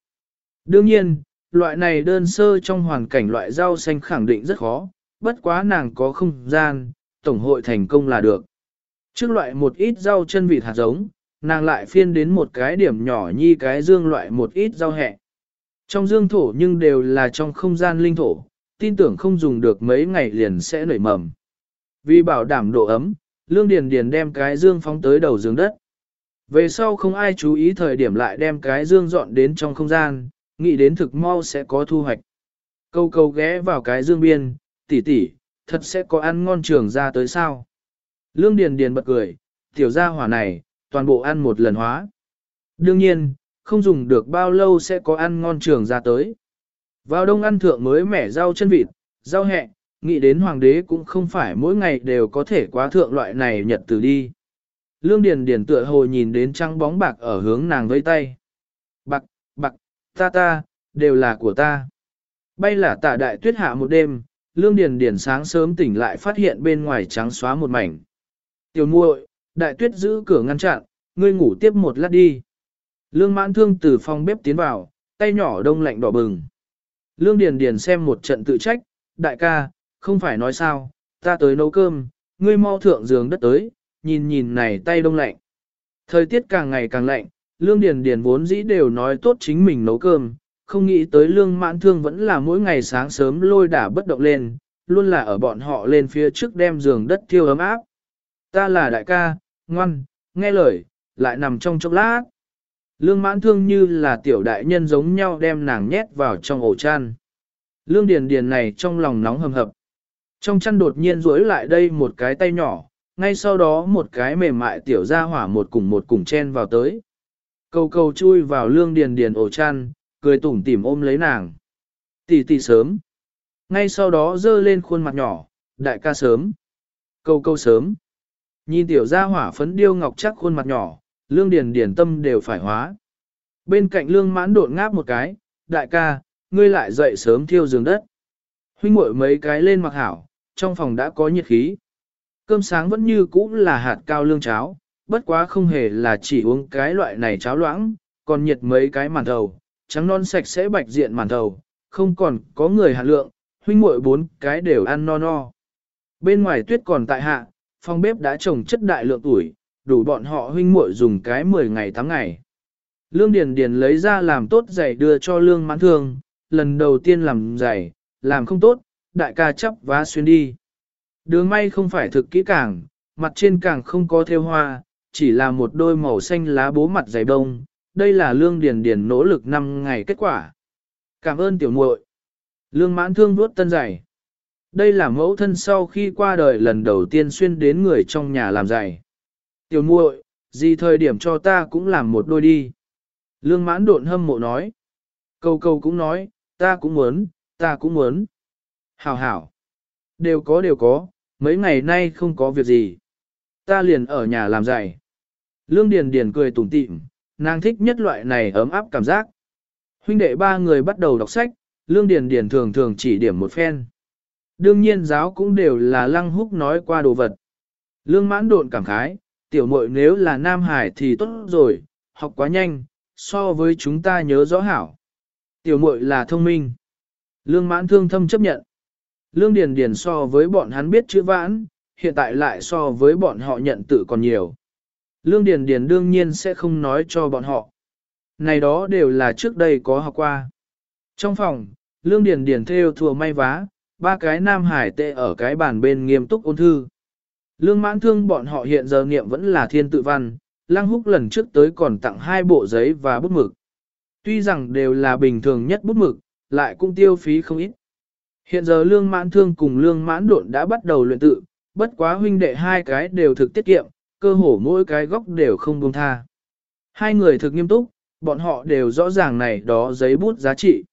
Speaker 1: Đương nhiên, loại này đơn sơ trong hoàn cảnh loại rau xanh khẳng định rất khó, bất quá nàng có không gian, tổng hội thành công là được. Trước loại một ít rau chân vịt hạt giống, nàng lại phiên đến một cái điểm nhỏ nhi cái dương loại một ít rau hẹ. Trong dương thổ nhưng đều là trong không gian linh thổ, tin tưởng không dùng được mấy ngày liền sẽ nảy mầm. Vì bảo đảm độ ấm, Lương Điền Điền đem cái dương phóng tới đầu giường đất. Về sau không ai chú ý thời điểm lại đem cái dương dọn đến trong không gian, nghĩ đến thực mau sẽ có thu hoạch. Câu câu ghé vào cái dương biên, tỷ tỷ, thật sẽ có ăn ngon trường ra tới sao. Lương Điền Điền bật cười, tiểu gia hỏa này, toàn bộ ăn một lần hóa. Đương nhiên, không dùng được bao lâu sẽ có ăn ngon trường ra tới. Vào đông ăn thượng mới mẻ rau chân vịt, rau hẹ, nghĩ đến hoàng đế cũng không phải mỗi ngày đều có thể quá thượng loại này nhật từ đi. Lương Điền Điền tựa hồ nhìn đến trăng bóng bạc ở hướng nàng vẫy tay. Bạc, bạc, ta ta, đều là của ta. Bay là tạ đại tuyết hạ một đêm, Lương Điền Điền sáng sớm tỉnh lại phát hiện bên ngoài trắng xóa một mảnh. Tiểu muội, đại tuyết giữ cửa ngăn chặn, ngươi ngủ tiếp một lát đi. Lương mãn thương từ phòng bếp tiến vào, tay nhỏ đông lạnh đỏ bừng. Lương Điền Điền xem một trận tự trách, đại ca, không phải nói sao, ta tới nấu cơm, ngươi mau thượng giường đất tới, nhìn nhìn này tay đông lạnh. Thời tiết càng ngày càng lạnh, Lương Điền Điền vốn dĩ đều nói tốt chính mình nấu cơm, không nghĩ tới Lương Mãn Thương vẫn là mỗi ngày sáng sớm lôi đả bất động lên, luôn là ở bọn họ lên phía trước đem giường đất thiêu ấm áp. Ta là đại ca, ngoan, nghe lời, lại nằm trong chốc lát. Lương mãn thương như là tiểu đại nhân giống nhau đem nàng nhét vào trong ổ chăn. Lương điền điền này trong lòng nóng hầm hập. Trong chăn đột nhiên duỗi lại đây một cái tay nhỏ, ngay sau đó một cái mềm mại tiểu ra hỏa một cùng một cùng chen vào tới. Cầu cầu chui vào lương điền điền ổ chăn, cười tủm tỉm ôm lấy nàng. Tỷ tỷ sớm. Ngay sau đó dơ lên khuôn mặt nhỏ, đại ca sớm. Cầu cầu sớm. Nhìn tiểu gia hỏa phấn điêu ngọc chắc khuôn mặt nhỏ, lương điền điền tâm đều phải hóa. Bên cạnh lương mãn độn ngáp một cái, đại ca, ngươi lại dậy sớm thiêu giường đất. Huynh muội mấy cái lên mặc hảo, trong phòng đã có nhiệt khí. Cơm sáng vẫn như cũ là hạt cao lương cháo, bất quá không hề là chỉ uống cái loại này cháo loãng, còn nhiệt mấy cái màn thầu, trắng non sạch sẽ bạch diện màn thầu, không còn có người hạt lượng, huynh muội bốn cái đều ăn no no. Bên ngoài tuyết còn tại hạ, phòng bếp đã trồng chất đại lượng tuổi, đủ bọn họ huynh muội dùng cái 10 ngày tháng ngày. Lương Điền Điền lấy ra làm tốt giày đưa cho Lương Mãn Thương, lần đầu tiên làm giày, làm không tốt, đại ca chấp vá xuyên đi. Đường may không phải thực kỹ càng, mặt trên càng không có thêu hoa, chỉ là một đôi màu xanh lá bố mặt giày bông, đây là Lương Điền Điền nỗ lực 5 ngày kết quả. Cảm ơn tiểu muội. Lương Mãn Thương vuốt tân giày. Đây là mẫu thân sau khi qua đời lần đầu tiên xuyên đến người trong nhà làm giày. Tiểu muội, gì thời điểm cho ta cũng làm một đôi đi. Lương mãn độn hâm mộ nói. Cầu cầu cũng nói, ta cũng muốn, ta cũng muốn. Hảo hảo. Đều có đều có, mấy ngày nay không có việc gì. Ta liền ở nhà làm giày. Lương Điền Điền cười tủm tỉm, nàng thích nhất loại này ấm áp cảm giác. Huynh đệ ba người bắt đầu đọc sách, Lương Điền Điền thường thường chỉ điểm một phen. Đương nhiên giáo cũng đều là lăng húc nói qua đồ vật. Lương mãn độn cảm khái, tiểu muội nếu là Nam Hải thì tốt rồi, học quá nhanh, so với chúng ta nhớ rõ hảo. Tiểu muội là thông minh. Lương mãn thương thâm chấp nhận. Lương Điền Điền so với bọn hắn biết chữ vãn, hiện tại lại so với bọn họ nhận tự còn nhiều. Lương Điền Điền đương nhiên sẽ không nói cho bọn họ. Này đó đều là trước đây có học qua. Trong phòng, Lương Điền Điền theo thùa may vá, ba cái nam hải tệ ở cái bàn bên nghiêm túc ôn thư. Lương mãn thương bọn họ hiện giờ niệm vẫn là thiên tự văn, Lăng Húc lần trước tới còn tặng hai bộ giấy và bút mực. Tuy rằng đều là bình thường nhất bút mực, lại cũng tiêu phí không ít. Hiện giờ lương mãn thương cùng lương mãn độn đã bắt đầu luyện tự, bất quá huynh đệ hai cái đều thực tiết kiệm, cơ hồ mỗi cái góc đều không buông tha. Hai người thực nghiêm túc, bọn họ đều rõ ràng này đó giấy bút giá trị.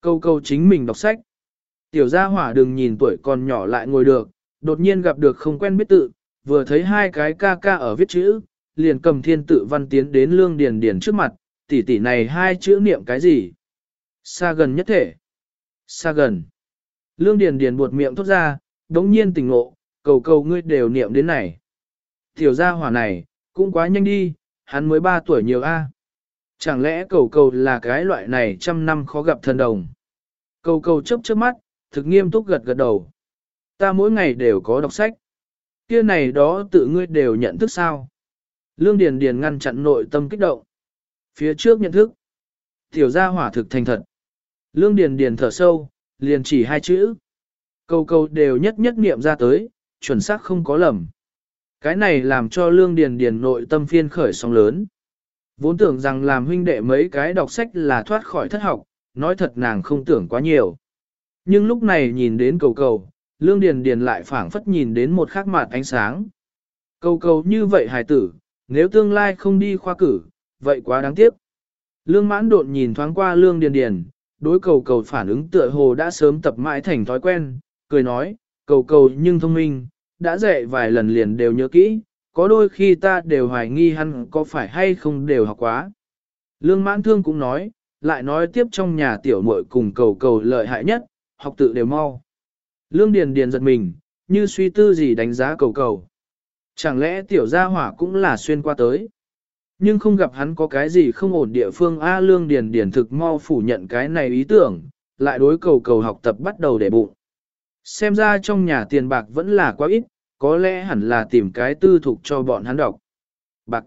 Speaker 1: Câu câu chính mình đọc sách. Tiểu gia hỏa đừng nhìn tuổi còn nhỏ lại ngồi được, đột nhiên gặp được không quen biết tự, vừa thấy hai cái ca ca ở viết chữ, liền cầm thiên tự văn tiến đến lương điền điền trước mặt, tỷ tỷ này hai chữ niệm cái gì? Xa gần nhất thể. Xa gần. Lương Điền Điền buột miệng thốt ra, đống nhiên tỉnh ngộ, cầu cầu ngươi đều niệm đến này. Tiểu gia hỏa này, cũng quá nhanh đi, hắn mới 3 tuổi nhiều a. Chẳng lẽ cầu cầu là cái loại này trăm năm khó gặp thần đồng? Cầu cầu chớp chớp mắt, thực nghiêm túc gật gật đầu. Ta mỗi ngày đều có đọc sách. Kia này đó tự ngươi đều nhận thức sao? Lương Điền Điền ngăn chặn nội tâm kích động. Phía trước nhận thức. Tiểu gia hỏa thực thành thật. Lương Điền Điền thở sâu, liền chỉ hai chữ. Câu câu đều nhất nhất niệm ra tới, chuẩn xác không có lầm. Cái này làm cho Lương Điền Điền nội tâm phiên khởi sóng lớn. Vốn tưởng rằng làm huynh đệ mấy cái đọc sách là thoát khỏi thất học, nói thật nàng không tưởng quá nhiều. Nhưng lúc này nhìn đến cầu cầu, Lương Điền Điền lại phảng phất nhìn đến một khắc mặt ánh sáng. Cầu cầu như vậy hài tử, nếu tương lai không đi khoa cử, vậy quá đáng tiếc. Lương mãn độn nhìn thoáng qua Lương Điền Điền, đối cầu cầu phản ứng tựa hồ đã sớm tập mãi thành thói quen, cười nói, cầu cầu nhưng thông minh, đã dạy vài lần liền đều nhớ kỹ, có đôi khi ta đều hoài nghi hắn có phải hay không đều học quá. Lương mãn thương cũng nói, lại nói tiếp trong nhà tiểu muội cùng cầu cầu lợi hại nhất, học tự đều mau. Lương Điền Điền giật mình, như suy tư gì đánh giá cầu cầu. Chẳng lẽ tiểu gia hỏa cũng là xuyên qua tới. Nhưng không gặp hắn có cái gì không ổn địa phương A Lương Điền Điền thực mau phủ nhận cái này ý tưởng, lại đối cầu cầu học tập bắt đầu để bụng. Xem ra trong nhà tiền bạc vẫn là quá ít, có lẽ hẳn là tìm cái tư thục cho bọn hắn đọc. Bạc.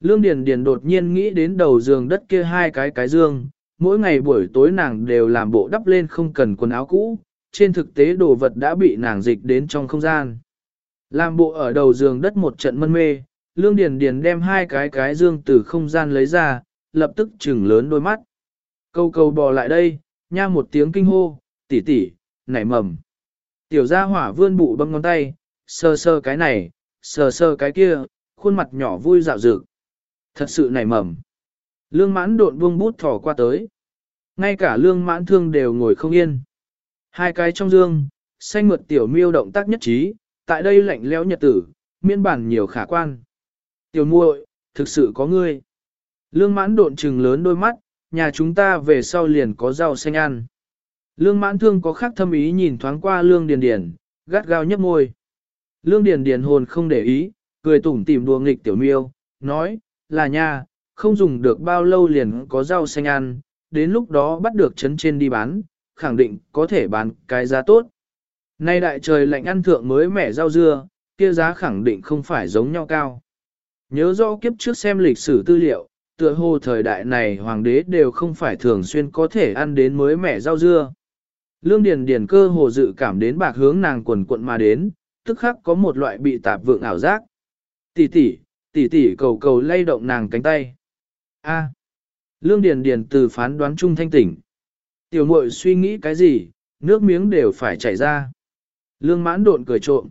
Speaker 1: Lương Điền Điền đột nhiên nghĩ đến đầu giường đất kia hai cái cái dương, mỗi ngày buổi tối nàng đều làm bộ đắp lên không cần quần áo cũ, trên thực tế đồ vật đã bị nàng dịch đến trong không gian. Làm bộ ở đầu giường đất một trận mân mê, Lương Điền Điền đem hai cái cái dương từ không gian lấy ra, lập tức trừng lớn đôi mắt. Câu câu bò lại đây, nha một tiếng kinh hô, tỷ tỷ, nảy mầm. Tiểu gia hỏa vươn bụ bấm ngón tay, sờ sờ cái này, sờ sờ cái kia, khuôn mặt nhỏ vui dạo dực. Thật sự nảy mầm. Lương mãn độn buông bút thỏ qua tới. Ngay cả lương mãn thương đều ngồi không yên. Hai cái trong dương, xanh mượt tiểu miêu động tác nhất trí, tại đây lạnh lẽo nhật tử, miên bản nhiều khả quan. Tiểu muội, thực sự có ngươi. Lương mãn độn trừng lớn đôi mắt, nhà chúng ta về sau liền có rau xanh ăn. Lương mãn thương có khác thâm ý nhìn thoáng qua lương điền điền, gắt gao nhấp môi. Lương điền điền hồn không để ý, cười tủm tỉm đùa nghịch tiểu miêu, nói, là nha, không dùng được bao lâu liền có rau xanh ăn, đến lúc đó bắt được chấn trên đi bán, khẳng định có thể bán cái giá tốt. Nay đại trời lạnh ăn thượng mới mẻ rau dưa, kia giá khẳng định không phải giống nhau cao. Nhớ rõ kiếp trước xem lịch sử tư liệu, tựa hồ thời đại này hoàng đế đều không phải thường xuyên có thể ăn đến mới mẻ rau dưa. Lương Điền Điền cơ hồ dự cảm đến bạc hướng nàng quần quận mà đến, tức khắc có một loại bị tạp vượng ảo giác. Tỷ tỷ, tỷ tỷ cầu cầu lay động nàng cánh tay. A. Lương Điền Điền từ phán đoán trung thanh tỉnh. Tiểu muội suy nghĩ cái gì, nước miếng đều phải chảy ra. Lương mãn độn cười trộm.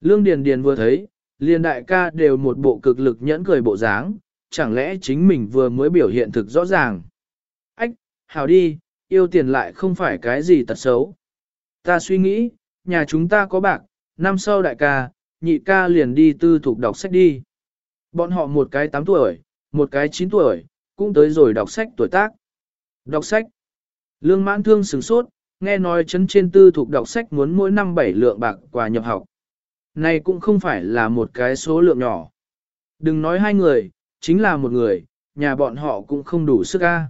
Speaker 1: Lương Điền Điền vừa thấy, liền đại ca đều một bộ cực lực nhẫn cười bộ dáng, chẳng lẽ chính mình vừa mới biểu hiện thực rõ ràng. Ách, hào đi, yêu tiền lại không phải cái gì tật xấu. Ta suy nghĩ, nhà chúng ta có bạc, năm sau đại ca, nhị ca liền đi tư thục đọc sách đi. Bọn họ một cái 8 tuổi, một cái 9 tuổi, cũng tới rồi đọc sách tuổi tác. Đọc sách. Lương mãn thương sửng sốt, nghe nói chấn trên tư thuộc đọc sách muốn mỗi năm 7 lượng bạc quà nhập học. Này cũng không phải là một cái số lượng nhỏ. Đừng nói hai người, chính là một người, nhà bọn họ cũng không đủ sức ca.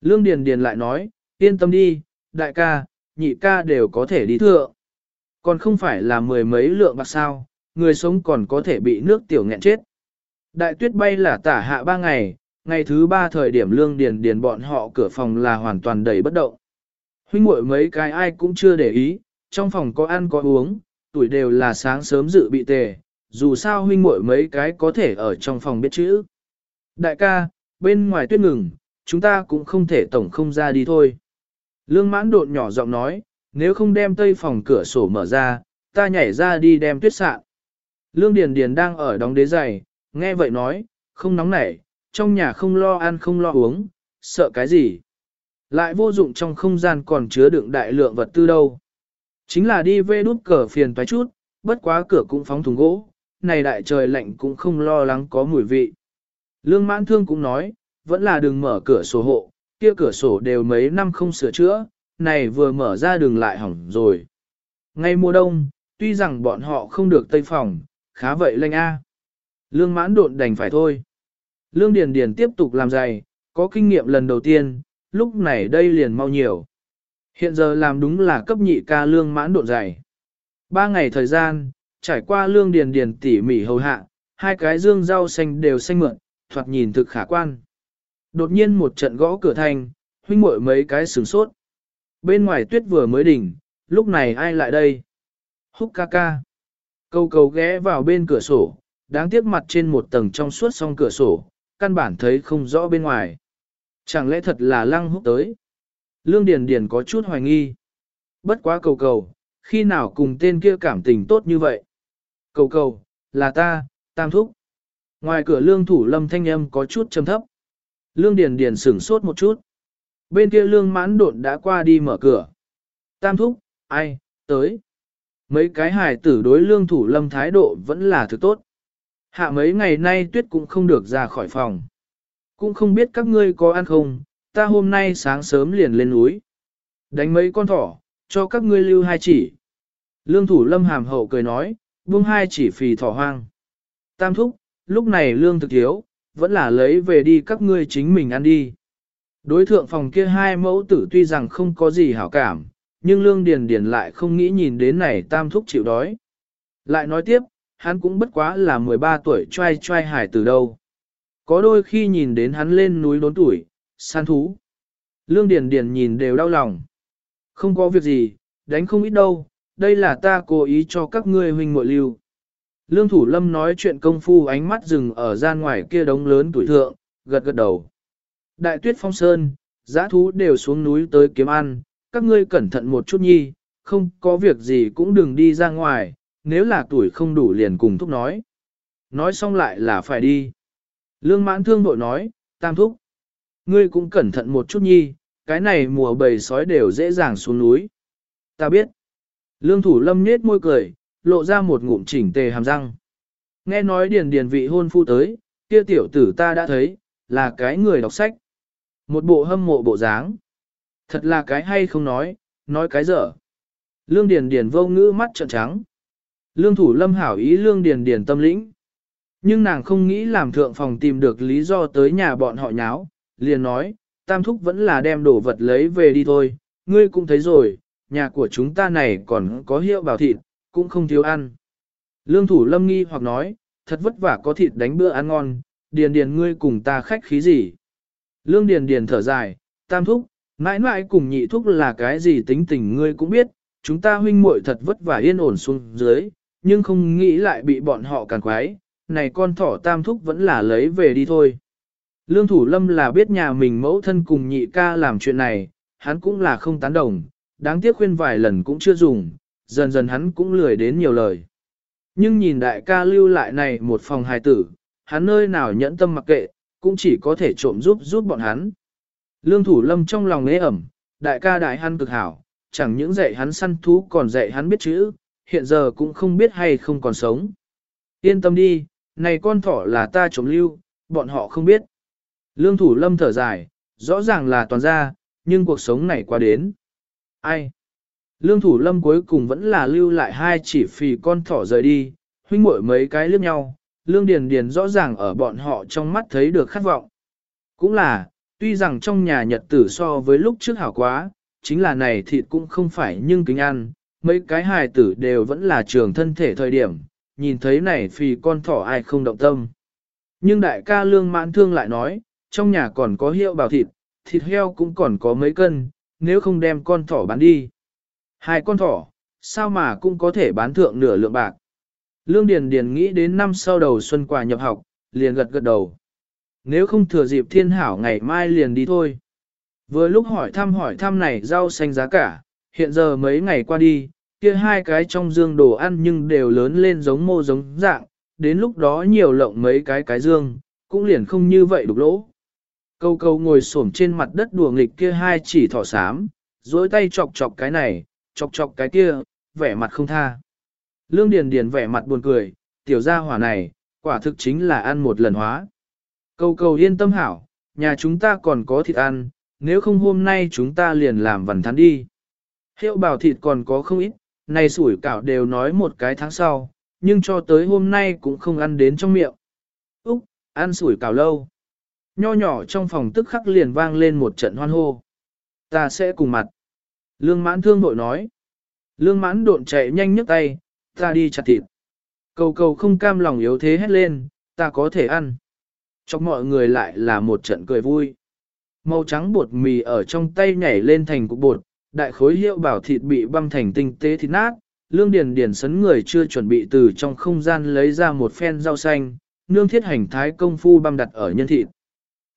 Speaker 1: Lương Điền Điền lại nói, yên tâm đi, đại ca, nhị ca đều có thể đi thượng. Còn không phải là mười mấy lượng bạc sao, người sống còn có thể bị nước tiểu nghẹn chết. Đại tuyết bay là tả hạ ba ngày, ngày thứ ba thời điểm lương điền điền bọn họ cửa phòng là hoàn toàn đầy bất động. Huynh muội mấy cái ai cũng chưa để ý, trong phòng có ăn có uống, tuổi đều là sáng sớm dự bị tề, dù sao huynh muội mấy cái có thể ở trong phòng biết chữ. Đại ca, bên ngoài tuyết ngừng, chúng ta cũng không thể tổng không ra đi thôi. Lương mãn đột nhỏ giọng nói, nếu không đem tây phòng cửa sổ mở ra, ta nhảy ra đi đem tuyết sạn. Lương Điền Điền đang ở đóng đế giày, nghe vậy nói, không nóng nảy, trong nhà không lo ăn không lo uống, sợ cái gì. Lại vô dụng trong không gian còn chứa đựng đại lượng vật tư đâu. Chính là đi về đút cờ phiền toái chút, bất quá cửa cũng phóng thùng gỗ, này đại trời lạnh cũng không lo lắng có mùi vị. Lương mãn thương cũng nói, vẫn là đừng mở cửa sổ hộ, kia cửa sổ đều mấy năm không sửa chữa, này vừa mở ra đường lại hỏng rồi. Ngay mùa đông, tuy rằng bọn họ không được tây phòng, khá vậy lanh a. Lương mãn độn đành phải thôi. Lương Điền Điền tiếp tục làm dày, có kinh nghiệm lần đầu tiên, lúc này đây liền mau nhiều. Hiện giờ làm đúng là cấp nhị ca lương mãn độn dày. Ba ngày thời gian, trải qua lương Điền Điền tỉ mỉ hầu hạ, hai cái dương rau xanh đều xanh mượn, thoạt nhìn thực khả quan. Đột nhiên một trận gõ cửa thành, huynh muội mấy cái sửng sốt. Bên ngoài tuyết vừa mới đỉnh, lúc này ai lại đây? Húc ca ca. Câu cầu ghé vào bên cửa sổ, đáng tiếc mặt trên một tầng trong suốt song cửa sổ, căn bản thấy không rõ bên ngoài. Chẳng lẽ thật là lăng húc tới? Lương Điền Điền có chút hoài nghi. Bất quá cầu cầu, khi nào cùng tên kia cảm tình tốt như vậy? Cầu cầu, là ta, tam thúc. Ngoài cửa lương thủ lâm thanh âm có chút trầm thấp. Lương Điền Điền sửng sốt một chút. Bên kia lương mãn độn đã qua đi mở cửa. Tam thúc, ai, tới. Mấy cái hài tử đối lương thủ lâm thái độ vẫn là thứ tốt. Hạ mấy ngày nay tuyết cũng không được ra khỏi phòng. Cũng không biết các ngươi có ăn không, ta hôm nay sáng sớm liền lên núi. Đánh mấy con thỏ, cho các ngươi lưu hai chỉ. Lương thủ lâm hàm hậu cười nói, buông hai chỉ phì thỏ hoang. Tam thúc, lúc này lương thực thiếu, vẫn là lấy về đi các ngươi chính mình ăn đi. Đối thượng phòng kia hai mẫu tử tuy rằng không có gì hảo cảm, nhưng lương điền điền lại không nghĩ nhìn đến này tam thúc chịu đói. Lại nói tiếp, hắn cũng bất quá là 13 tuổi trai trai hải từ đâu. Có đôi khi nhìn đến hắn lên núi đốn tuổi, săn thú. Lương Điền Điền nhìn đều đau lòng. Không có việc gì, đánh không ít đâu, đây là ta cố ý cho các ngươi huynh muội lưu. Lương Thủ Lâm nói chuyện công phu ánh mắt dừng ở gian ngoài kia đống lớn tuổi thượng, gật gật đầu. Đại tuyết phong sơn, giã thú đều xuống núi tới kiếm ăn, các ngươi cẩn thận một chút nhi, không có việc gì cũng đừng đi ra ngoài, nếu là tuổi không đủ liền cùng thúc nói. Nói xong lại là phải đi. Lương mãn thương bội nói, tam thúc. Ngươi cũng cẩn thận một chút nhi, cái này mùa bầy sói đều dễ dàng xuống núi. Ta biết. Lương thủ lâm nết môi cười, lộ ra một ngụm chỉnh tề hàm răng. Nghe nói điền điền vị hôn phu tới, kia tiểu tử ta đã thấy, là cái người đọc sách. Một bộ hâm mộ bộ dáng. Thật là cái hay không nói, nói cái dở. Lương điền điền vô ngữ mắt trợn trắng. Lương thủ lâm hảo ý lương điền điền tâm lĩnh. Nhưng nàng không nghĩ làm thượng phòng tìm được lý do tới nhà bọn họ nháo, liền nói, tam thúc vẫn là đem đồ vật lấy về đi thôi, ngươi cũng thấy rồi, nhà của chúng ta này còn có hiệu bảo thịt, cũng không thiếu ăn. Lương thủ lâm nghi hoặc nói, thật vất vả có thịt đánh bữa ăn ngon, điền điền ngươi cùng ta khách khí gì. Lương điền điền thở dài, tam thúc, mãi mãi cùng nhị thúc là cái gì tính tình ngươi cũng biết, chúng ta huynh muội thật vất vả yên ổn xuống dưới, nhưng không nghĩ lại bị bọn họ càn quái, này con thỏ tam thúc vẫn là lấy về đi thôi. Lương thủ lâm là biết nhà mình mẫu thân cùng nhị ca làm chuyện này, hắn cũng là không tán đồng, đáng tiếc khuyên vài lần cũng chưa dùng, dần dần hắn cũng lười đến nhiều lời. Nhưng nhìn đại ca lưu lại này một phòng hài tử, hắn nơi nào nhẫn tâm mặc kệ, cũng chỉ có thể trộm giúp giúp bọn hắn. Lương thủ lâm trong lòng ế ẩm, đại ca đại hắn cực hảo, chẳng những dạy hắn săn thú còn dạy hắn biết chữ, hiện giờ cũng không biết hay không còn sống. Yên tâm đi, này con thỏ là ta chống lưu, bọn họ không biết. Lương thủ lâm thở dài, rõ ràng là toàn ra, nhưng cuộc sống này qua đến. Ai? Lương thủ lâm cuối cùng vẫn là lưu lại hai chỉ phì con thỏ rời đi, huynh muội mấy cái liếc nhau, lương điền điền rõ ràng ở bọn họ trong mắt thấy được khát vọng. Cũng là, tuy rằng trong nhà nhật tử so với lúc trước hảo quá, chính là này thịt cũng không phải nhưng kính ăn, mấy cái hài tử đều vẫn là trường thân thể thời điểm, nhìn thấy này phì con thỏ ai không động tâm. Nhưng đại ca lương mãn thương lại nói, trong nhà còn có hiệu bào thịt, thịt heo cũng còn có mấy cân, nếu không đem con thỏ bán đi. Hai con thỏ, sao mà cũng có thể bán thượng nửa lượng bạc. Lương Điền Điền nghĩ đến năm sau đầu xuân quà nhập học, liền gật gật đầu. Nếu không thừa dịp thiên hảo ngày mai liền đi thôi. Vừa lúc hỏi thăm hỏi thăm này rau xanh giá cả, hiện giờ mấy ngày qua đi, kia hai cái trong dương đồ ăn nhưng đều lớn lên giống mô giống dạng, đến lúc đó nhiều lộng mấy cái cái dương, cũng liền không như vậy đục lỗ. Câu câu ngồi xổm trên mặt đất đùa nghịch kia hai chỉ thỏ xám, dối tay chọc chọc cái này, chọc chọc cái kia, vẻ mặt không tha. Lương Điền Điền vẻ mặt buồn cười, tiểu gia hỏa này, quả thực chính là ăn một lần hóa. Câu câu yên tâm hảo, nhà chúng ta còn có thịt ăn, nếu không hôm nay chúng ta liền làm vần thắn đi. Hiệu bảo thịt còn có không ít, này sủi cảo đều nói một cái tháng sau, nhưng cho tới hôm nay cũng không ăn đến trong miệng. Úc, ăn sủi cảo lâu. Nho nhỏ trong phòng tức khắc liền vang lên một trận hoan hô. Ta sẽ cùng mặt. Lương mãn thương bội nói. Lương mãn độn chạy nhanh nhấc tay, ta đi chặt thịt. Cầu cầu không cam lòng yếu thế hét lên, ta có thể ăn. Trong mọi người lại là một trận cười vui. Màu trắng bột mì ở trong tay nhảy lên thành cục bột, đại khối hiệu bảo thịt bị băm thành tinh tế thịt nát, lương điền điền sấn người chưa chuẩn bị từ trong không gian lấy ra một phen rau xanh, nương thiết hành thái công phu băm đặt ở nhân thịt.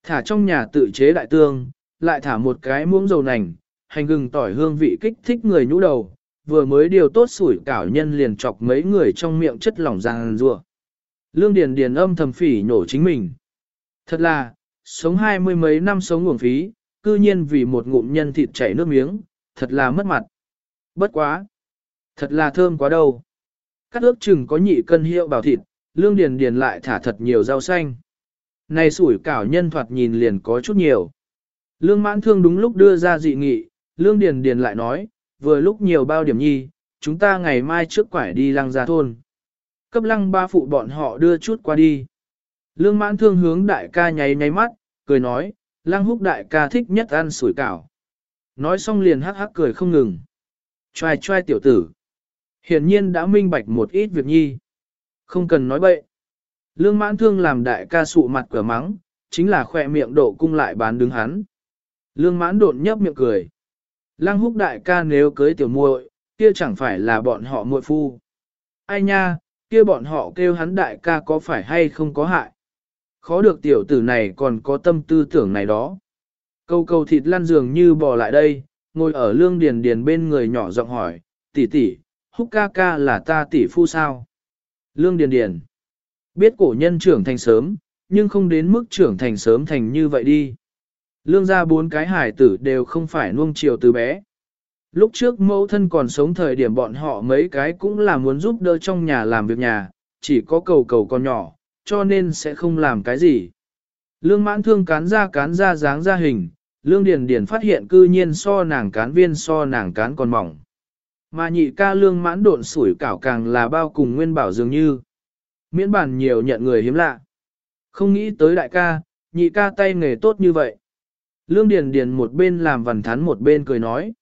Speaker 1: Thả trong nhà tự chế đại tương, lại thả một cái muỗng dầu nành, hành gừng tỏi hương vị kích thích người nhũ đầu, vừa mới điều tốt sủi cảo nhân liền chọc mấy người trong miệng chất lỏng ràng rùa. Lương Điền Điền âm thầm phỉ nhổ chính mình. Thật là, sống hai mươi mấy năm sống nguồn phí, cư nhiên vì một ngụm nhân thịt chảy nước miếng, thật là mất mặt. Bất quá. Thật là thơm quá đâu. Cắt ước chừng có nhị cân hiệu bảo thịt, lương điền điền lại thả thật nhiều rau xanh. Này sủi cảo nhân thoạt nhìn liền có chút nhiều. Lương mãn thương đúng lúc đưa ra dị nghị, lương điền điền lại nói, vừa lúc nhiều bao điểm nhi, chúng ta ngày mai trước quải đi lăng gia thôn. Cấp lăng ba phụ bọn họ đưa chút qua đi. Lương mãn thương hướng đại ca nháy nháy mắt, cười nói, lăng húc đại ca thích nhất ăn sủi cảo. Nói xong liền hắc hắc cười không ngừng. Choai choai tiểu tử. Hiển nhiên đã minh bạch một ít việc nhi. Không cần nói bậy. Lương mãn thương làm đại ca sụ mặt cửa mắng, chính là khỏe miệng độ cung lại bán đứng hắn. Lương mãn đột nhấp miệng cười. Lăng húc đại ca nếu cưới tiểu muội, kia chẳng phải là bọn họ muội phu. Ai nha, kia bọn họ kêu hắn đại ca có phải hay không có hại. Khó được tiểu tử này còn có tâm tư tưởng này đó. Câu câu thịt lăn giường như bò lại đây, ngồi ở lương điền điền bên người nhỏ giọng hỏi, tỷ tỷ, húc ca ca là ta tỷ phu sao? Lương điền điền, biết cổ nhân trưởng thành sớm, nhưng không đến mức trưởng thành sớm thành như vậy đi. Lương gia bốn cái hải tử đều không phải nuông chiều từ bé. Lúc trước mẫu thân còn sống thời điểm bọn họ mấy cái cũng là muốn giúp đỡ trong nhà làm việc nhà, chỉ có cầu cầu con nhỏ, cho nên sẽ không làm cái gì. Lương mãn thương cán ra cán ra dáng ra hình, lương điền điền phát hiện cư nhiên so nàng cán viên so nàng cán còn mỏng. Mà nhị ca lương mãn độn sủi cảo càng là bao cùng nguyên bảo dường như. Miễn bản nhiều nhận người hiếm lạ. Không nghĩ tới đại ca, nhị ca tay nghề tốt như vậy. Lương Điền Điền một bên làm vằn thắn một bên cười nói.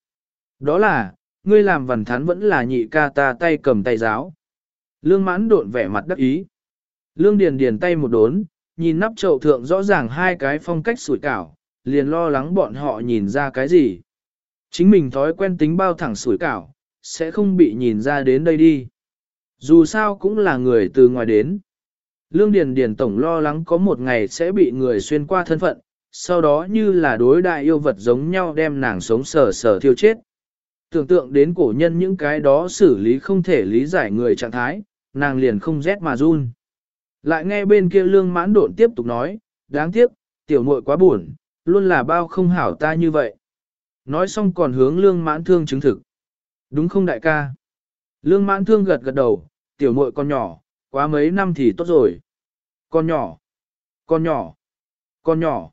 Speaker 1: Đó là, ngươi làm vằn thắn vẫn là nhị ca ta tay cầm tay giáo. Lương mãn độn vẻ mặt đắc ý. Lương Điền Điền tay một đốn, nhìn nắp chậu thượng rõ ràng hai cái phong cách sủi cảo, liền lo lắng bọn họ nhìn ra cái gì. Chính mình thói quen tính bao thẳng sủi cảo, sẽ không bị nhìn ra đến đây đi. Dù sao cũng là người từ ngoài đến. Lương Điền Điền tổng lo lắng có một ngày sẽ bị người xuyên qua thân phận, sau đó như là đối đại yêu vật giống nhau đem nàng sống sờ sờ thiêu chết. Tưởng tượng đến cổ nhân những cái đó xử lý không thể lý giải người trạng thái, nàng liền không rét mà run. Lại nghe bên kia lương mãn độn tiếp tục nói, đáng tiếc, tiểu muội quá buồn, luôn là bao không hảo ta như vậy. Nói xong còn hướng lương mãn thương chứng thực. Đúng không đại ca? Lương mãn thương gật gật đầu, tiểu muội con nhỏ, quá mấy năm thì tốt rồi. Con nhỏ, con nhỏ, con nhỏ.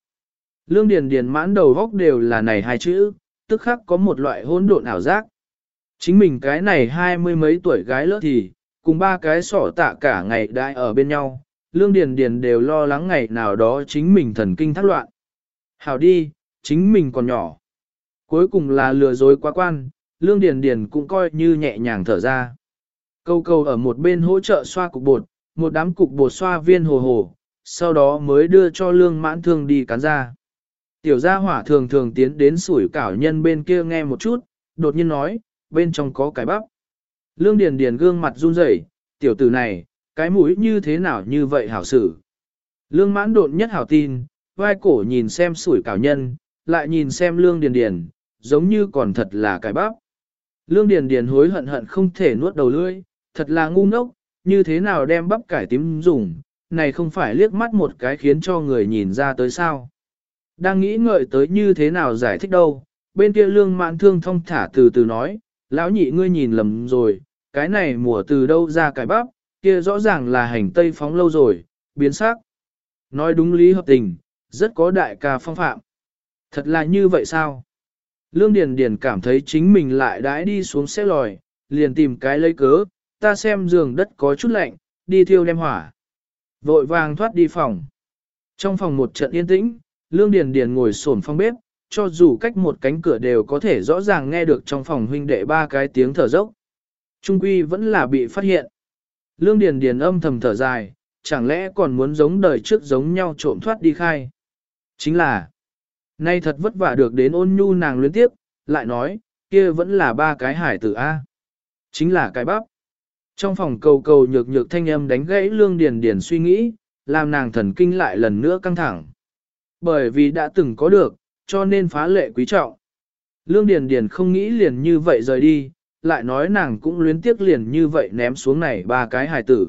Speaker 1: Lương Điền Điền mãn đầu góc đều là này hai chữ, tức khắc có một loại hỗn độn ảo giác. Chính mình cái này hai mươi mấy tuổi gái lỡ thì, cùng ba cái sỏ tạ cả ngày đại ở bên nhau, Lương Điền Điền đều lo lắng ngày nào đó chính mình thần kinh thác loạn. Hảo đi, chính mình còn nhỏ. Cuối cùng là lừa dối quá quan, Lương Điền Điền cũng coi như nhẹ nhàng thở ra. Câu câu ở một bên hỗ trợ xoa cục bột, một đám cục bột xoa viên hồ hồ, sau đó mới đưa cho Lương mãn thương đi cán ra. Tiểu gia hỏa thường thường tiến đến sủi cảo nhân bên kia nghe một chút, đột nhiên nói, bên trong có cái bắp. Lương Điền Điền gương mặt run rẩy, tiểu tử này, cái mũi như thế nào như vậy hảo xử. Lương mãn đột nhất hảo tin, vai cổ nhìn xem sủi cảo nhân, lại nhìn xem lương điền điền, giống như còn thật là cái bắp. Lương điền điền hối hận hận không thể nuốt đầu lưỡi, thật là ngu ngốc, như thế nào đem bắp cải tím dùng, này không phải liếc mắt một cái khiến cho người nhìn ra tới sao. Đang nghĩ ngợi tới như thế nào giải thích đâu, bên kia lương mãn thương thông thả từ từ nói, lão nhị ngươi nhìn lầm rồi, cái này mùa từ đâu ra cải bắp, kia rõ ràng là hành tây phóng lâu rồi, biến sắc. Nói đúng lý hợp tình, rất có đại ca phong phạm. Thật là như vậy sao? Lương Điền Điền cảm thấy chính mình lại đãi đi xuống xe lòi, liền tìm cái lấy cớ, ta xem giường đất có chút lạnh, đi thiêu đem hỏa. Vội vàng thoát đi phòng. Trong phòng một trận yên tĩnh, Lương Điền Điền ngồi sồn phong bếp, cho dù cách một cánh cửa đều có thể rõ ràng nghe được trong phòng huynh đệ ba cái tiếng thở dốc. Trung quy vẫn là bị phát hiện. Lương Điền Điền âm thầm thở dài, chẳng lẽ còn muốn giống đời trước giống nhau trộm thoát đi khai. Chính là, nay thật vất vả được đến ôn nhu nàng luyến tiếp, lại nói, kia vẫn là ba cái hải tử A. Chính là cái bắp. Trong phòng cầu cầu nhược nhược thanh âm đánh gãy lương điền điền suy nghĩ, làm nàng thần kinh lại lần nữa căng thẳng. Bởi vì đã từng có được, cho nên phá lệ quý trọng. Lương điền điền không nghĩ liền như vậy rời đi, lại nói nàng cũng luyến tiếc liền như vậy ném xuống này ba cái hài tử.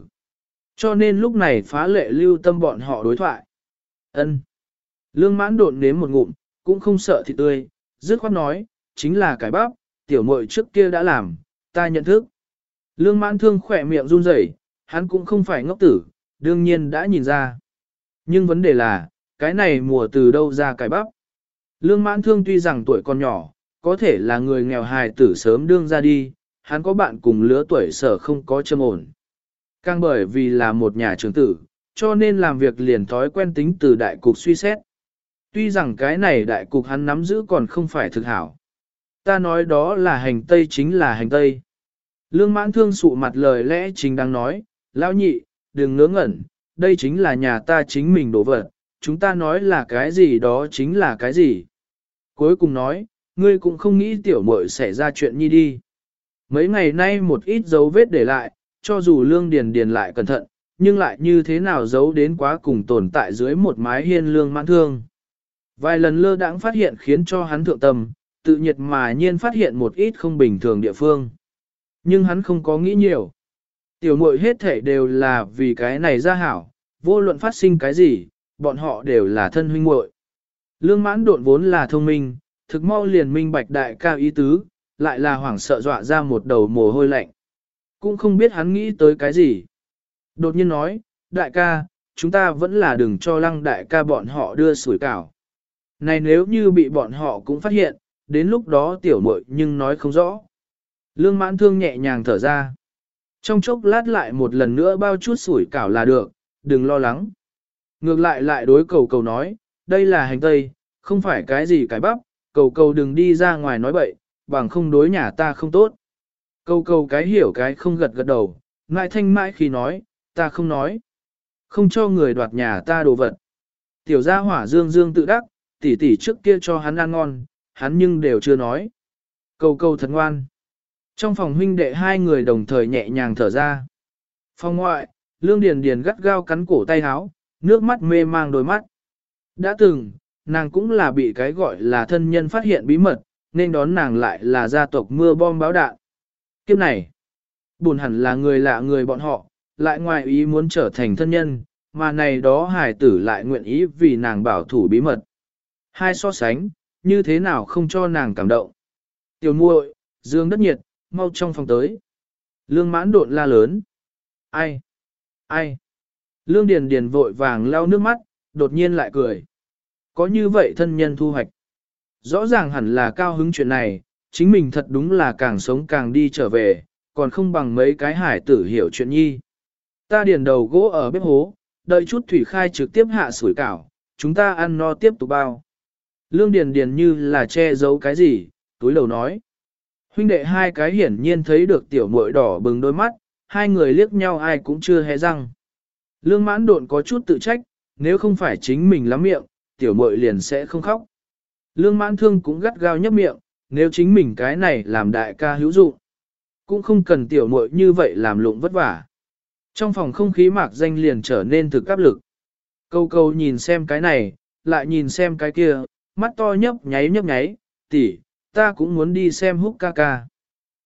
Speaker 1: Cho nên lúc này phá lệ lưu tâm bọn họ đối thoại. ân Lương mãn độn nếm một ngụm, cũng không sợ thịt tươi, dứt khoát nói, chính là cái bắp, tiểu muội trước kia đã làm, ta nhận thức. Lương mãn thương khỏe miệng run rẩy, hắn cũng không phải ngốc tử, đương nhiên đã nhìn ra. Nhưng vấn đề là, cái này mùa từ đâu ra cái bắp. Lương mãn thương tuy rằng tuổi còn nhỏ, có thể là người nghèo hài tử sớm đương ra đi, hắn có bạn cùng lứa tuổi sở không có châm ổn. Càng bởi vì là một nhà trưởng tử, cho nên làm việc liền thói quen tính từ đại cục suy xét. Tuy rằng cái này đại cục hắn nắm giữ còn không phải thực hảo. Ta nói đó là hành tây chính là hành tây. Lương mãn thương sụ mặt lời lẽ chính đang nói, lão nhị, đừng ngớ ngẩn, đây chính là nhà ta chính mình đổ vật, chúng ta nói là cái gì đó chính là cái gì. Cuối cùng nói, ngươi cũng không nghĩ tiểu muội xảy ra chuyện nhi đi. Mấy ngày nay một ít dấu vết để lại, cho dù lương điền điền lại cẩn thận, nhưng lại như thế nào giấu đến quá cùng tồn tại dưới một mái hiên lương mãn thương. Vài lần lơ đãng phát hiện khiến cho hắn thượng tâm, tự nhiệt mà nhiên phát hiện một ít không bình thường địa phương. Nhưng hắn không có nghĩ nhiều. Tiểu muội hết thể đều là vì cái này ra hảo, vô luận phát sinh cái gì, bọn họ đều là thân huynh muội. Lương mãn độn vốn là thông minh, thực mau liền minh bạch đại ca ý tứ, lại là hoảng sợ dọa ra một đầu mồ hôi lạnh. Cũng không biết hắn nghĩ tới cái gì. Đột nhiên nói, đại ca, chúng ta vẫn là đừng cho lăng đại ca bọn họ đưa sủi cảo. Này nếu như bị bọn họ cũng phát hiện, đến lúc đó tiểu muội nhưng nói không rõ. Lương mãn thương nhẹ nhàng thở ra. Trong chốc lát lại một lần nữa bao chút sủi cảo là được, đừng lo lắng. Ngược lại lại đối cầu cầu nói, đây là hành tây, không phải cái gì cái bắp, cầu cầu đừng đi ra ngoài nói bậy, bằng không đối nhà ta không tốt. Cầu cầu cái hiểu cái không gật gật đầu, ngại thanh mãi khi nói, ta không nói. Không cho người đoạt nhà ta đồ vật. Tiểu gia hỏa dương dương tự đắc, tỷ tỷ trước kia cho hắn ăn ngon, hắn nhưng đều chưa nói. Cầu cầu thật ngoan. Trong phòng huynh đệ hai người đồng thời nhẹ nhàng thở ra. Phòng ngoại, Lương Điền Điền gắt gao cắn cổ tay háo, nước mắt mê mang đôi mắt. Đã từng, nàng cũng là bị cái gọi là thân nhân phát hiện bí mật, nên đón nàng lại là gia tộc mưa bom báo đạn. Kiếp này, buồn hẳn là người lạ người bọn họ, lại ngoài ý muốn trở thành thân nhân, mà này đó hải tử lại nguyện ý vì nàng bảo thủ bí mật. Hai so sánh, như thế nào không cho nàng cảm động. Tiểu muội, dương đất nhiệt, mau trong phòng tới. Lương mãn độn la lớn. Ai? Ai? Lương Điền Điền vội vàng lau nước mắt, đột nhiên lại cười. Có như vậy thân nhân thu hoạch. Rõ ràng hẳn là cao hứng chuyện này, chính mình thật đúng là càng sống càng đi trở về, còn không bằng mấy cái hải tử hiểu chuyện nhi. Ta điền đầu gỗ ở bếp hố, đợi chút thủy khai trực tiếp hạ sủi cảo, chúng ta ăn no tiếp tục bao. Lương Điền Điền như là che giấu cái gì, túi lầu nói. Huynh đệ hai cái hiển nhiên thấy được tiểu muội đỏ bừng đôi mắt, hai người liếc nhau ai cũng chưa hé răng. Lương mãn độn có chút tự trách, nếu không phải chính mình lắm miệng, tiểu muội liền sẽ không khóc. Lương mãn thương cũng gắt gao nhấp miệng, nếu chính mình cái này làm đại ca hữu dụng, cũng không cần tiểu muội như vậy làm lụng vất vả. Trong phòng không khí mạc danh liền trở nên thực áp lực. Câu câu nhìn xem cái này, lại nhìn xem cái kia, mắt to nhấp nháy nhấp nháy, tỷ, ta cũng muốn đi xem húc ca ca.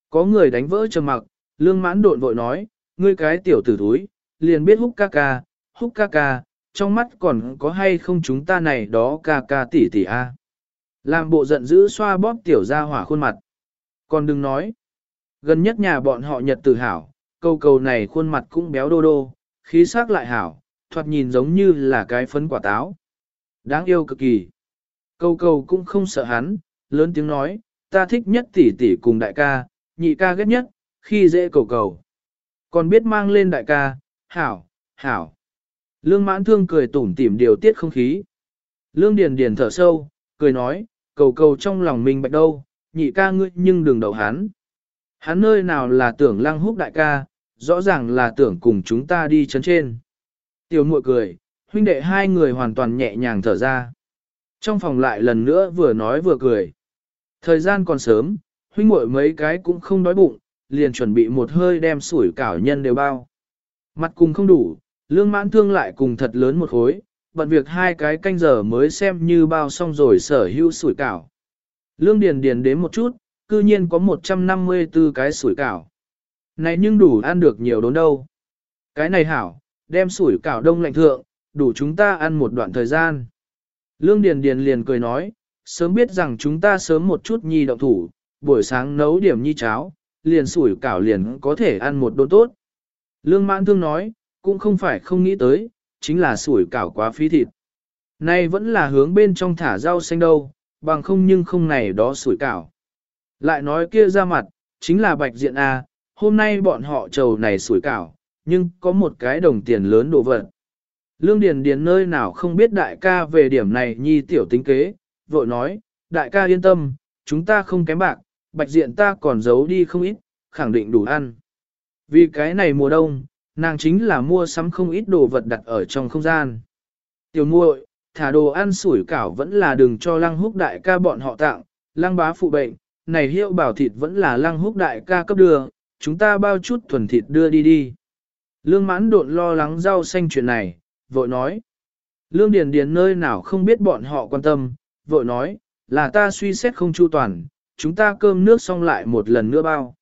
Speaker 1: Có người đánh vỡ trầm mặc, lương mãn độn vội nói, ngươi cái tiểu tử thúi, liền biết húc ca ca, húc ca ca, trong mắt còn có hay không chúng ta này đó ca ca tỷ tỷ a. Làm bộ giận dữ xoa bóp tiểu ra hỏa khuôn mặt. Còn đừng nói, gần nhất nhà bọn họ nhật tử hảo, câu cầu này khuôn mặt cũng béo đô đô, khí sắc lại hảo, thoạt nhìn giống như là cái phấn quả táo. Đáng yêu cực kỳ. Câu câu cũng không sợ hắn, lớn tiếng nói, ta thích nhất tỷ tỷ cùng đại ca, nhị ca ghét nhất, khi dễ cầu cầu. Còn biết mang lên đại ca, hảo, hảo. Lương mãn thương cười tủm tỉm điều tiết không khí. Lương điền điền thở sâu, cười nói, cầu cầu trong lòng mình bạch đâu, nhị ca ngươi nhưng đừng đậu hắn. Hắn nơi nào là tưởng lăng húc đại ca, rõ ràng là tưởng cùng chúng ta đi chấn trên. Tiểu muội cười, huynh đệ hai người hoàn toàn nhẹ nhàng thở ra. Trong phòng lại lần nữa vừa nói vừa cười. Thời gian còn sớm, huynh muội mấy cái cũng không đói bụng, liền chuẩn bị một hơi đem sủi cảo nhân đều bao. Mặt cùng không đủ, lương mãn thương lại cùng thật lớn một khối, bận việc hai cái canh giờ mới xem như bao xong rồi sở hữu sủi cảo. Lương điền điền đến một chút, cư nhiên có 154 cái sủi cảo. Này nhưng đủ ăn được nhiều đốn đâu. Cái này hảo, đem sủi cảo đông lạnh thượng, đủ chúng ta ăn một đoạn thời gian. Lương Điền Điền liền cười nói, sớm biết rằng chúng ta sớm một chút nhi động thủ, buổi sáng nấu điểm nhi cháo, liền sủi cảo liền có thể ăn một đốn tốt. Lương Mãn Thương nói, cũng không phải không nghĩ tới, chính là sủi cảo quá phí thịt. Nay vẫn là hướng bên trong thả rau xanh đâu, bằng không nhưng không này đó sủi cảo. Lại nói kia ra mặt, chính là bạch diện A, hôm nay bọn họ trầu này sủi cảo, nhưng có một cái đồng tiền lớn đồ vật. Lương Điền Điền nơi nào không biết đại ca về điểm này nhi tiểu tính kế, vội nói, đại ca yên tâm, chúng ta không kém bạc, bạch diện ta còn giấu đi không ít, khẳng định đủ ăn. Vì cái này mùa đông, nàng chính là mua sắm không ít đồ vật đặt ở trong không gian. Tiểu muội, thả đồ ăn sủi cảo vẫn là đừng cho lăng húc đại ca bọn họ tặng, lăng bá phụ bệnh, này hiệu bảo thịt vẫn là lăng húc đại ca cấp đưa, chúng ta bao chút thuần thịt đưa đi đi. Lương mãn độn lo lắng rau xanh chuyện này, vội nói. Lương Điền Điền nơi nào không biết bọn họ quan tâm, vội nói, là ta suy xét không chu toàn, chúng ta cơm nước xong lại một lần nữa bao.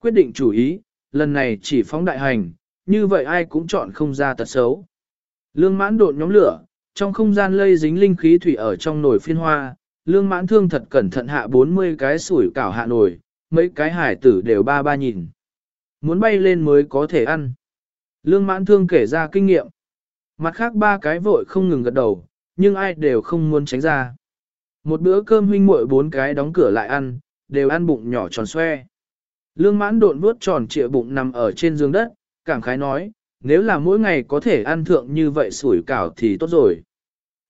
Speaker 1: Quyết định chủ ý, lần này chỉ phóng đại hành, như vậy ai cũng chọn không ra tật xấu. Lương mãn độn nhóm lửa, trong không gian lây dính linh khí thủy ở trong nồi phiên hoa, lương mãn thương thật cẩn thận hạ 40 cái sủi cảo hạ nồi, mấy cái hải tử đều ba ba nhìn. Muốn bay lên mới có thể ăn. Lương mãn thương kể ra kinh nghiệm. Mặt khác ba cái vội không ngừng gật đầu, nhưng ai đều không muốn tránh ra. Một bữa cơm huynh muội bốn cái đóng cửa lại ăn, đều ăn bụng nhỏ tròn xoe. Lương mãn độn vuốt tròn trịa bụng nằm ở trên giường đất, cảm khái nói, nếu là mỗi ngày có thể ăn thượng như vậy sủi cảo thì tốt rồi.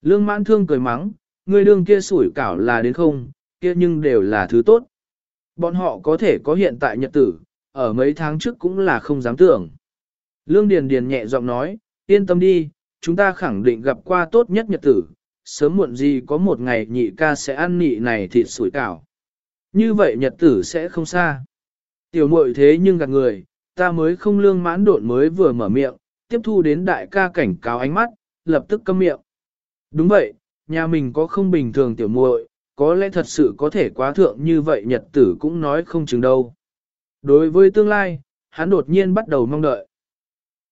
Speaker 1: Lương mãn thương cười mắng, người đường kia sủi cảo là đến không, kia nhưng đều là thứ tốt. Bọn họ có thể có hiện tại nhật tử, ở mấy tháng trước cũng là không dám tưởng. Lương Điền Điền nhẹ giọng nói, yên tâm đi, chúng ta khẳng định gặp qua tốt nhất nhật tử, sớm muộn gì có một ngày nhị ca sẽ ăn nhị này thịt sủi cảo. Như vậy nhật tử sẽ không xa. Tiểu muội thế nhưng gạt người, ta mới không lương mãn độn mới vừa mở miệng, tiếp thu đến đại ca cảnh cáo ánh mắt, lập tức câm miệng. Đúng vậy, nhà mình có không bình thường tiểu muội, có lẽ thật sự có thể quá thượng như vậy nhật tử cũng nói không chừng đâu. Đối với tương lai, hắn đột nhiên bắt đầu mong đợi.